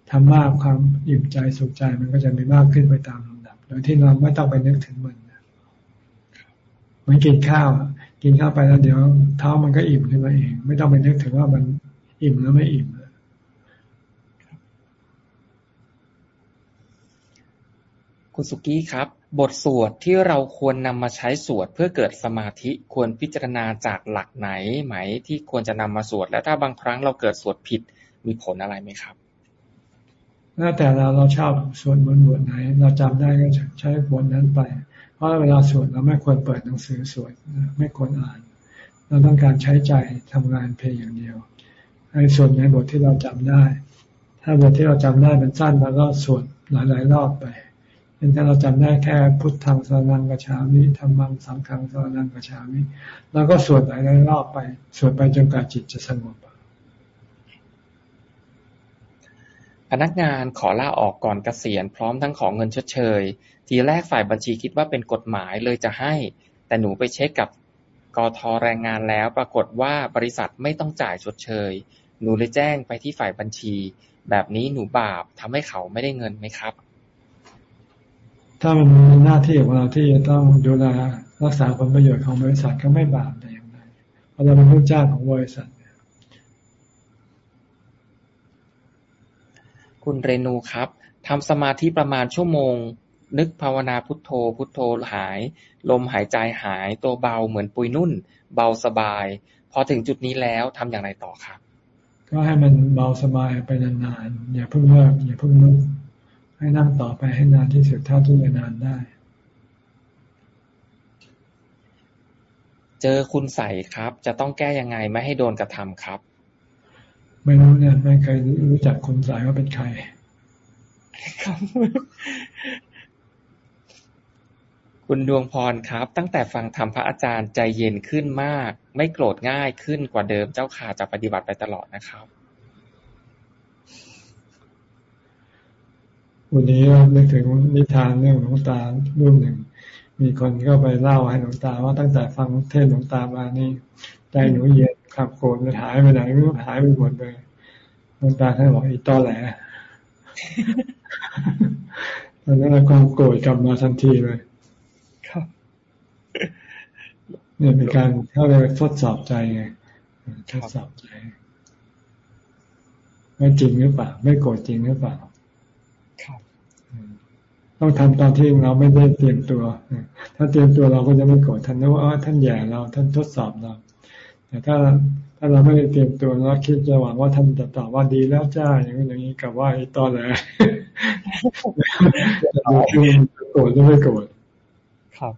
ทำมากความอิ่มใจสุขใจมันก็จะมีมากขึ้นไปตามลำดับ โดยที่เราไม่ต้องไปนึกถึงมันเหมือนกินข้าว กินข้าวไปแล้วเดี๋ยวเท้ามันก็อิ่มขึ้นมาเอง ไม่ต้องไปนึกถึงว่ามันอิ่มหรือไม่อิ่ม คุณสุกี้ครับ บทสวดที่เราควรนำมาใช้สวดเพื่อเกิดสมาธิควรพิจารณาจากหลักไหนไหมที่ควรจะนำมาสวด และถ้าบางครั้งเราเกิดสวดผิดมีผลอะไรไหมครับแล้วแต่เราเราชอบสวดบนบทไหน เราจำได้ก็ใช้บทนั้นไป เพราะเวลาสวดเราไม่ควรเปิดหนังสือสวดไม่ควรอ่าน เราต้องการใช้ใจทำงานเพียงอย่างเดียวให้สวดในบทที่เราจำได้ ถ้าบทที่เราจำได้เป็นสั้นเราก็สวดหลายๆรอบไป เช่นถ้าเราจำได้แค่พุทธังสรนังกระชามิธรรมังสังฆังสรนังกระชามิเราก็สวดหลายรอบไป สวดไปจนกว่าจิตจะสงบพนักงานขอลาออกก่อนเกษียณพร้อมทั้งขอเงินชดเชย ทีแรกฝ่ายบัญชีคิดว่าเป็นกฎหมายเลยจะให้ แต่หนูไปเช็คกับกทแรงงานแล้ว ปรากฏว่าบริษัทไม่ต้องจ่ายชดเชย หนูเลยแจ้งไปที่ฝ่ายบัญชี แบบนี้หนูบาปทำให้เขาไม่ได้เงินไหมครับ ถ้ามันมีหน้าที่ของเราที่จะต้องดูแลรักษาผลประโยชน์ของบริษัทก็ไม่บาปแต่อย่างใดเพราะเราเป็นผู้จ้างของบริษัท คุณเรนูครับทำสมาธิประมาณชั่วโมง นึกภาวนาพุทโธ พุทโธหาย ลมหายใจหายตัวเบาเหมือนปุยนุ่น เบาสบาย พอถึงจุดนี้แล้วทำอย่างไรต่อครับ ก็ให้มันเบาสบายไปนานๆอย่าเพิ่งเลิกอย่าเพิ่งลุก ให้นั่งต่อไปให้นานที่สุดเท่าที่จะนานได้ เจอคุณใส่ครับ จะต้องแก้ยังไงไม่ให้โดนกระทำครับ ไม่รู้เนี่ยไม่เคยรู้จักคุณใส่ว่าเป็นใครครับคุณดวงพรครับ ตั้งแต่ฟังธรรมพระอาจารย์ใจเย็นขึ้นมาก ไม่โกรธง่ายขึ้นกว่าเดิมเจ้าขาจะปฏิบัติไปตลอดนะครับ วันนี้นึกถึงนิทานเรื่องหลวงตารุ่นหนึ่ง มีคนก็ไปเล่าให้หลวงตาว่าตั้งแต่ฟังเทศหลวงตามานี่ใจหนูเย็นขับโกรธมันหายไปไหนไม่รู้หายไปหมดเลยหลวงตาท่านบอกอีตอแหลตอนนั้นความโกรธกลับมาทันทีเลยครับเนี่ยเป็นการเข้าไปทดสอบใจไงทดสอบใจไม่จริงหรือเปล่า ไม่โกรธจริงหรือเปล่าครับ ต้องทำตอนที่เราไม่ได้เตรียมตัว ถ้าเตรียมตัวเราก็จะไม่โกรธท่านนะว่าท่านแย่เราท่านทดสอบเรา แต่ถ้าถ้าเราไม่ได้เตรียมตัวแล้วคิดจะหวังว่าท่านจะตอบว่าดีแล้วจ้าอย่างนี้อย่างนี้กับว่าไอ้ตอนแหละคือโกรธหรือไม่โกรธครับ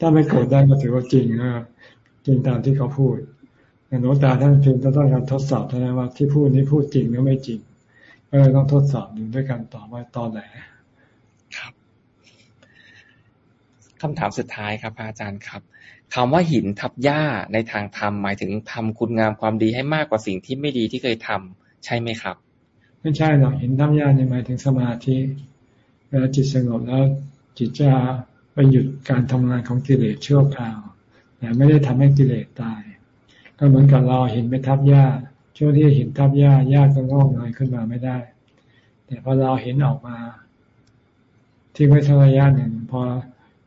ถ้าไม่โกรธได้ก็ถือว่าจริงนะครับจริงตามที่เขาพูดแต่หนูตาท่านเพียงจะต้องการทดสอบเท่านั้นว่าที่พูดนี้พูดจริงหรือไม่จริง ก็เลยต้องทดสอบดูด้วยการตอบว่าตอนแหล ครับคำถามสุดท้ายครับอาจารย์ครับคำว่าหินทับหญ้าในทางธรรมหมายถึงทำคุณงามความดีให้มากกว่าสิ่งที่ไม่ดีที่เคยทำใช่ไหมครับ ไม่ใช่หรอกหินทับหญ้าในหมายถึงสมาธิเวลาจิตสงบแล้วจิตจะไปหยุดการทำงานของกิเลสชั่วคราวแต่ไม่ได้ทำให้กิเลสตาย ก็เหมือนกับเราเห็นไปทับหญ้าช่วงที่เห็นทับหญ้าหญ้าก็งอกเงยขึ้นมาไม่ได้ แต่พอเราเห็นออกมา ที่ไว้สักระยะหนึ่ง พอ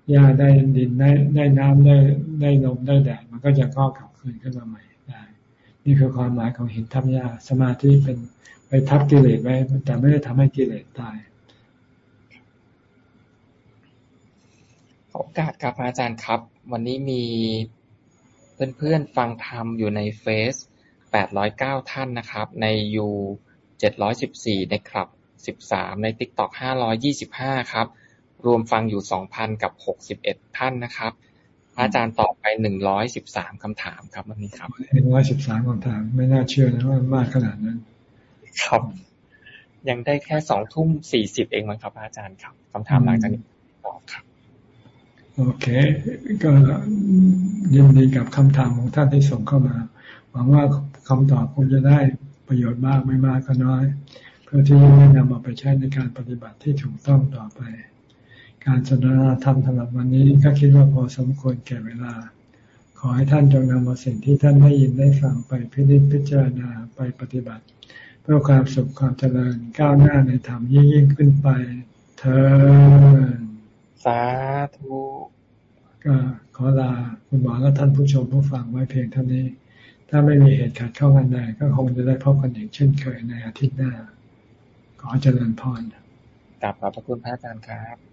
หญ้าได้ดินได้ได้น้ำได้ได้ลมได้แดดมันก็จะงอกกลับคืนขึ้นมาใหม่ได้ นี่คือความหมายของหินทับหญ้าสมาธิเป็นไปทับกิเลสไว้ แต่ไม่ได้ทำให้กิเลสตายโอกาสครับอาจารย์ครับ วันนี้มีเพื่อนๆฟังธรรมอยู่ในเฟซ809 ท่านนะครับ ในยู714 ในครับ 13 ใน TikTok 525 ครับ รวมฟังอยู่2,000กับ61ท่านนะครับอาจารย์ตอบไป113คำถามครับวันนี้ครับหนึ่งร้อยสิบสามคำถาม ไม่น่าเชื่อนะว่ามากขนาดนั้น ครับ ยังได้แค่สองทุ่มสี่สิบเองมั้งครับ อาจารย์ครับคำถามหลังจากนี้ตอบครับ โอเค ก็ยินดีกับคำถามของท่านที่ส่งเข้ามา หวังว่าคำตอบคงจะได้ประโยชน์มากไม่มากก็น้อย เพื่อที่จะได้นำเอาไปใช้ในการปฏิบัติที่ถูกต้องต่อไป การสนทนาธรรมสำหรับวันนี้ก็คิดว่าพอสมควรแก่เวลา ขอให้ท่านจงนำเอาสิ่งที่ท่านได้ยินได้ฟังไปพิจิตพิจารณาไปปฏิบัติ เพื่อความสุขความเจริญก้าวหน้าในธรรมยิ่งยิ่งขึ้นไปเธอสาธุก็ขอลาคุณหมอและท่านผู้ชมผู้ฟังไว้เพียงเท่านี้ ถ้าไม่มีเหตุขัดข้องกันใดก็คงจะได้พบกันอีกเช่นเคยในอาทิตย์หน้า ขอเจริญพรกลับขอบพระคุณพระอาจารย์ครับ